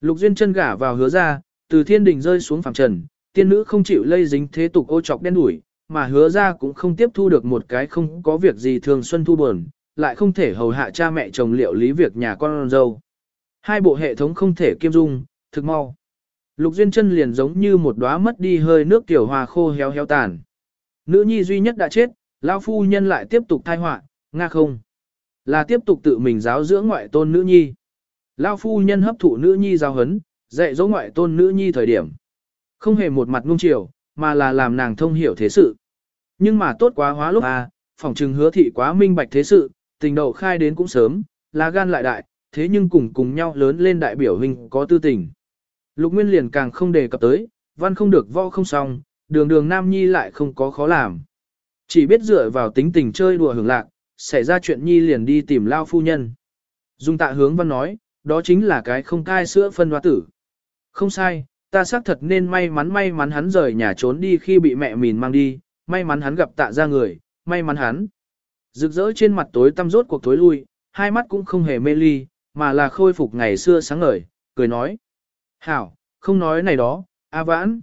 Lục Duyên Chân gả vào hứa ra, từ thiên đình rơi xuống phẳng trần, tiên nữ không chịu lây dính thế tục ô trọc đen đủi, mà hứa ra cũng không tiếp thu được một cái không có việc gì thường xuân thu buồn, lại không thể hầu hạ cha mẹ chồng liệu lý việc nhà con dâu. Hai bộ hệ thống không thể kiêm dung, thực mau. Lục Duyên chân liền giống như một đóa mất đi hơi nước tiểu hòa khô héo héo tàn. Nữ nhi duy nhất đã chết, lão phu nhân lại tiếp tục thai họa, nga không. Là tiếp tục tự mình giáo dưỡng ngoại tôn nữ nhi. Lao phu nhân hấp thụ nữ nhi giao hấn, dạy dỗ ngoại tôn nữ nhi thời điểm. Không hề một mặt nung chiều, mà là làm nàng thông hiểu thế sự. Nhưng mà tốt quá hóa lúc à, phỏng trừng hứa thị quá minh bạch thế sự, tình đầu khai đến cũng sớm, lá gan lại đại, thế nhưng cùng cùng nhau lớn lên đại biểu hình có tư tình. Lục Nguyên liền càng không đề cập tới, văn không được võ không xong, đường đường nam nhi lại không có khó làm. Chỉ biết dựa vào tính tình chơi đùa hưởng lạc, xảy ra chuyện nhi liền đi tìm lao phu nhân. Dung tạ hướng văn nói, đó chính là cái không cai sữa phân hoa tử. Không sai, ta xác thật nên may mắn may mắn hắn rời nhà trốn đi khi bị mẹ mìn mang đi, may mắn hắn gặp tạ ra người, may mắn hắn. Rực rỡ trên mặt tối tăm rốt cuộc tối lui, hai mắt cũng không hề mê ly, mà là khôi phục ngày xưa sáng ngời, cười nói. Hảo, không nói này đó, A vãn.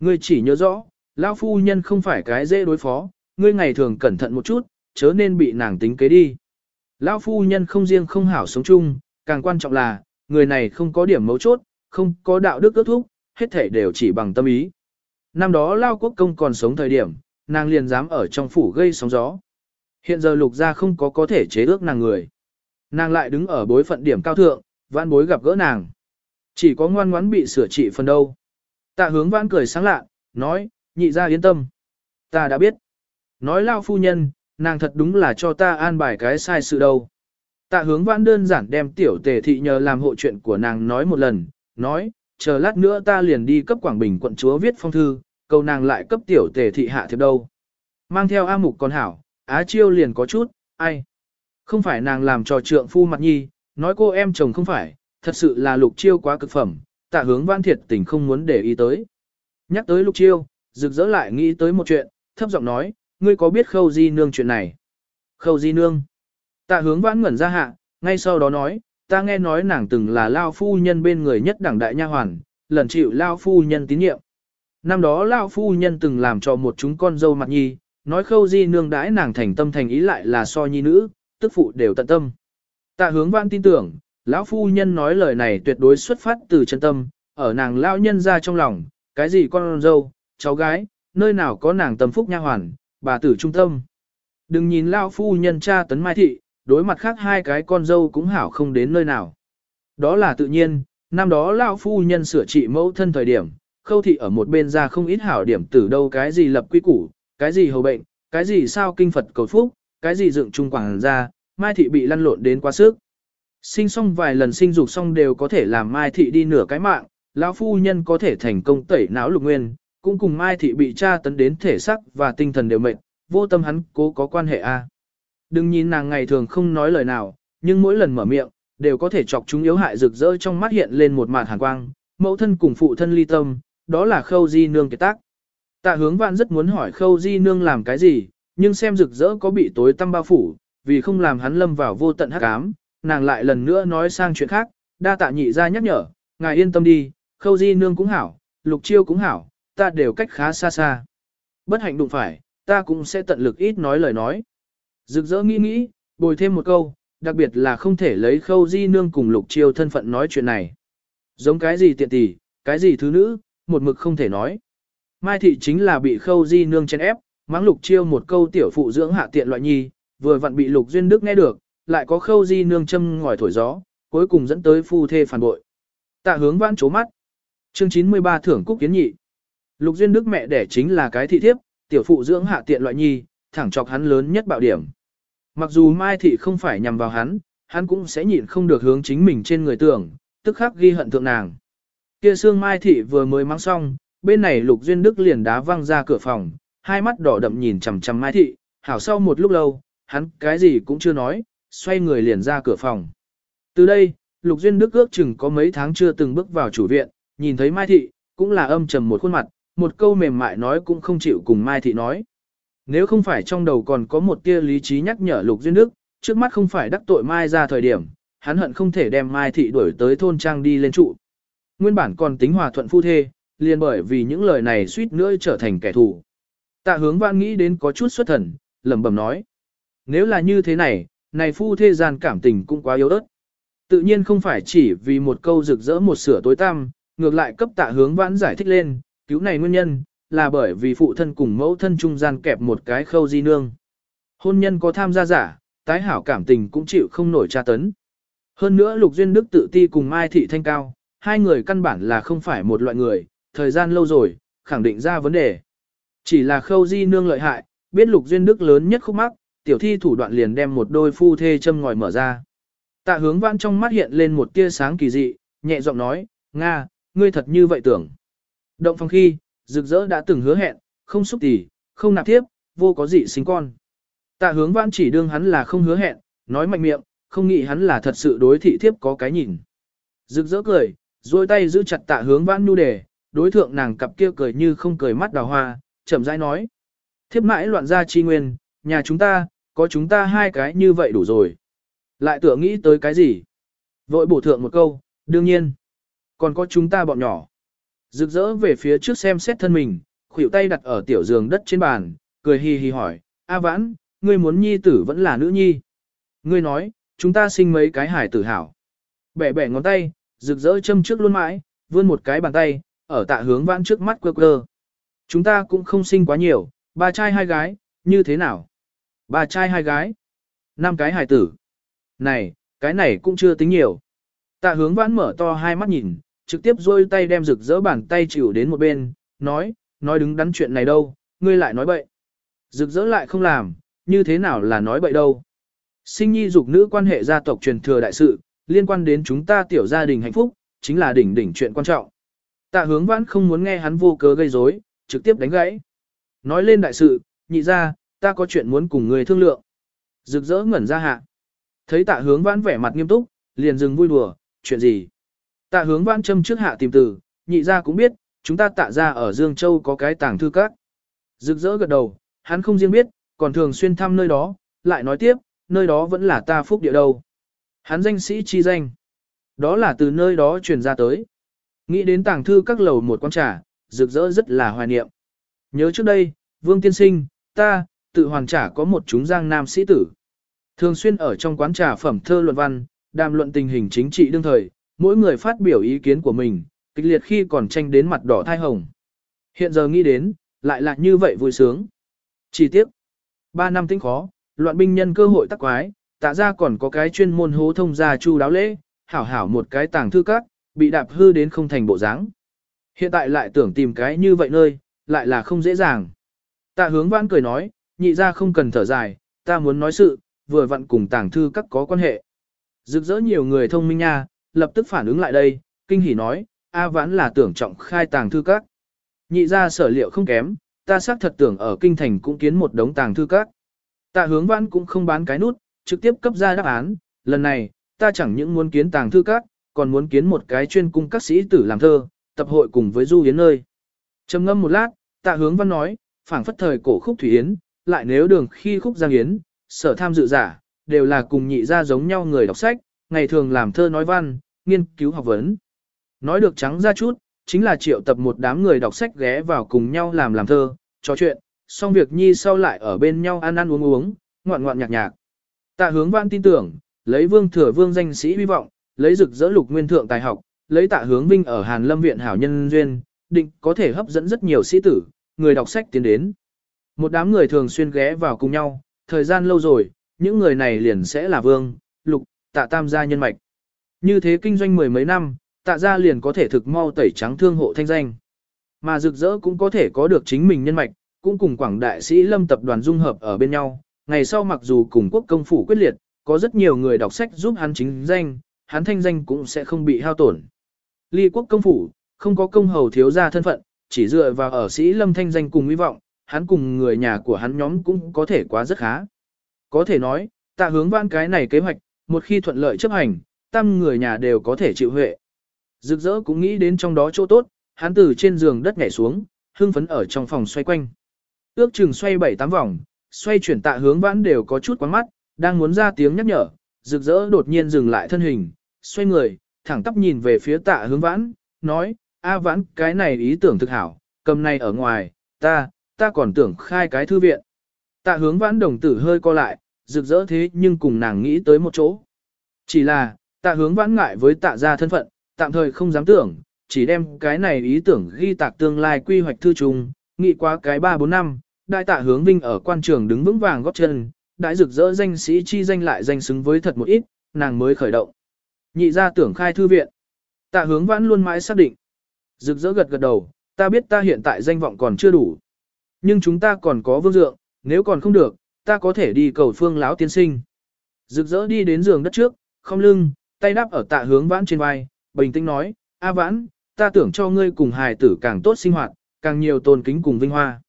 Ngươi chỉ nhớ rõ, lão phu nhân không phải cái dễ đối phó, ngươi ngày thường cẩn thận một chút, chớ nên bị nàng tính kế đi. Lão phu nhân không riêng không hảo sống chung, càng quan trọng là, người này không có điểm mấu chốt, không có đạo đức ước thúc, hết thể đều chỉ bằng tâm ý. Năm đó Lao Quốc Công còn sống thời điểm, nàng liền dám ở trong phủ gây sóng gió. Hiện giờ lục gia không có có thể chế ước nàng người. Nàng lại đứng ở bối phận điểm cao thượng, vãn bối gặp gỡ nàng. Chỉ có ngoan ngoãn bị sửa trị phần đâu. Tạ hướng vãn cười sáng lạ, nói, nhị ra yên tâm. Ta đã biết. Nói lao phu nhân, nàng thật đúng là cho ta an bài cái sai sự đâu. Tạ hướng vãn đơn giản đem tiểu tề thị nhờ làm hộ chuyện của nàng nói một lần, nói, chờ lát nữa ta liền đi cấp Quảng Bình quận chúa viết phong thư, cầu nàng lại cấp tiểu tề thị hạ thiệp đâu. Mang theo A Mục con hảo, Á Chiêu liền có chút, ai. Không phải nàng làm trò trượng phu mặt nhi, nói cô em chồng không phải, thật sự là lục chiêu quá cực phẩm, tạ hướng văn thiệt tình không muốn để ý tới. Nhắc tới lục chiêu, rực rỡ lại nghĩ tới một chuyện, thấp giọng nói, ngươi có biết khâu di nương chuyện này? Khâu di nương. Tạ hướng vãn ngẩn ra hạ, ngay sau đó nói, ta nghe nói nàng từng là lao phu nhân bên người nhất đảng đại nha hoàn, lần chịu lao phu nhân tín nhiệm. Năm đó lao phu nhân từng làm cho một chúng con dâu mặt nhi, nói khâu di nương đãi nàng thành tâm thành ý lại là so nhi nữ, tức phụ đều tận tâm. Tạ hướng vãn tin tưởng, lão phu nhân nói lời này tuyệt đối xuất phát từ chân tâm, ở nàng lão nhân ra trong lòng, cái gì con dâu, cháu gái, nơi nào có nàng tâm phúc nha hoàn, bà tử trung tâm. Đừng nhìn lão phu nhân cha tấn mai thị, đối mặt khác hai cái con dâu cũng hảo không đến nơi nào. Đó là tự nhiên, năm đó lão phu nhân sửa trị mẫu thân thời điểm, khâu thị ở một bên ra không ít hảo điểm từ đâu cái gì lập quy củ, cái gì hầu bệnh, cái gì sao kinh Phật cầu phúc, cái gì dựng trung quảng ra, mai thị bị lăn lộn đến quá sức. Sinh xong vài lần sinh dục xong đều có thể làm mai thị đi nửa cái mạng, lão phu nhân có thể thành công tẩy não lục nguyên, cũng cùng mai thị bị tra tấn đến thể sắc và tinh thần đều mệt, vô tâm hắn cố có quan hệ a. Đừng nhìn nàng ngày thường không nói lời nào, nhưng mỗi lần mở miệng, đều có thể chọc chúng yếu hại rực rỡ trong mắt hiện lên một màn hàn quang, mẫu thân cùng phụ thân ly tâm, đó là khâu di nương kiệt tác. Tạ hướng vạn rất muốn hỏi khâu di nương làm cái gì, nhưng xem rực rỡ có bị tối tăm bao phủ, vì không làm hắn lâm vào vô tận hắc ám, nàng lại lần nữa nói sang chuyện khác, đa tạ nhị ra nhắc nhở, ngài yên tâm đi, khâu di nương cũng hảo, lục chiêu cũng hảo, ta đều cách khá xa xa. Bất hạnh đụng phải, ta cũng sẽ tận lực ít nói lời nói. Rực rỡ nghĩ nghĩ, bồi thêm một câu, đặc biệt là không thể lấy khâu di nương cùng lục chiêu thân phận nói chuyện này. Giống cái gì tiện tỷ, cái gì thứ nữ, một mực không thể nói. Mai thị chính là bị khâu di nương chen ép, mắng lục chiêu một câu tiểu phụ dưỡng hạ tiện loại nhi, vừa vặn bị lục duyên đức nghe được, lại có khâu di nương châm ngòi thổi gió, cuối cùng dẫn tới phu thê phản bội. Tạ hướng vãn chố mắt. Chương 93 thưởng cúc kiến nhị. Lục duyên đức mẹ đẻ chính là cái thị thiếp, tiểu phụ dưỡng hạ tiện loại nhi, thẳng chọc hắn lớn nhất bạo điểm. Mặc dù Mai thị không phải nhằm vào hắn, hắn cũng sẽ nhịn không được hướng chính mình trên người tưởng, tức khắc ghi hận thượng nàng. Kia xương Mai thị vừa mới mang xong, bên này Lục Duyên Đức liền đá văng ra cửa phòng, hai mắt đỏ đậm nhìn chằm chằm Mai thị, hảo sau một lúc lâu, hắn cái gì cũng chưa nói, xoay người liền ra cửa phòng. Từ đây, Lục Duyên Đức ước chừng có mấy tháng chưa từng bước vào chủ viện, nhìn thấy Mai thị, cũng là âm trầm một khuôn mặt, một câu mềm mại nói cũng không chịu cùng Mai thị nói. Nếu không phải trong đầu còn có một tia lý trí nhắc nhở Lục Duyên Đức, trước mắt không phải đắc tội Mai ra thời điểm, hắn hận không thể đem Mai thị đuổi tới thôn trang đi lên trụ. Nguyên bản còn tính hòa thuận phu thê, liền bởi vì những lời này suýt nữa trở thành kẻ thù. Tạ hướng Vãn nghĩ đến có chút xuất thần, lẩm bẩm nói. Nếu là như thế này, này phu thê gian cảm tình cũng quá yếu ớt. Tự nhiên không phải chỉ vì một câu rực rỡ một sửa tối tăm, ngược lại cấp tạ hướng vãn giải thích lên, cứu này nguyên nhân, là bởi vì phụ thân cùng mẫu thân trung gian kẹp một cái khâu di nương. Hôn nhân có tham gia giả, tái hảo cảm tình cũng chịu không nổi tra tấn. Hơn nữa Lục Duyên Đức tự ti cùng Mai Thị Thanh Cao, hai người căn bản là không phải một loại người, thời gian lâu rồi, khẳng định ra vấn đề. Chỉ là khâu di nương lợi hại, biết Lục Duyên Đức lớn nhất khúc mắc, tiểu thi thủ đoạn liền đem một đôi phu thê châm ngòi mở ra. Tạ hướng vãn trong mắt hiện lên một tia sáng kỳ dị, nhẹ giọng nói, Nga, ngươi thật như vậy tưởng. Động phong khi, rực rỡ đã từng hứa hẹn, không xúc tỉ, không nạp tiếp, vô có gì sinh con. Tạ hướng vãn chỉ đương hắn là không hứa hẹn, nói mạnh miệng, không nghĩ hắn là thật sự đối thị thiếp có cái nhìn. Rực rỡ cười, duỗi tay giữ chặt tạ hướng vãn nu đề, đối thượng nàng cặp kia cười như không cười mắt đào hoa, chậm rãi nói. Thiếp mãi loạn ra chi nguyên, nhà chúng ta, có chúng ta hai cái như vậy đủ rồi. Lại tựa nghĩ tới cái gì? Vội bổ thượng một câu, đương nhiên. Còn có chúng ta bọn nhỏ. Rực rỡ về phía trước xem xét thân mình, khuỷu tay đặt ở tiểu giường đất trên bàn, cười hì hì hỏi, A vãn, ngươi muốn nhi tử vẫn là nữ nhi. Ngươi nói, chúng ta sinh mấy cái hải tử hảo. Bẻ bẻ ngón tay, rực rỡ châm trước luôn mãi, vươn một cái bàn tay, ở tạ hướng vãn trước mắt quơ quơ. Chúng ta cũng không sinh quá nhiều, ba trai hai gái, như thế nào? Ba trai hai gái, năm cái hài tử. Này, cái này cũng chưa tính nhiều. Tạ hướng vãn mở to hai mắt nhìn, trực tiếp rôi tay đem rực rỡ bàn tay chịu đến một bên, nói, nói đứng đắn chuyện này đâu, ngươi lại nói bậy. Rực rỡ lại không làm, như thế nào là nói bậy đâu. Sinh nhi dục nữ quan hệ gia tộc truyền thừa đại sự, liên quan đến chúng ta tiểu gia đình hạnh phúc, chính là đỉnh đỉnh chuyện quan trọng. Tạ hướng vãn không muốn nghe hắn vô cớ gây rối, trực tiếp đánh gãy. Nói lên đại sự, nhị ra, ta có chuyện muốn cùng người thương lượng. Rực rỡ ngẩn ra hạ. Thấy tạ hướng vãn vẻ mặt nghiêm túc, liền dừng vui đùa, chuyện gì? Tạ hướng vãn châm trước hạ tìm từ, nhị ra cũng biết, chúng ta tạ ra ở Dương Châu có cái tàng thư các. Rực rỡ gật đầu, hắn không riêng biết, còn thường xuyên thăm nơi đó, lại nói tiếp, nơi đó vẫn là ta phúc địa đâu. Hắn danh sĩ chi danh. Đó là từ nơi đó truyền ra tới. Nghĩ đến tàng thư các lầu một quán trà, rực rỡ rất là hoài niệm. Nhớ trước đây, Vương Tiên Sinh, ta, tự hoàn trả có một chúng giang nam sĩ tử. Thường xuyên ở trong quán trà phẩm thơ luận văn, đàm luận tình hình chính trị đương thời, mỗi người phát biểu ý kiến của mình, kịch liệt khi còn tranh đến mặt đỏ thai hồng. Hiện giờ nghĩ đến, lại là như vậy vui sướng. Chỉ tiếc, ba năm tính khó, loạn binh nhân cơ hội tắc quái, tạ ra còn có cái chuyên môn hố thông gia chu đáo lễ, hảo hảo một cái tàng thư các, bị đạp hư đến không thành bộ dáng. Hiện tại lại tưởng tìm cái như vậy nơi, lại là không dễ dàng. Tạ hướng vãn cười nói, nhị ra không cần thở dài, ta muốn nói sự, vừa vặn cùng tàng thư các có quan hệ. Rực rỡ nhiều người thông minh nha, lập tức phản ứng lại đây, kinh hỉ nói, A vãn là tưởng trọng khai tàng thư các. Nhị ra sở liệu không kém, ta xác thật tưởng ở kinh thành cũng kiến một đống tàng thư các. Tạ hướng vãn cũng không bán cái nút, trực tiếp cấp ra đáp án, lần này, ta chẳng những muốn kiến tàng thư các, còn muốn kiến một cái chuyên cung các sĩ tử làm thơ, tập hội cùng với du yến nơi. trầm ngâm một lát, tạ hướng văn nói, phảng phất thời cổ khúc thủy yến, lại nếu đường khi khúc giang yến, sở tham dự giả, đều là cùng nhị ra giống nhau người đọc sách, ngày thường làm thơ nói văn, nghiên cứu học vấn. Nói được trắng ra chút, chính là triệu tập một đám người đọc sách ghé vào cùng nhau làm làm thơ, trò chuyện, xong việc nhi sau lại ở bên nhau ăn ăn uống uống, ngoạn ngoạn nhạc nhạc. Tạ hướng văn tin tưởng, lấy vương thừa vương danh sĩ hy vọng, lấy rực rỡ lục nguyên thượng tài học, lấy tạ hướng vinh ở Hàn Lâm Viện Hảo Nhân Duyên, định có thể hấp dẫn rất nhiều sĩ tử, người đọc sách tiến đến. Một đám người thường xuyên ghé vào cùng nhau, thời gian lâu rồi, những người này liền sẽ là vương, lục, tạ tam gia nhân mạch. Như thế kinh doanh mười mấy năm, tạ gia liền có thể thực mau tẩy trắng thương hộ thanh danh. Mà rực rỡ cũng có thể có được chính mình nhân mạch, cũng cùng quảng đại sĩ lâm tập đoàn dung hợp ở bên nhau. Ngày sau mặc dù cùng quốc công phủ quyết liệt, có rất nhiều người đọc sách giúp hắn chính danh, hắn thanh danh cũng sẽ không bị hao tổn. Ly quốc công phủ, không có công hầu thiếu gia thân phận, chỉ dựa vào ở sĩ lâm thanh danh cùng hy vọng, hắn cùng người nhà của hắn nhóm cũng có thể quá rất khá. Có thể nói, tạ hướng vãn cái này kế hoạch, một khi thuận lợi chấp hành, tam người nhà đều có thể chịu huệ. Rực rỡ cũng nghĩ đến trong đó chỗ tốt, hắn từ trên giường đất nhảy xuống, hưng phấn ở trong phòng xoay quanh. Ước chừng xoay 7-8 vòng, xoay chuyển tạ hướng vãn đều có chút quán mắt, đang muốn ra tiếng nhắc nhở, rực rỡ đột nhiên dừng lại thân hình, xoay người, thẳng tắp nhìn về phía tạ hướng vãn, nói, A vãn cái này ý tưởng thực hảo, cầm này ở ngoài, ta, ta còn tưởng khai cái thư viện. Tạ hướng vãn đồng tử hơi co lại, rực rỡ thế nhưng cùng nàng nghĩ tới một chỗ. Chỉ là, tạ hướng vãn ngại với tạ gia thân phận, tạm thời không dám tưởng, chỉ đem cái này ý tưởng ghi tạc tương lai quy hoạch thư trùng, nghĩ qua cái 3-4 năm, đại tạ hướng vinh ở quan trường đứng vững vàng góp chân, đại rực rỡ danh sĩ chi danh lại danh xứng với thật một ít, nàng mới khởi động. Nhị ra tưởng khai thư viện. Tạ hướng vãn luôn mãi xác định. Rực rỡ gật gật đầu, ta biết ta hiện tại danh vọng còn chưa đủ. Nhưng chúng ta còn có vương dượng, nếu còn không được, ta có thể đi cầu phương lão tiên sinh. Rực rỡ đi đến giường đất trước, không lưng, tay đắp ở tạ hướng vãn trên vai, bình tĩnh nói, A vãn, ta tưởng cho ngươi cùng hài tử càng tốt sinh hoạt, càng nhiều tôn kính cùng vinh hoa.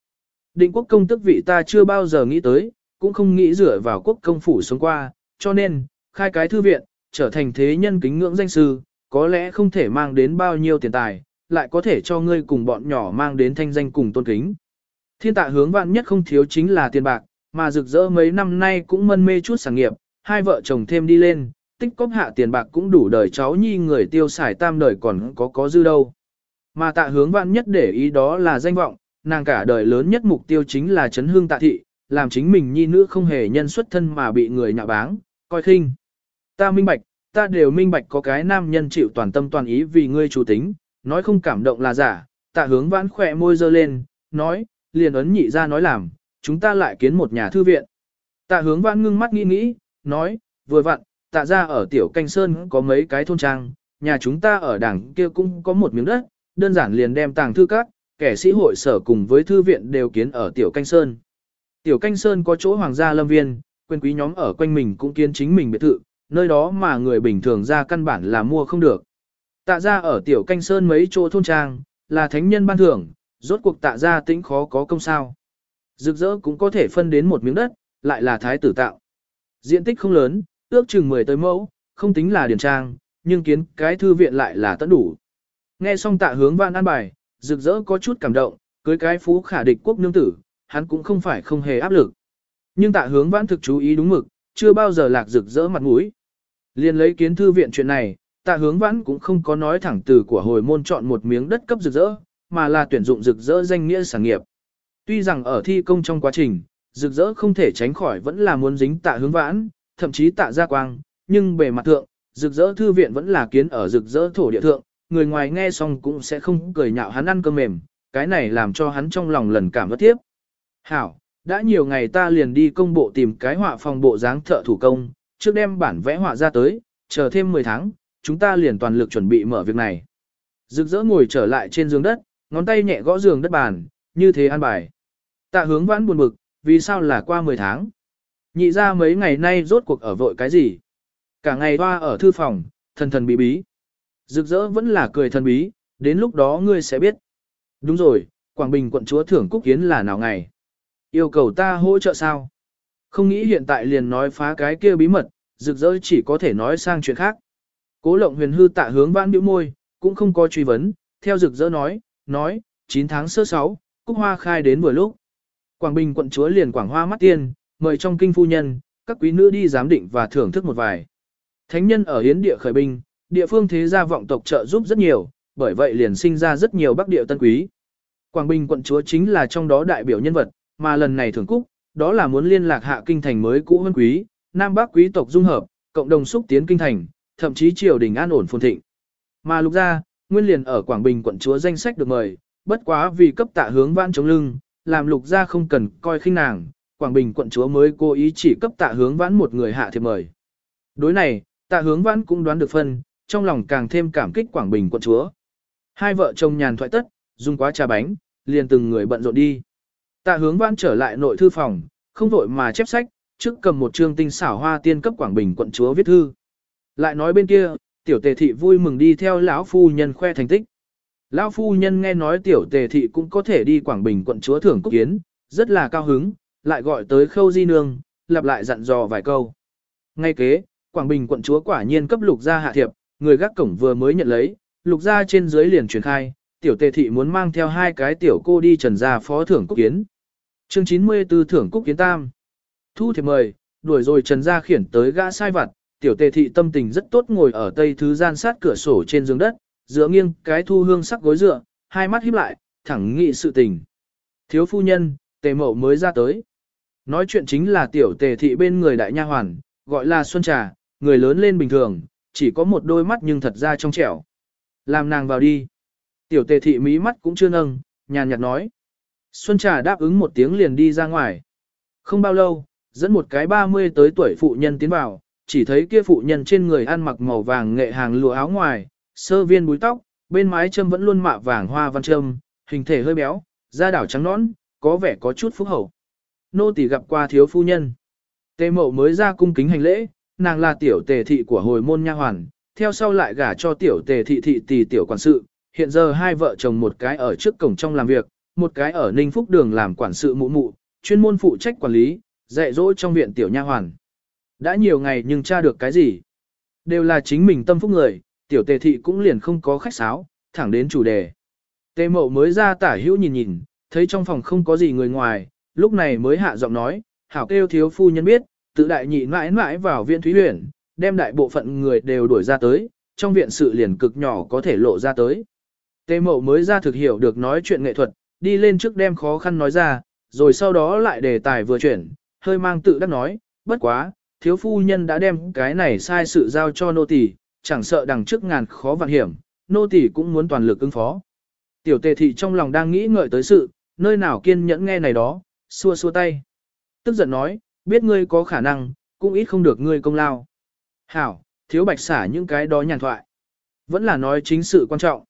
Định quốc công tức vị ta chưa bao giờ nghĩ tới, cũng không nghĩ dựa vào quốc công phủ sống qua, cho nên, khai cái thư viện, trở thành thế nhân kính ngưỡng danh sư, có lẽ không thể mang đến bao nhiêu tiền tài, lại có thể cho ngươi cùng bọn nhỏ mang đến thanh danh cùng tôn kính. Thiên tạ hướng vạn nhất không thiếu chính là tiền bạc, mà rực rỡ mấy năm nay cũng mân mê chút sản nghiệp, hai vợ chồng thêm đi lên, tích cóp hạ tiền bạc cũng đủ đời cháu nhi người tiêu xài tam đời còn có có dư đâu. Mà tạ hướng vạn nhất để ý đó là danh vọng, nàng cả đời lớn nhất mục tiêu chính là chấn hương tạ thị, làm chính mình nhi nữ không hề nhân xuất thân mà bị người nhạ báng, coi khinh. Ta minh bạch, ta đều minh bạch có cái nam nhân chịu toàn tâm toàn ý vì ngươi chủ tính, nói không cảm động là giả, tạ hướng vãn khỏe môi dơ lên, nói, liền ấn nhị ra nói làm, chúng ta lại kiến một nhà thư viện. Tạ hướng vãn ngưng mắt nghĩ nghĩ, nói, vừa vặn, tạ ra ở tiểu canh sơn có mấy cái thôn trang, nhà chúng ta ở đảng kia cũng có một miếng đất, đơn giản liền đem tàng thư các, kẻ sĩ hội sở cùng với thư viện đều kiến ở tiểu canh sơn. Tiểu canh sơn có chỗ hoàng gia lâm viên, quyền quý nhóm ở quanh mình cũng kiến chính mình biệt thự, nơi đó mà người bình thường ra căn bản là mua không được. Tạ ra ở tiểu canh sơn mấy chỗ thôn trang, là thánh nhân ban thưởng, rốt cuộc tạ gia tĩnh khó có công sao. Rực rỡ cũng có thể phân đến một miếng đất, lại là thái tử tạo. Diện tích không lớn, ước chừng 10 tới mẫu, không tính là điển trang, nhưng kiến cái thư viện lại là tận đủ. Nghe xong tạ hướng vạn an bài, rực rỡ có chút cảm động, cưới cái phú khả địch quốc nương tử, hắn cũng không phải không hề áp lực. Nhưng tạ hướng vãn thực chú ý đúng mực, chưa bao giờ lạc rực rỡ mặt mũi. Liên lấy kiến thư viện chuyện này, tạ hướng vãn cũng không có nói thẳng từ của hồi môn chọn một miếng đất cấp rực rỡ, mà là tuyển dụng rực rỡ danh nghĩa sản nghiệp. Tuy rằng ở thi công trong quá trình, rực rỡ không thể tránh khỏi vẫn là muốn dính tạ hướng vãn, thậm chí tạ gia quang, nhưng bề mặt thượng, rực rỡ thư viện vẫn là kiến ở rực rỡ thổ địa thượng, người ngoài nghe xong cũng sẽ không cười nhạo hắn ăn cơm mềm, cái này làm cho hắn trong lòng lần cảm bất tiếp. Hảo, đã nhiều ngày ta liền đi công bộ tìm cái họa phòng bộ dáng thợ thủ công, trước đem bản vẽ họa ra tới, chờ thêm 10 tháng, chúng ta liền toàn lực chuẩn bị mở việc này. Rực rỡ ngồi trở lại trên giường đất, ngón tay nhẹ gõ giường đất bàn, như thế an bài. Tạ hướng vãn buồn bực, vì sao là qua 10 tháng? Nhị ra mấy ngày nay rốt cuộc ở vội cái gì? Cả ngày hoa ở thư phòng, thần thần bí bí. Rực rỡ vẫn là cười thần bí, đến lúc đó ngươi sẽ biết. Đúng rồi, Quảng Bình quận chúa thưởng Cúc Kiến là nào ngày? Yêu cầu ta hỗ trợ sao? Không nghĩ hiện tại liền nói phá cái kia bí mật, rực rỡ chỉ có thể nói sang chuyện khác. Cố lộng huyền hư tạ hướng vãn biểu môi, cũng không có truy vấn, theo rực rỡ nói, nói, 9 tháng sơ 6, cúc hoa khai đến vừa lúc. Quảng Bình quận chúa liền quảng hoa mắt tiên, mời trong kinh phu nhân, các quý nữ đi giám định và thưởng thức một vài. Thánh nhân ở hiến địa khởi binh, địa phương thế gia vọng tộc trợ giúp rất nhiều, bởi vậy liền sinh ra rất nhiều bắc địa tân quý. Quảng Bình quận chúa chính là trong đó đại biểu nhân vật, mà lần này thưởng cúc, đó là muốn liên lạc hạ kinh thành mới cũ hơn quý, nam bắc quý tộc dung hợp, cộng đồng xúc tiến kinh thành, thậm chí triều đình an ổn phồn thịnh. Mà lục gia, nguyên liền ở Quảng Bình quận chúa danh sách được mời, bất quá vì cấp tạ hướng vãn chống lưng, làm lục gia không cần coi khinh nàng, Quảng Bình quận chúa mới cố ý chỉ cấp tạ hướng vãn một người hạ thiệp mời. Đối này, tạ hướng vãn cũng đoán được phân, trong lòng càng thêm cảm kích Quảng Bình quận chúa. Hai vợ chồng nhàn thoại tất, dùng quá trà bánh, liền từng người bận rộn đi. Tạ hướng vãn trở lại nội thư phòng, không vội mà chép sách, trước cầm một chương tinh xảo hoa tiên cấp Quảng Bình quận chúa viết thư. Lại nói bên kia, tiểu tề thị vui mừng đi theo lão phu nhân khoe thành tích. Lão phu nhân nghe nói tiểu tề thị cũng có thể đi Quảng Bình quận chúa thưởng cúc kiến, rất là cao hứng, lại gọi tới khâu di nương, lặp lại dặn dò vài câu. Ngay kế, Quảng Bình quận chúa quả nhiên cấp lục gia hạ thiệp, người gác cổng vừa mới nhận lấy, lục gia trên dưới liền truyền khai, tiểu tề thị muốn mang theo hai cái tiểu cô đi trần gia phó thưởng cúc kiến. Chương 94 thưởng cúc kiến tam. Thu thiệp mời, đuổi rồi trần gia khiển tới gã sai vặt, tiểu tề thị tâm tình rất tốt ngồi ở tây thứ gian sát cửa sổ trên giường đất, dựa nghiêng cái thu hương sắc gối dựa, hai mắt híp lại, thẳng nghị sự tình. Thiếu phu nhân, tề mậu mới ra tới. Nói chuyện chính là tiểu tề thị bên người đại nha hoàn, gọi là Xuân Trà, người lớn lên bình thường, chỉ có một đôi mắt nhưng thật ra trong trẻo. Làm nàng vào đi. Tiểu tề thị mí mắt cũng chưa nâng, nhàn nhạt nói. Xuân Trà đáp ứng một tiếng liền đi ra ngoài. Không bao lâu, dẫn một cái 30 tới tuổi phụ nhân tiến vào, chỉ thấy kia phụ nhân trên người ăn mặc màu vàng nghệ hàng lụa áo ngoài, sơ viên búi tóc, bên mái châm vẫn luôn mạ vàng hoa văn châm, hình thể hơi béo, da đảo trắng nõn, có vẻ có chút phúc hậu. Nô tỳ gặp qua thiếu phu nhân. Tề mậu mới ra cung kính hành lễ, nàng là tiểu tề thị của hồi môn nha hoàn, theo sau lại gả cho tiểu tề thị thị tỷ tiểu quản sự, hiện giờ hai vợ chồng một cái ở trước cổng trong làm việc, một cái ở Ninh Phúc Đường làm quản sự mụ mụ, chuyên môn phụ trách quản lý, dạy dỗ trong viện tiểu nha hoàn. Đã nhiều ngày nhưng tra được cái gì? Đều là chính mình tâm phúc người, tiểu tề thị cũng liền không có khách sáo, thẳng đến chủ đề. Tề mậu mới ra tả hữu nhìn nhìn, thấy trong phòng không có gì người ngoài, lúc này mới hạ giọng nói, hảo kêu thiếu phu nhân biết, tự đại nhị mãi mãi vào viện thúy huyền, đem đại bộ phận người đều đuổi ra tới, trong viện sự liền cực nhỏ có thể lộ ra tới. Tề mậu mới ra thực hiểu được nói chuyện nghệ thuật, đi lên trước đem khó khăn nói ra, rồi sau đó lại đề tài vừa chuyển, hơi mang tự đắc nói, bất quá, thiếu phu nhân đã đem cái này sai sự giao cho nô tỳ, chẳng sợ đằng trước ngàn khó vạn hiểm, nô tỳ cũng muốn toàn lực ứng phó. Tiểu tề thị trong lòng đang nghĩ ngợi tới sự, nơi nào kiên nhẫn nghe này đó, xua xua tay. Tức giận nói, biết ngươi có khả năng, cũng ít không được ngươi công lao. Hảo, thiếu bạch xả những cái đó nhàn thoại. Vẫn là nói chính sự quan trọng.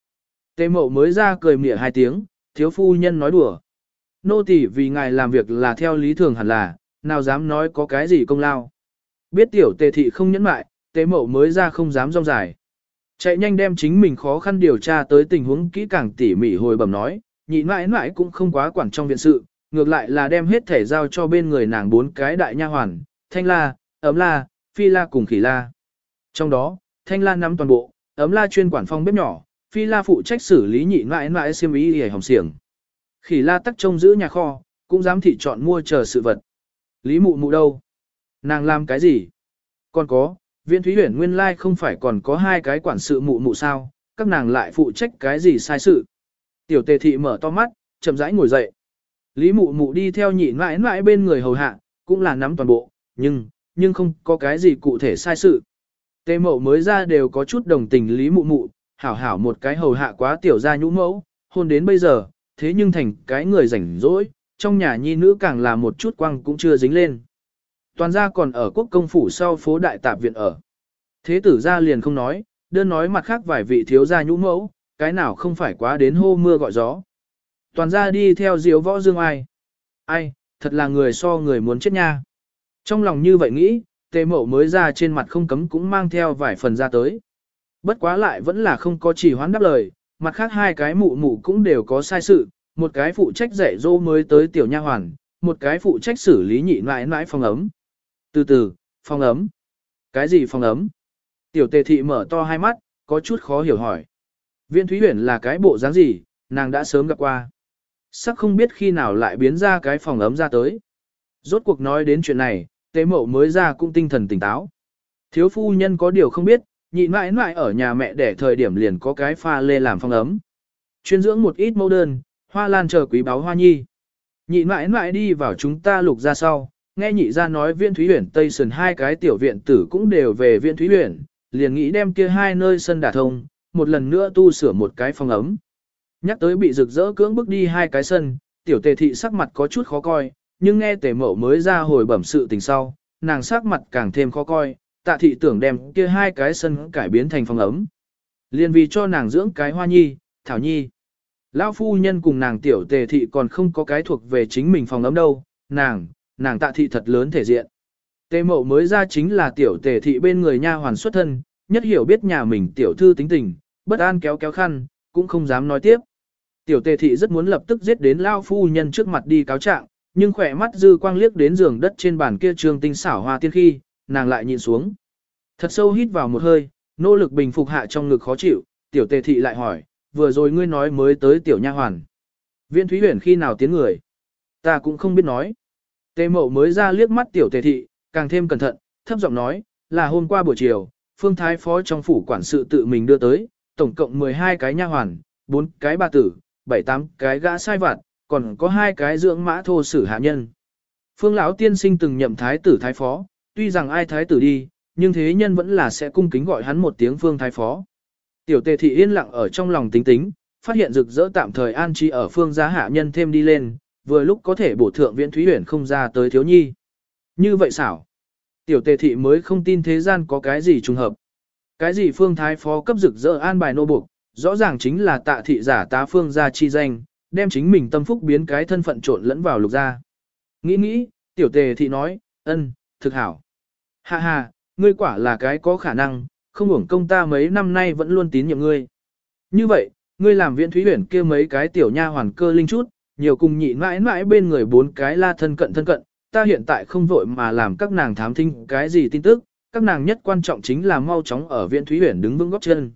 Tề mậu mới ra cười mỉa hai tiếng, thiếu phu nhân nói đùa. Nô tỳ vì ngài làm việc là theo lý thường hẳn là, nào dám nói có cái gì công lao. Biết tiểu tề thị không nhẫn mại, tế mậu mới ra không dám rong dài. Chạy nhanh đem chính mình khó khăn điều tra tới tình huống kỹ càng tỉ mỉ hồi bẩm nói, nhị mãi mãi cũng không quá quản trong viện sự, ngược lại là đem hết thể giao cho bên người nàng bốn cái đại nha hoàn, thanh la, ấm la, phi la cùng khỉ la. Trong đó, thanh la nắm toàn bộ, ấm la chuyên quản phong bếp nhỏ, phi la phụ trách xử lý nhị mãi mãi xiêm ý hề hồng xiềng. Khỉ la tắc trông giữ nhà kho, cũng dám thị chọn mua chờ sự vật. Lý mụ mụ đâu? Nàng làm cái gì? Còn có, viên thúy huyển nguyên lai không phải còn có hai cái quản sự mụ mụ sao, các nàng lại phụ trách cái gì sai sự. Tiểu tề thị mở to mắt, chậm rãi ngồi dậy. Lý mụ mụ đi theo nhị mãi mãi bên người hầu hạ, cũng là nắm toàn bộ, nhưng, nhưng không có cái gì cụ thể sai sự. Tề mậu mới ra đều có chút đồng tình lý mụ mụ, hảo hảo một cái hầu hạ quá tiểu gia nhũ mẫu, hôn đến bây giờ, thế nhưng thành cái người rảnh rỗi, trong nhà nhi nữ càng là một chút quăng cũng chưa dính lên. Toàn gia còn ở quốc công phủ sau phố đại tạp viện ở. Thế tử gia liền không nói, đơn nói mặt khác vài vị thiếu gia nhũ mẫu, cái nào không phải quá đến hô mưa gọi gió. Toàn gia đi theo diếu võ dương ai. Ai, thật là người so người muốn chết nha. Trong lòng như vậy nghĩ, tề mẫu mới ra trên mặt không cấm cũng mang theo vài phần ra tới. Bất quá lại vẫn là không có chỉ hoán đáp lời, mặt khác hai cái mụ mụ cũng đều có sai sự, một cái phụ trách dạy dỗ mới tới tiểu nha hoàn, một cái phụ trách xử lý nhị mãi mãi phòng ấm. Từ từ, phong ấm. Cái gì phong ấm? Tiểu tề thị mở to hai mắt, có chút khó hiểu hỏi. Viên Thúy Huyền là cái bộ dáng gì, nàng đã sớm gặp qua. Sắc không biết khi nào lại biến ra cái phòng ấm ra tới. Rốt cuộc nói đến chuyện này, tế mậu mới ra cũng tinh thần tỉnh táo. Thiếu phu nhân có điều không biết, nhị mãi mãi ở nhà mẹ để thời điểm liền có cái pha lê làm phòng ấm. Chuyên dưỡng một ít mẫu đơn, hoa lan chờ quý báo hoa nhi. Nhị mãi mãi đi vào chúng ta lục ra sau, nghe nhị ra nói viên thúy huyền Tây Sơn hai cái tiểu viện tử cũng đều về viên thúy huyền, liền nghĩ đem kia hai nơi sân đả thông, một lần nữa tu sửa một cái phòng ấm. Nhắc tới bị rực rỡ cưỡng bước đi hai cái sân, tiểu tề thị sắc mặt có chút khó coi, nhưng nghe tề mẫu mới ra hồi bẩm sự tình sau, nàng sắc mặt càng thêm khó coi, tạ thị tưởng đem kia hai cái sân cải biến thành phòng ấm. Liên vì cho nàng dưỡng cái hoa nhi, thảo nhi. Lão phu nhân cùng nàng tiểu tề thị còn không có cái thuộc về chính mình phòng ấm đâu, nàng, nàng tạ thị thật lớn thể diện. Tề mậu mới ra chính là tiểu tề thị bên người nha hoàn xuất thân, nhất hiểu biết nhà mình tiểu thư tính tình, bất an kéo kéo khăn, cũng không dám nói tiếp. Tiểu tề thị rất muốn lập tức giết đến lao phu nhân trước mặt đi cáo trạng, nhưng khỏe mắt dư quang liếc đến giường đất trên bàn kia trường tinh xảo hoa tiên khi, nàng lại nhìn xuống. Thật sâu hít vào một hơi, nỗ lực bình phục hạ trong ngực khó chịu, tiểu tề thị lại hỏi, vừa rồi ngươi nói mới tới tiểu nha hoàn. Viên Thúy Huyền khi nào tiến người? Ta cũng không biết nói. Tề mậu mới ra liếc mắt tiểu tề thị, càng thêm cẩn thận, thấp giọng nói, là hôm qua buổi chiều, phương thái phó trong phủ quản sự tự mình đưa tới, tổng cộng 12 cái nha hoàn, 4 cái bà tử, 7-8 cái gã sai vặt, còn có hai cái dưỡng mã thô sử hạ nhân. Phương lão tiên sinh từng nhậm thái tử thái phó, tuy rằng ai thái tử đi, nhưng thế nhân vẫn là sẽ cung kính gọi hắn một tiếng phương thái phó. Tiểu tề thị yên lặng ở trong lòng tính tính, phát hiện rực rỡ tạm thời an trí ở phương giá hạ nhân thêm đi lên, vừa lúc có thể bổ thượng viễn thúy huyển không ra tới thiếu nhi. Như vậy xảo. Tiểu tề thị mới không tin thế gian có cái gì trùng hợp. Cái gì phương thái phó cấp rực rỡ an bài nô buộc, rõ ràng chính là tạ thị giả tá phương gia chi danh, đem chính mình tâm phúc biến cái thân phận trộn lẫn vào lục gia. Nghĩ nghĩ, tiểu tề thị nói, ân, thực hảo. Ha ha, ngươi quả là cái có khả năng, không hưởng công ta mấy năm nay vẫn luôn tín nhiệm ngươi. Như vậy, ngươi làm viện thúy huyển kia mấy cái tiểu nha hoàn cơ linh chút, nhiều cùng nhị mãi mãi bên người bốn cái la thân cận thân cận, ta hiện tại không vội mà làm các nàng thám thính cái gì tin tức, các nàng nhất quan trọng chính là mau chóng ở viện thúy huyển đứng vững góc chân.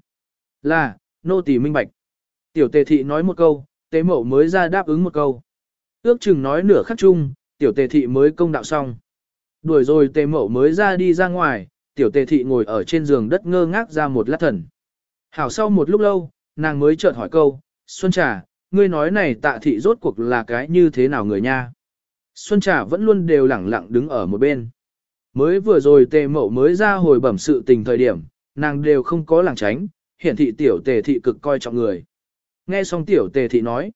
Là, nô tỳ minh bạch. Tiểu tề thị nói một câu, tế mậu mới ra đáp ứng một câu. Ước chừng nói nửa khắc chung, tiểu tề thị mới công đạo xong. Đuổi rồi tề mậu mới ra đi ra ngoài, tiểu tề thị ngồi ở trên giường đất ngơ ngác ra một lát thần. Hảo sau một lúc lâu, nàng mới chợt hỏi câu, Xuân Trà, ngươi nói này tạ thị rốt cuộc là cái như thế nào người nha? Xuân Trà vẫn luôn đều lẳng lặng đứng ở một bên. Mới vừa rồi tề mậu mới ra hồi bẩm sự tình thời điểm, nàng đều không có làng tránh, hiển thị tiểu tề thị cực coi trọng người. Nghe xong tiểu tề thị nói,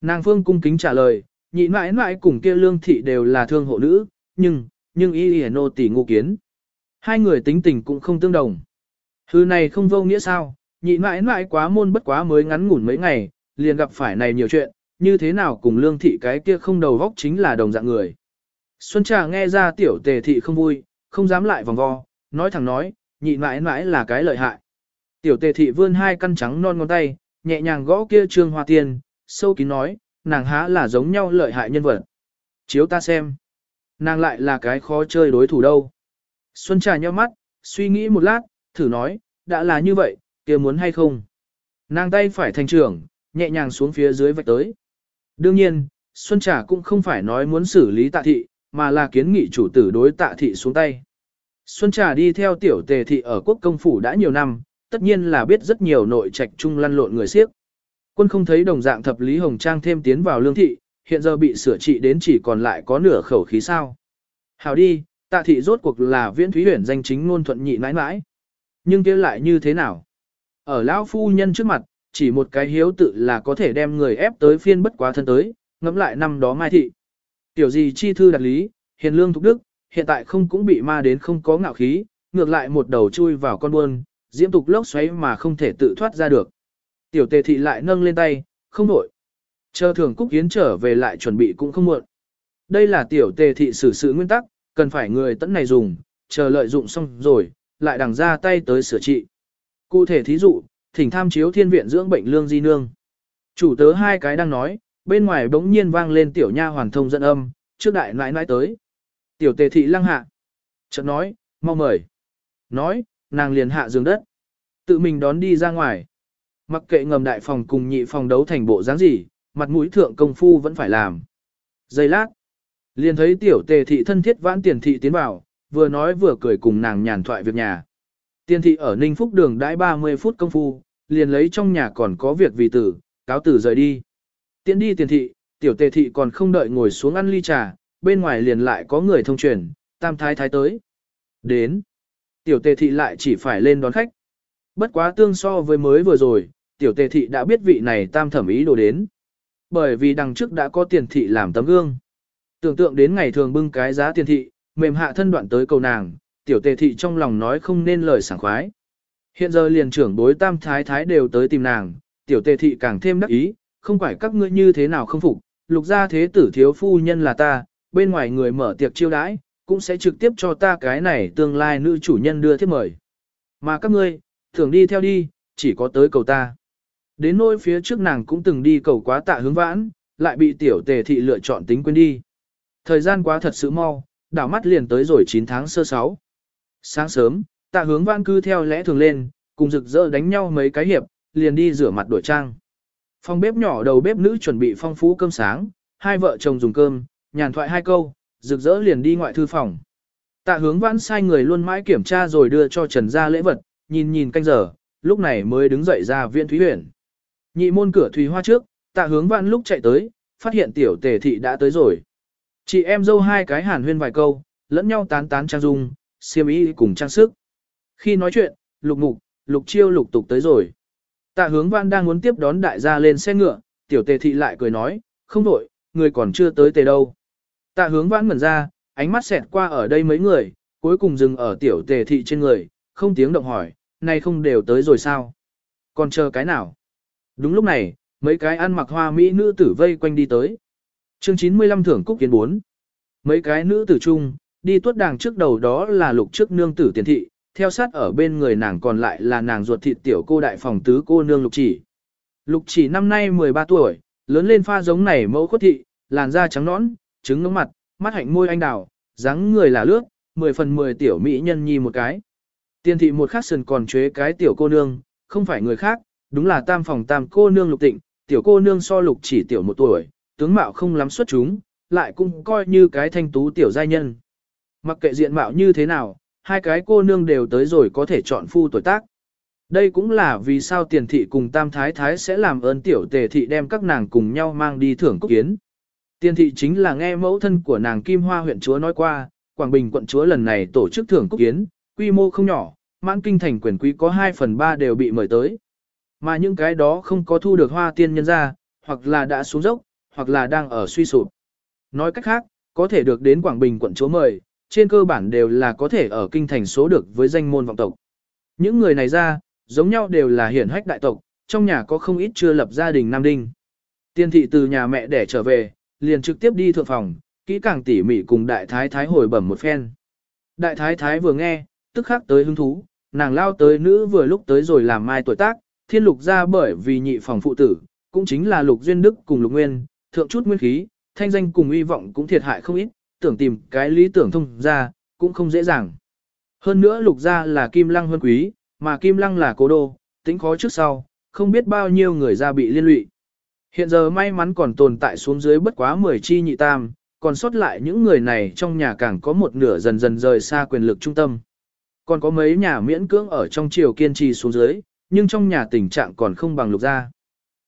nàng phương cung kính trả lời, nhị mãi mãi cùng kia lương thị đều là thương hộ nữ, nhưng, nhưng y y nô tỷ ngu kiến. Hai người tính tình cũng không tương đồng. Thứ này không vô nghĩa sao, nhị mãi mãi quá môn bất quá mới ngắn ngủn mấy ngày, liền gặp phải này nhiều chuyện, như thế nào cùng lương thị cái kia không đầu vóc chính là đồng dạng người. Xuân Trà nghe ra tiểu tề thị không vui, không dám lại vòng vo, nói thẳng nói, nhị mãi mãi là cái lợi hại. Tiểu tề thị vươn hai căn trắng non ngón tay, nhẹ nhàng gõ kia trương hoa tiên, sâu kín nói, nàng há là giống nhau lợi hại nhân vật. Chiếu ta xem. Nàng lại là cái khó chơi đối thủ đâu. Xuân trà nheo mắt, suy nghĩ một lát, thử nói, đã là như vậy, kia muốn hay không. Nàng tay phải thành trưởng, nhẹ nhàng xuống phía dưới vạch tới. Đương nhiên, Xuân trà cũng không phải nói muốn xử lý tạ thị, mà là kiến nghị chủ tử đối tạ thị xuống tay. Xuân trà đi theo tiểu tề thị ở quốc công phủ đã nhiều năm, tất nhiên là biết rất nhiều nội trạch chung lăn lộn người siếc. Quân không thấy đồng dạng thập lý hồng trang thêm tiến vào lương thị, hiện giờ bị sửa trị đến chỉ còn lại có nửa khẩu khí sao. Hào đi, tạ thị rốt cuộc là viễn thúy huyển danh chính ngôn thuận nhị mãi mãi. Nhưng kia lại như thế nào? Ở lão phu nhân trước mặt, chỉ một cái hiếu tự là có thể đem người ép tới phiên bất quá thân tới, ngẫm lại năm đó mai thị. Tiểu gì chi thư đặt lý, hiền lương thục đức, hiện tại không cũng bị ma đến không có ngạo khí, ngược lại một đầu chui vào con buôn, diễm tục lốc xoáy mà không thể tự thoát ra được. Tiểu tề thị lại nâng lên tay, không nổi. Chờ thường Cúc Yến trở về lại chuẩn bị cũng không muộn. Đây là tiểu tề thị xử sự nguyên tắc, cần phải người tẫn này dùng, chờ lợi dụng xong rồi, lại đằng ra tay tới sửa trị. Cụ thể thí dụ, thỉnh tham chiếu thiên viện dưỡng bệnh lương di nương. Chủ tớ hai cái đang nói, bên ngoài bỗng nhiên vang lên tiểu nha hoàn thông dẫn âm, trước đại nãi nãi tới. Tiểu tề thị lăng hạ. Chợt nói, mau mời. Nói, nàng liền hạ giường đất. Tự mình đón đi ra ngoài. Mặc kệ ngầm đại phòng cùng nhị phòng đấu thành bộ dáng gì, mặt mũi thượng công phu vẫn phải làm. Giây lát, liền thấy tiểu tề thị thân thiết vãn tiền thị tiến vào, vừa nói vừa cười cùng nàng nhàn thoại việc nhà. Tiền thị ở Ninh Phúc đường đãi 30 phút công phu, liền lấy trong nhà còn có việc vì tử, cáo tử rời đi. Tiến đi tiền thị, tiểu tề thị còn không đợi ngồi xuống ăn ly trà, bên ngoài liền lại có người thông truyền, tam thái thái tới. Đến. Tiểu tề thị lại chỉ phải lên đón khách. Bất quá tương so với mới vừa rồi, tiểu tề thị đã biết vị này tam thẩm ý đồ đến. Bởi vì đằng trước đã có tiền thị làm tấm gương. Tưởng tượng đến ngày thường bưng cái giá tiền thị, mềm hạ thân đoạn tới cầu nàng, tiểu tề thị trong lòng nói không nên lời sảng khoái. Hiện giờ liền trưởng bối tam thái thái đều tới tìm nàng, tiểu tề thị càng thêm đắc ý, không phải các ngươi như thế nào không phục, lục gia thế tử thiếu phu nhân là ta, bên ngoài người mở tiệc chiêu đãi, cũng sẽ trực tiếp cho ta cái này tương lai nữ chủ nhân đưa thiếp mời. Mà các ngươi, thường đi theo đi, chỉ có tới cầu ta. Đến nỗi phía trước nàng cũng từng đi cầu quá tạ hướng vãn, lại bị tiểu tề thị lựa chọn tính quên đi. Thời gian quá thật sự mau, đảo mắt liền tới rồi 9 tháng sơ 6. Sáng sớm, tạ hướng vãn cư theo lẽ thường lên, cùng rực rỡ đánh nhau mấy cái hiệp, liền đi rửa mặt đổi trang. Phòng bếp nhỏ đầu bếp nữ chuẩn bị phong phú cơm sáng, hai vợ chồng dùng cơm, nhàn thoại hai câu, rực rỡ liền đi ngoại thư phòng. Tạ hướng vãn sai người luôn mãi kiểm tra rồi đưa cho Trần gia lễ vật, nhìn nhìn canh giờ, lúc này mới đứng dậy ra viện Thúy Huyền. Nhị môn cửa Thúy Hoa trước, tạ hướng vãn lúc chạy tới, phát hiện tiểu tề thị đã tới rồi. Chị em dâu hai cái hàn huyên vài câu, lẫn nhau tán tán trang dung, xiêm y cùng trang sức. Khi nói chuyện, lục mục, lục chiêu lục tục tới rồi. Tạ hướng văn đang muốn tiếp đón đại gia lên xe ngựa, tiểu tề thị lại cười nói, không đổi, người còn chưa tới tề đâu. Tạ hướng văn ngẩn ra, ánh mắt xẹt qua ở đây mấy người, cuối cùng dừng ở tiểu tề thị trên người, không tiếng động hỏi, này không đều tới rồi sao? Còn chờ cái nào? Đúng lúc này, mấy cái ăn mặc hoa mỹ nữ tử vây quanh đi tới. Chương 95 thưởng cúc kiến 4. Mấy cái nữ tử chung, đi tuốt đàng trước đầu đó là lục trước nương tử tiền thị, theo sát ở bên người nàng còn lại là nàng ruột thịt tiểu cô đại phòng tứ cô nương lục chỉ. Lục chỉ năm nay 13 tuổi, lớn lên pha giống này mẫu khuất thị, làn da trắng nõn, trứng ngưỡng mặt, mắt hạnh môi anh đào, dáng người là lướt, 10 phần 10 tiểu mỹ nhân nhi một cái. Tiền thị một khắc sườn còn chế cái tiểu cô nương, không phải người khác, đúng là tam phòng tam cô nương lục tịnh, tiểu cô nương so lục chỉ tiểu một tuổi, tướng mạo không lắm xuất chúng, lại cũng coi như cái thanh tú tiểu giai nhân. Mặc kệ diện mạo như thế nào, hai cái cô nương đều tới rồi có thể chọn phu tuổi tác. Đây cũng là vì sao tiền thị cùng tam thái thái sẽ làm ơn tiểu tề thị đem các nàng cùng nhau mang đi thưởng cúc kiến. Tiền thị chính là nghe mẫu thân của nàng Kim Hoa huyện chúa nói qua, Quảng Bình quận chúa lần này tổ chức thưởng cúc kiến, quy mô không nhỏ, mãn kinh thành quyền quý có 2 phần 3 đều bị mời tới. Mà những cái đó không có thu được hoa tiên nhân ra, hoặc là đã xuống dốc, hoặc là đang ở suy sụp. Nói cách khác, có thể được đến Quảng Bình quận chúa mời, trên cơ bản đều là có thể ở kinh thành số được với danh môn vọng tộc. Những người này ra, giống nhau đều là hiển hách đại tộc, trong nhà có không ít chưa lập gia đình nam đinh. Tiên thị từ nhà mẹ để trở về, liền trực tiếp đi thượng phòng, kỹ càng tỉ mỉ cùng đại thái thái hồi bẩm một phen. Đại thái thái vừa nghe, tức khắc tới hứng thú, nàng lao tới nữ vừa lúc tới rồi làm mai tuổi tác, thiên lục ra bởi vì nhị phòng phụ tử, cũng chính là lục duyên đức cùng lục nguyên, thượng chút nguyên khí, thanh danh cùng uy vọng cũng thiệt hại không ít, tưởng tìm cái lý tưởng thông ra, cũng không dễ dàng. Hơn nữa lục gia là kim lăng huân quý, mà kim lăng là cố đô, tính khó trước sau, không biết bao nhiêu người ra bị liên lụy. Hiện giờ may mắn còn tồn tại xuống dưới bất quá 10 chi nhị tam, còn sót lại những người này trong nhà càng có một nửa dần dần rời xa quyền lực trung tâm. Còn có mấy nhà miễn cưỡng ở trong triều kiên trì xuống dưới, nhưng trong nhà tình trạng còn không bằng lục gia.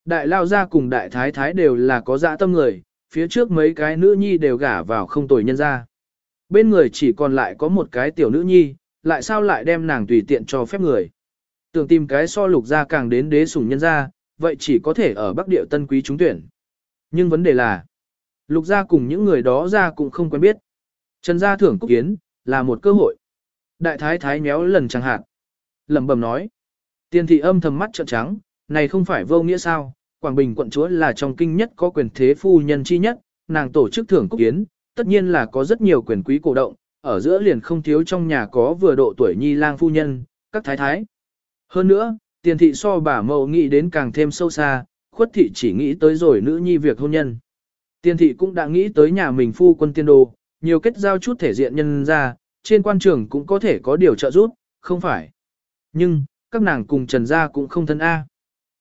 Đại lao gia cùng đại thái thái đều là có dạ tâm người, phía trước mấy cái nữ nhi đều gả vào không tồi nhân gia. Bên người chỉ còn lại có một cái tiểu nữ nhi, lại sao lại đem nàng tùy tiện cho phép người. Tưởng tìm cái so lục gia càng đến đế sủng nhân gia, vậy chỉ có thể ở Bắc Điệu Tân Quý trúng tuyển. Nhưng vấn đề là, lục gia cùng những người đó ra cũng không quen biết. Trần gia thưởng cúc kiến, là một cơ hội. Đại thái thái méo lần chẳng hạn. lẩm bẩm nói. Tiên thị âm thầm mắt trợn trắng, này không phải vô nghĩa sao, Quảng Bình quận chúa là trong kinh nhất có quyền thế phu nhân chi nhất, nàng tổ chức thưởng cúc yến, tất nhiên là có rất nhiều quyền quý cổ động, ở giữa liền không thiếu trong nhà có vừa độ tuổi nhi lang phu nhân, các thái thái. Hơn nữa, tiền thị so bà mẫu nghĩ đến càng thêm sâu xa, khuất thị chỉ nghĩ tới rồi nữ nhi việc hôn nhân. Tiền thị cũng đã nghĩ tới nhà mình phu quân tiên đồ, nhiều kết giao chút thể diện nhân ra, trên quan trường cũng có thể có điều trợ giúp, không phải. Nhưng, các nàng cùng Trần Gia cũng không thân A.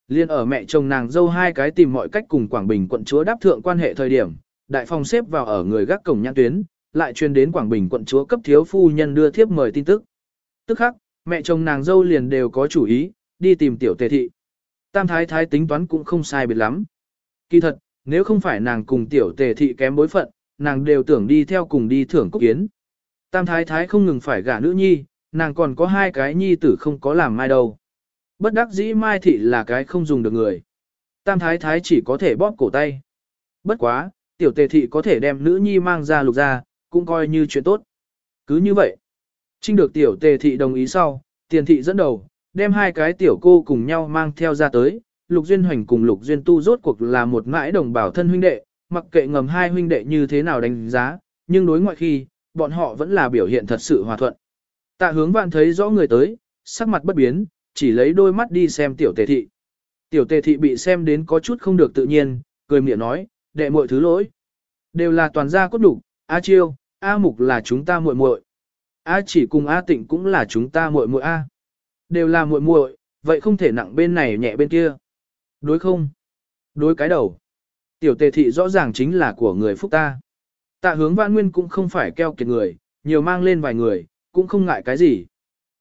Liên ở mẹ chồng nàng dâu hai cái tìm mọi cách cùng Quảng Bình quận chúa đáp thượng quan hệ thời điểm, đại phòng xếp vào ở người gác cổng nhãn tuyến, lại truyền đến Quảng Bình quận chúa cấp thiếu phu nhân đưa thiếp mời tin tức. Tức khắc, mẹ chồng nàng dâu liền đều có chủ ý, đi tìm tiểu tề thị. Tam thái thái tính toán cũng không sai biệt lắm. Kỳ thật, nếu không phải nàng cùng tiểu tề thị kém bối phận, nàng đều tưởng đi theo cùng đi thưởng cúc kiến. Tam thái thái không ngừng phải gả nữ nhi, nàng còn có hai cái nhi tử không có làm mai đâu. Bất đắc dĩ mai thị là cái không dùng được người. Tam thái thái chỉ có thể bóp cổ tay. Bất quá, tiểu tề thị có thể đem nữ nhi mang ra lục ra, cũng coi như chuyện tốt. Cứ như vậy, trinh được tiểu tề thị đồng ý sau, tiền thị dẫn đầu, đem hai cái tiểu cô cùng nhau mang theo ra tới, lục duyên hoành cùng lục duyên tu rốt cuộc là một mãi đồng bảo thân huynh đệ, mặc kệ ngầm hai huynh đệ như thế nào đánh giá, nhưng đối ngoại khi, bọn họ vẫn là biểu hiện thật sự hòa thuận. Tạ hướng vạn thấy rõ người tới, sắc mặt bất biến, chỉ lấy đôi mắt đi xem tiểu tề thị. Tiểu tề thị bị xem đến có chút không được tự nhiên, cười miệng nói, đệ muội thứ lỗi. Đều là toàn gia cốt đủ, A chiêu, A mục là chúng ta muội muội. A chỉ cùng A tịnh cũng là chúng ta muội muội A. Đều là muội muội, vậy không thể nặng bên này nhẹ bên kia. Đối không? Đối cái đầu. Tiểu tề thị rõ ràng chính là của người phúc ta. Tạ hướng vãn nguyên cũng không phải keo kiệt người, nhiều mang lên vài người, cũng không ngại cái gì.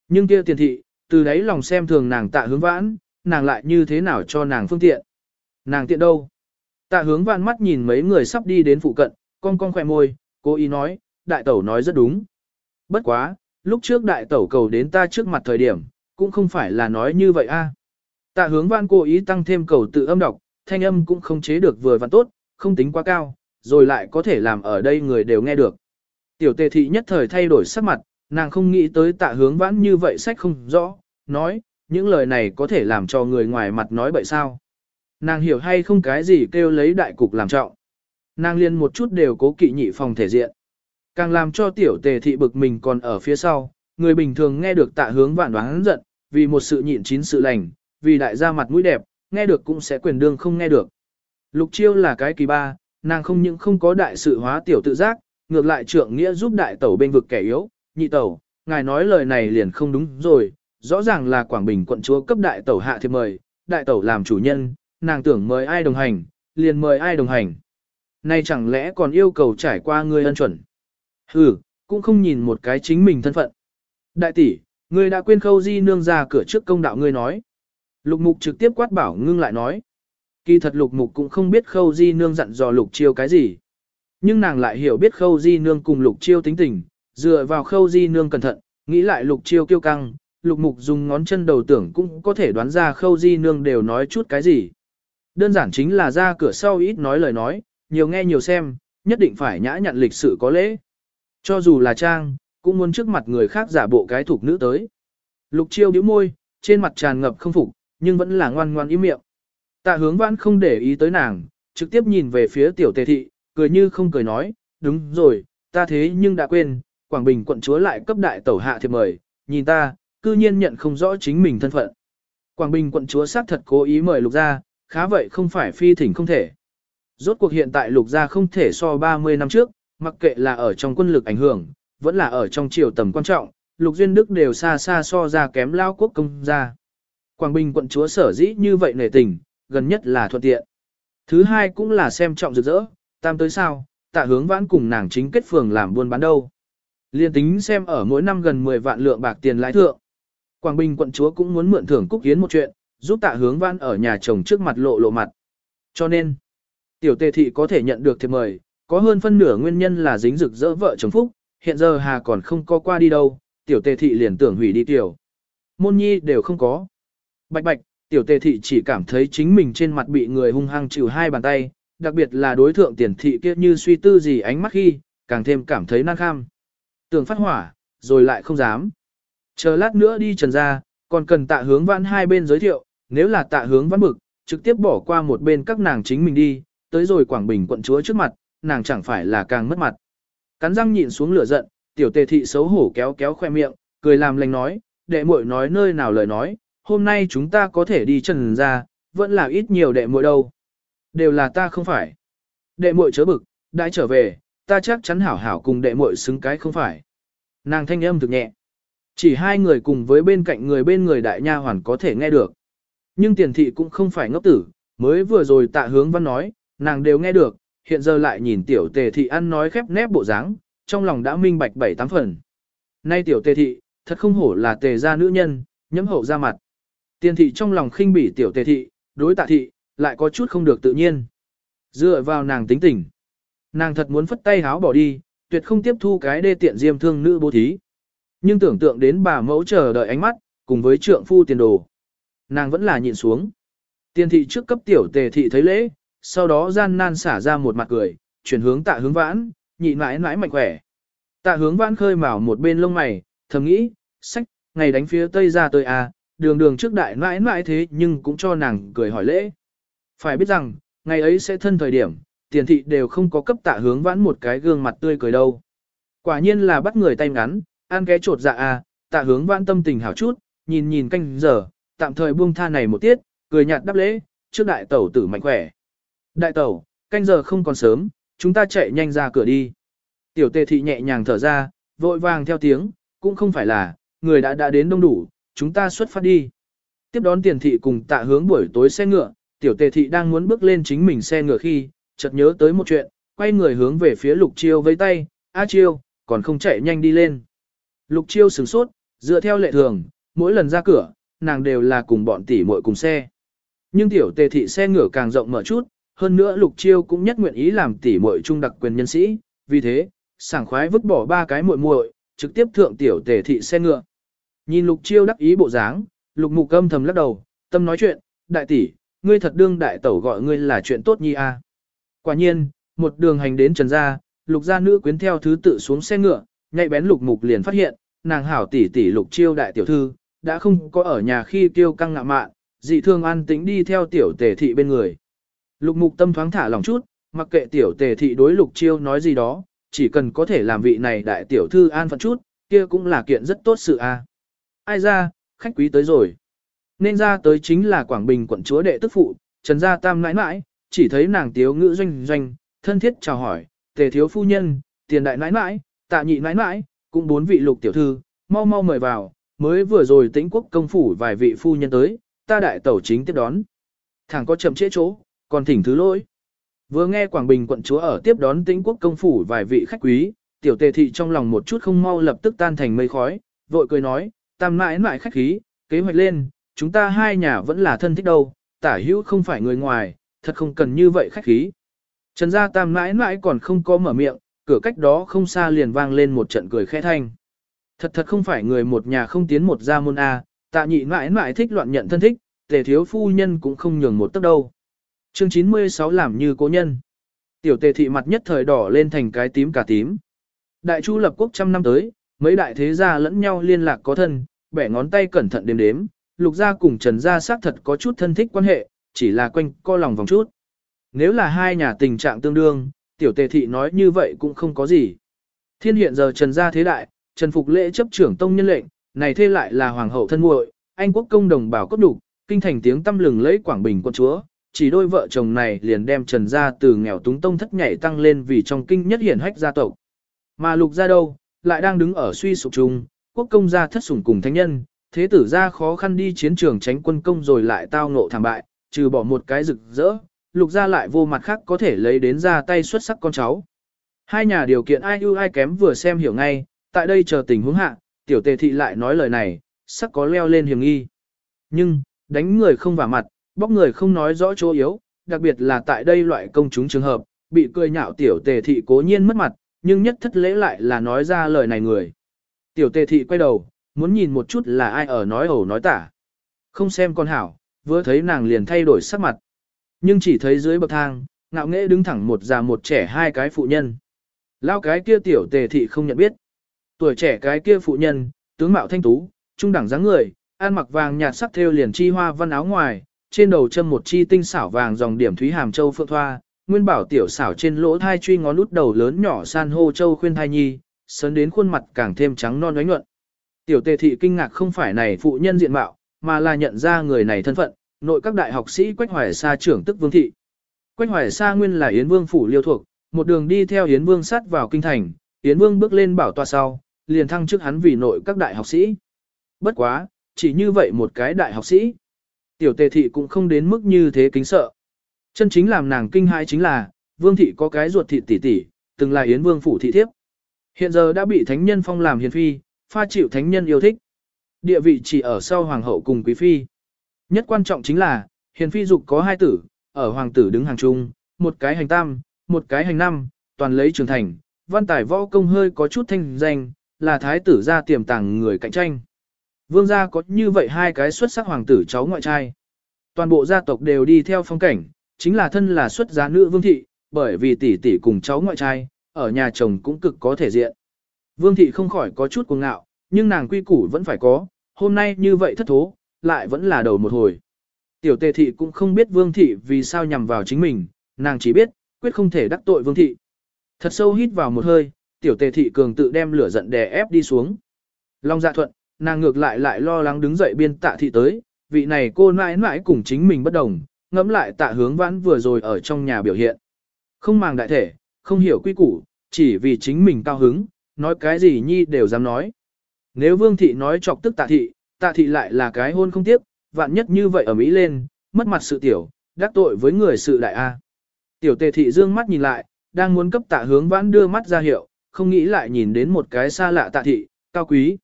Nhưng kia tiền thị, từ đấy lòng xem thường nàng tạ hướng vãn, nàng lại như thế nào cho nàng phương tiện. Nàng tiện đâu? Tạ hướng vãn mắt nhìn mấy người sắp đi đến phụ cận, con con khỏe môi, cô ý nói, đại tẩu nói rất đúng. Bất quá, lúc trước đại tẩu cầu đến ta trước mặt thời điểm, cũng không phải là nói như vậy a. Tạ hướng vãn cố ý tăng thêm cầu tự âm đọc, thanh âm cũng không chế được vừa và tốt, không tính quá cao, rồi lại có thể làm ở đây người đều nghe được. Tiểu tề thị nhất thời thay đổi sắc mặt, Nàng không nghĩ tới tạ hướng vãn như vậy sách không rõ, nói, những lời này có thể làm cho người ngoài mặt nói bậy sao. Nàng hiểu hay không cái gì kêu lấy đại cục làm trọng. Nàng liên một chút đều cố kỵ nhị phòng thể diện. Càng làm cho tiểu tề thị bực mình còn ở phía sau, người bình thường nghe được tạ hướng vạn đoán giận, vì một sự nhịn chín sự lành, vì đại gia mặt mũi đẹp, nghe được cũng sẽ quyền đương không nghe được. Lục chiêu là cái kỳ ba, nàng không những không có đại sự hóa tiểu tự giác, ngược lại trượng nghĩa giúp đại tẩu bên vực kẻ yếu, nhị tẩu, ngài nói lời này liền không đúng rồi, rõ ràng là Quảng Bình quận chúa cấp đại tẩu hạ thiệp mời, đại tẩu làm chủ nhân, nàng tưởng mời ai đồng hành, liền mời ai đồng hành. Nay chẳng lẽ còn yêu cầu trải qua ngươi ân chuẩn. Ừ, cũng không nhìn một cái chính mình thân phận. Đại tỷ, ngươi đã quên khâu di nương ra cửa trước công đạo ngươi nói. Lục mục trực tiếp quát bảo ngưng lại nói. Kỳ thật lục mục cũng không biết khâu di nương dặn dò lục chiêu cái gì. Nhưng nàng lại hiểu biết khâu di nương cùng lục chiêu tính tình, dựa vào khâu di nương cẩn thận, nghĩ lại lục chiêu kiêu căng, lục mục dùng ngón chân đầu tưởng cũng có thể đoán ra khâu di nương đều nói chút cái gì. Đơn giản chính là ra cửa sau ít nói lời nói, nhiều nghe nhiều xem, nhất định phải nhã nhặn lịch sự có lễ. Cho dù là trang, cũng muốn trước mặt người khác giả bộ cái thuộc nữ tới. Lục chiêu điếu môi, trên mặt tràn ngập không phục, nhưng vẫn là ngoan ngoan im miệng. Tạ hướng vãn không để ý tới nàng, trực tiếp nhìn về phía tiểu tề thị, cười như không cười nói, đúng rồi, ta thế nhưng đã quên, Quảng Bình quận chúa lại cấp đại tẩu hạ thiệp mời, nhìn ta, cư nhiên nhận không rõ chính mình thân phận. Quảng Bình quận chúa xác thật cố ý mời lục gia, khá vậy không phải phi thỉnh không thể. Rốt cuộc hiện tại lục gia không thể so 30 năm trước, mặc kệ là ở trong quân lực ảnh hưởng, vẫn là ở trong triều tầm quan trọng, lục duyên đức đều xa xa so ra kém lao quốc công gia. Quảng Bình quận chúa sở dĩ như vậy nể tình, gần nhất là thuận tiện. Thứ hai cũng là xem trọng rực rỡ, tam tới sao, tạ hướng vãn cùng nàng chính kết phường làm buôn bán đâu. Liên tính xem ở mỗi năm gần 10 vạn lượng bạc tiền lãi thượng. Quảng Bình quận chúa cũng muốn mượn thưởng Cúc Hiến một chuyện, giúp tạ hướng vãn ở nhà chồng trước mặt lộ lộ mặt. Cho nên, tiểu tề thị có thể nhận được thiệp mời, có hơn phân nửa nguyên nhân là dính rực rỡ vợ chồng phúc, hiện giờ hà còn không có qua đi đâu, tiểu tề thị liền tưởng hủy đi tiểu. Môn nhi đều không có. Bạch bạch, tiểu tề thị chỉ cảm thấy chính mình trên mặt bị người hung hăng chịu hai bàn tay, đặc biệt là đối thượng tiền thị kia như suy tư gì ánh mắt khi, càng thêm cảm thấy năng kham. Tưởng phát hỏa, rồi lại không dám. Chờ lát nữa đi trần ra, còn cần tạ hướng vãn hai bên giới thiệu, nếu là tạ hướng vãn bực, trực tiếp bỏ qua một bên các nàng chính mình đi, tới rồi Quảng Bình quận chúa trước mặt, nàng chẳng phải là càng mất mặt. Cắn răng nhịn xuống lửa giận, tiểu tề thị xấu hổ kéo kéo khoe miệng, cười làm lành nói, đệ muội nói nơi nào lời nói, hôm nay chúng ta có thể đi trần ra, vẫn là ít nhiều đệ muội đâu. Đều là ta không phải. Đệ muội chớ bực, đã trở về, ta chắc chắn hảo hảo cùng đệ muội xứng cái không phải. Nàng thanh âm thực nhẹ. Chỉ hai người cùng với bên cạnh người bên người đại nha hoàn có thể nghe được. Nhưng tiền thị cũng không phải ngốc tử, mới vừa rồi tạ hướng văn nói, nàng đều nghe được, hiện giờ lại nhìn tiểu tề thị ăn nói khép nép bộ dáng, trong lòng đã minh bạch bảy tám phần. Nay tiểu tề thị, thật không hổ là tề gia nữ nhân, nhấm hậu ra mặt. Tiền thị trong lòng khinh bỉ tiểu tề thị, đối tạ thị, lại có chút không được tự nhiên. Dựa vào nàng tính tình. Nàng thật muốn phất tay háo bỏ đi, tuyệt không tiếp thu cái đê tiện diêm thương nữ bố thí. Nhưng tưởng tượng đến bà mẫu chờ đợi ánh mắt, cùng với trượng phu tiền đồ. Nàng vẫn là nhịn xuống. Tiền thị trước cấp tiểu tề thị thấy lễ, sau đó gian nan xả ra một mặt cười, chuyển hướng tạ hướng vãn, nhịn mãi mãi mạnh khỏe. Tạ hướng vãn khơi mào một bên lông mày, thầm nghĩ, sách, ngày đánh phía tây ra tôi à, đường đường trước đại mãi mãi thế nhưng cũng cho nàng cười hỏi lễ. Phải biết rằng, ngày ấy sẽ thân thời điểm, tiền thị đều không có cấp tạ hướng vãn một cái gương mặt tươi cười đâu. Quả nhiên là bắt người tay ngắn, ăn cái trột dạ à, tạ hướng vãn tâm tình hảo chút, nhìn nhìn canh giờ, tạm thời buông tha này một tiết, cười nhạt đáp lễ, trước đại tẩu tử mạnh khỏe. Đại tẩu, canh giờ không còn sớm, chúng ta chạy nhanh ra cửa đi. Tiểu tề thị nhẹ nhàng thở ra, vội vàng theo tiếng, cũng không phải là, người đã đã đến đông đủ, chúng ta xuất phát đi. Tiếp đón tiền thị cùng tạ hướng buổi tối xe ngựa, tiểu tề thị đang muốn bước lên chính mình xe ngựa khi, chợt nhớ tới một chuyện, quay người hướng về phía lục chiêu với tay, a chiêu, còn không chạy nhanh đi lên. Lục chiêu sửng sốt, dựa theo lệ thường, mỗi lần ra cửa, nàng đều là cùng bọn tỷ muội cùng xe. Nhưng tiểu tề thị xe ngựa càng rộng mở chút, hơn nữa lục chiêu cũng nhất nguyện ý làm tỷ muội trung đặc quyền nhân sĩ, vì thế, sảng khoái vứt bỏ ba cái muội muội, trực tiếp thượng tiểu tề thị xe ngựa. Nhìn lục chiêu đắc ý bộ dáng, lục mục âm thầm lắc đầu, tâm nói chuyện, đại tỷ, ngươi thật đương đại tẩu gọi ngươi là chuyện tốt nhi a. Quả nhiên, một đường hành đến trần gia, lục gia nữ quyến theo thứ tự xuống xe ngựa, nhạy bén lục mục liền phát hiện, nàng hảo tỷ tỷ lục chiêu đại tiểu thư, đã không có ở nhà khi tiêu căng ngạ mạn, dị thương an tính đi theo tiểu tề thị bên người. Lục mục tâm thoáng thả lòng chút, mặc kệ tiểu tề thị đối lục chiêu nói gì đó, chỉ cần có thể làm vị này đại tiểu thư an phận chút, kia cũng là kiện rất tốt sự a. Ai ra, khách quý tới rồi. Nên ra tới chính là Quảng Bình quận chúa đệ tức phụ, Trần Gia Tam nãi nãi, chỉ thấy nàng tiếu ngữ doanh doanh, thân thiết chào hỏi, tề thiếu phu nhân, tiền đại nãi nãi, tạ nhị nãi nãi, cũng bốn vị lục tiểu thư, mau mau mời vào, mới vừa rồi tĩnh quốc công phủ vài vị phu nhân tới, ta đại tẩu chính tiếp đón. Thẳng có chậm trễ chỗ, còn thỉnh thứ lỗi. Vừa nghe Quảng Bình quận chúa ở tiếp đón tĩnh quốc công phủ vài vị khách quý, tiểu tề thị trong lòng một chút không mau lập tức tan thành mây khói, vội cười nói, tam mãi mãi khách khí, kế hoạch lên, chúng ta hai nhà vẫn là thân thích đâu, tả hữu không phải người ngoài, thật không cần như vậy khách khí. Trần gia tam mãi mãi còn không có mở miệng, cửa cách đó không xa liền vang lên một trận cười khẽ thanh. Thật thật không phải người một nhà không tiến một gia môn A, tạ nhị mãi mãi thích loạn nhận thân thích, tề thiếu phu nhân cũng không nhường một tấc đâu. Chương 96 làm như cố nhân. Tiểu tề thị mặt nhất thời đỏ lên thành cái tím cả tím. Đại chu lập quốc trăm năm tới, mấy đại thế gia lẫn nhau liên lạc có thân, bẻ ngón tay cẩn thận đếm đếm, lục gia cùng trần gia xác thật có chút thân thích quan hệ, chỉ là quanh co lòng vòng chút. Nếu là hai nhà tình trạng tương đương, tiểu tề thị nói như vậy cũng không có gì. Thiên hiện giờ trần gia thế đại, trần phục lễ chấp trưởng tông nhân lệnh, này thế lại là hoàng hậu thân muội, anh quốc công đồng bảo cốt đủ, kinh thành tiếng tâm lừng lấy Quảng Bình quân chúa, chỉ đôi vợ chồng này liền đem Trần gia từ nghèo túng tông thất nhảy tăng lên vì trong kinh nhất hiển hách gia tộc. Mà lục gia đâu, lại đang đứng ở suy sụp chung, quốc công gia thất sủng cùng thánh nhân, thế tử gia khó khăn đi chiến trường tránh quân công rồi lại tao ngộ thảm bại, trừ bỏ một cái rực rỡ, lục gia lại vô mặt khác có thể lấy đến ra tay xuất sắc con cháu. Hai nhà điều kiện ai ưu ai kém vừa xem hiểu ngay, tại đây chờ tình huống hạ, tiểu tề thị lại nói lời này, sắc có leo lên hiểm nghi. Nhưng, đánh người không vào mặt, bóc người không nói rõ chỗ yếu, đặc biệt là tại đây loại công chúng trường hợp, bị cười nhạo tiểu tề thị cố nhiên mất mặt, nhưng nhất thất lễ lại là nói ra lời này người. Tiểu tề thị quay đầu, muốn nhìn một chút là ai ở nói ẩu nói tả. Không xem con hảo, vừa thấy nàng liền thay đổi sắc mặt. Nhưng chỉ thấy dưới bậc thang, ngạo nghễ đứng thẳng một già một trẻ hai cái phụ nhân. Lao cái kia tiểu tề thị không nhận biết. Tuổi trẻ cái kia phụ nhân, tướng mạo thanh tú, trung đẳng dáng người, ăn mặc vàng nhạt sắc theo liền chi hoa văn áo ngoài, trên đầu châm một chi tinh xảo vàng dòng điểm thúy hàm châu phượng thoa, nguyên bảo tiểu xảo trên lỗ thai truy ngón út đầu lớn nhỏ san hô châu khuyên thai nhi, sớn đến khuôn mặt càng thêm trắng non nhuận. Tiểu tề thị kinh ngạc không phải này phụ nhân diện mạo, mà là nhận ra người này thân phận, nội các đại học sĩ Quách Hoài Sa trưởng tức Vương thị. Quách Hoài Sa nguyên là Yến Vương phủ liêu thuộc, một đường đi theo Yến Vương sát vào kinh thành, Yến Vương bước lên bảo tòa sau, liền thăng chức hắn vì nội các đại học sĩ. Bất quá, chỉ như vậy một cái đại học sĩ. Tiểu tề thị cũng không đến mức như thế kính sợ. Chân chính làm nàng kinh hãi chính là, Vương thị có cái ruột thịt tỷ tỷ, từng là Yến Vương phủ thị thiếp. Hiện giờ đã bị thánh nhân phong làm hiền phi, pha chịu thánh nhân yêu thích. Địa vị chỉ ở sau hoàng hậu cùng quý phi. Nhất quan trọng chính là, hiền phi dục có hai tử, ở hoàng tử đứng hàng chung, một cái hành tam, một cái hành năm, toàn lấy trưởng thành, văn tài võ công hơi có chút thanh danh, là thái tử gia tiềm tàng người cạnh tranh. Vương gia có như vậy hai cái xuất sắc hoàng tử cháu ngoại trai. Toàn bộ gia tộc đều đi theo phong cảnh, chính là thân là xuất giá nữ vương thị, bởi vì tỷ tỷ cùng cháu ngoại trai, ở nhà chồng cũng cực có thể diện. Vương thị không khỏi có chút cuồng ngạo, nhưng nàng quy củ vẫn phải có, hôm nay như vậy thất thố, lại vẫn là đầu một hồi. Tiểu tề thị cũng không biết vương thị vì sao nhằm vào chính mình, nàng chỉ biết, quyết không thể đắc tội vương thị. Thật sâu hít vào một hơi, tiểu tề thị cường tự đem lửa giận đè ép đi xuống. Long dạ thuận, nàng ngược lại lại lo lắng đứng dậy biên tạ thị tới, vị này cô mãi mãi cùng chính mình bất đồng, ngẫm lại tạ hướng vãn vừa rồi ở trong nhà biểu hiện. Không màng đại thể, không hiểu quy củ, chỉ vì chính mình cao hứng, nói cái gì nhi đều dám nói. Nếu vương thị nói chọc tức tạ thị, tạ thị lại là cái hôn không tiếc, vạn nhất như vậy ở Mỹ lên, mất mặt sự tiểu, đắc tội với người sự đại A. Tiểu tề thị dương mắt nhìn lại, đang muốn cấp tạ hướng vãn đưa mắt ra hiệu, không nghĩ lại nhìn đến một cái xa lạ tạ thị, cao quý,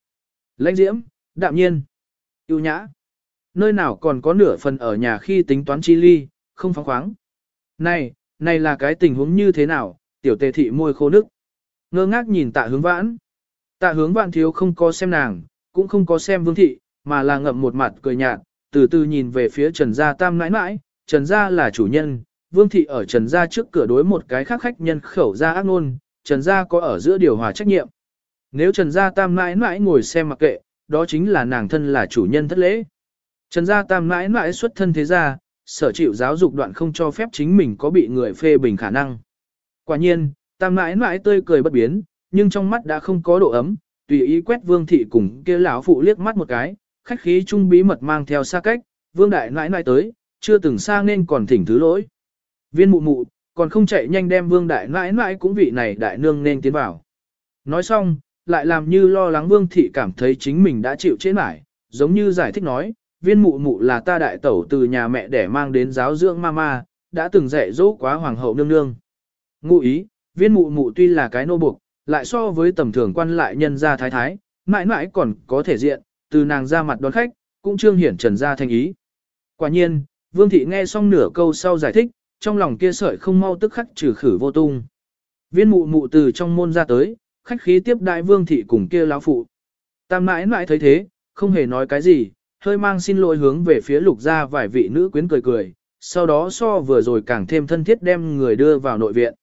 lãnh diễm, đạm nhiên, yêu nhã. Nơi nào còn có nửa phần ở nhà khi tính toán chi ly, không phóng khoáng. Này, này là cái tình huống như thế nào, tiểu tề thị môi khô nước. Ngơ ngác nhìn tạ hướng vãn. Tạ hướng vãn thiếu không có xem nàng, cũng không có xem vương thị, mà là ngậm một mặt cười nhạt, từ từ nhìn về phía Trần Gia Tam nãi nãi, Trần Gia là chủ nhân, vương thị ở Trần Gia trước cửa đối một cái khác khách nhân khẩu ra ác ngôn. Trần Gia có ở giữa điều hòa trách nhiệm. Nếu Trần Gia Tam nãi nãi ngồi xem mặc kệ, đó chính là nàng thân là chủ nhân thất lễ. Trần Gia Tam nãi nãi xuất thân thế gia, sở chịu giáo dục đoạn không cho phép chính mình có bị người phê bình khả năng. Quả nhiên, Tam nãi nãi tươi cười bất biến, nhưng trong mắt đã không có độ ấm, tùy ý quét Vương thị cùng kia lão phụ liếc mắt một cái, khách khí trung bí mật mang theo xa cách, Vương đại nãi nãi tới, chưa từng xa nên còn thỉnh thứ lỗi. Viên mụ mụ, còn không chạy nhanh đem Vương đại nãi nãi cũng vị này đại nương nên tiến vào. Nói xong, lại làm như lo lắng Vương thị cảm thấy chính mình đã chịu chế mải, giống như giải thích nói, viên mụ mụ là ta đại tẩu từ nhà mẹ để mang đến giáo dưỡng mama, đã từng dạy dỗ quá hoàng hậu nương nương. Ngụ ý, viên mụ mụ tuy là cái nô buộc, lại so với tầm thường quan lại nhân gia thái thái, mãi mãi còn có thể diện, từ nàng ra mặt đón khách, cũng trương hiển trần ra thành ý. Quả nhiên, vương thị nghe xong nửa câu sau giải thích, trong lòng kia sợi không mau tức khắc trừ khử vô tung. Viên mụ mụ từ trong môn ra tới, khách khí tiếp đại vương thị cùng kia lão phụ. Tam mãi mãi thấy thế, không hề nói cái gì, hơi mang xin lỗi hướng về phía lục gia vài vị nữ quyến cười cười, sau đó so vừa rồi càng thêm thân thiết đem người đưa vào nội viện.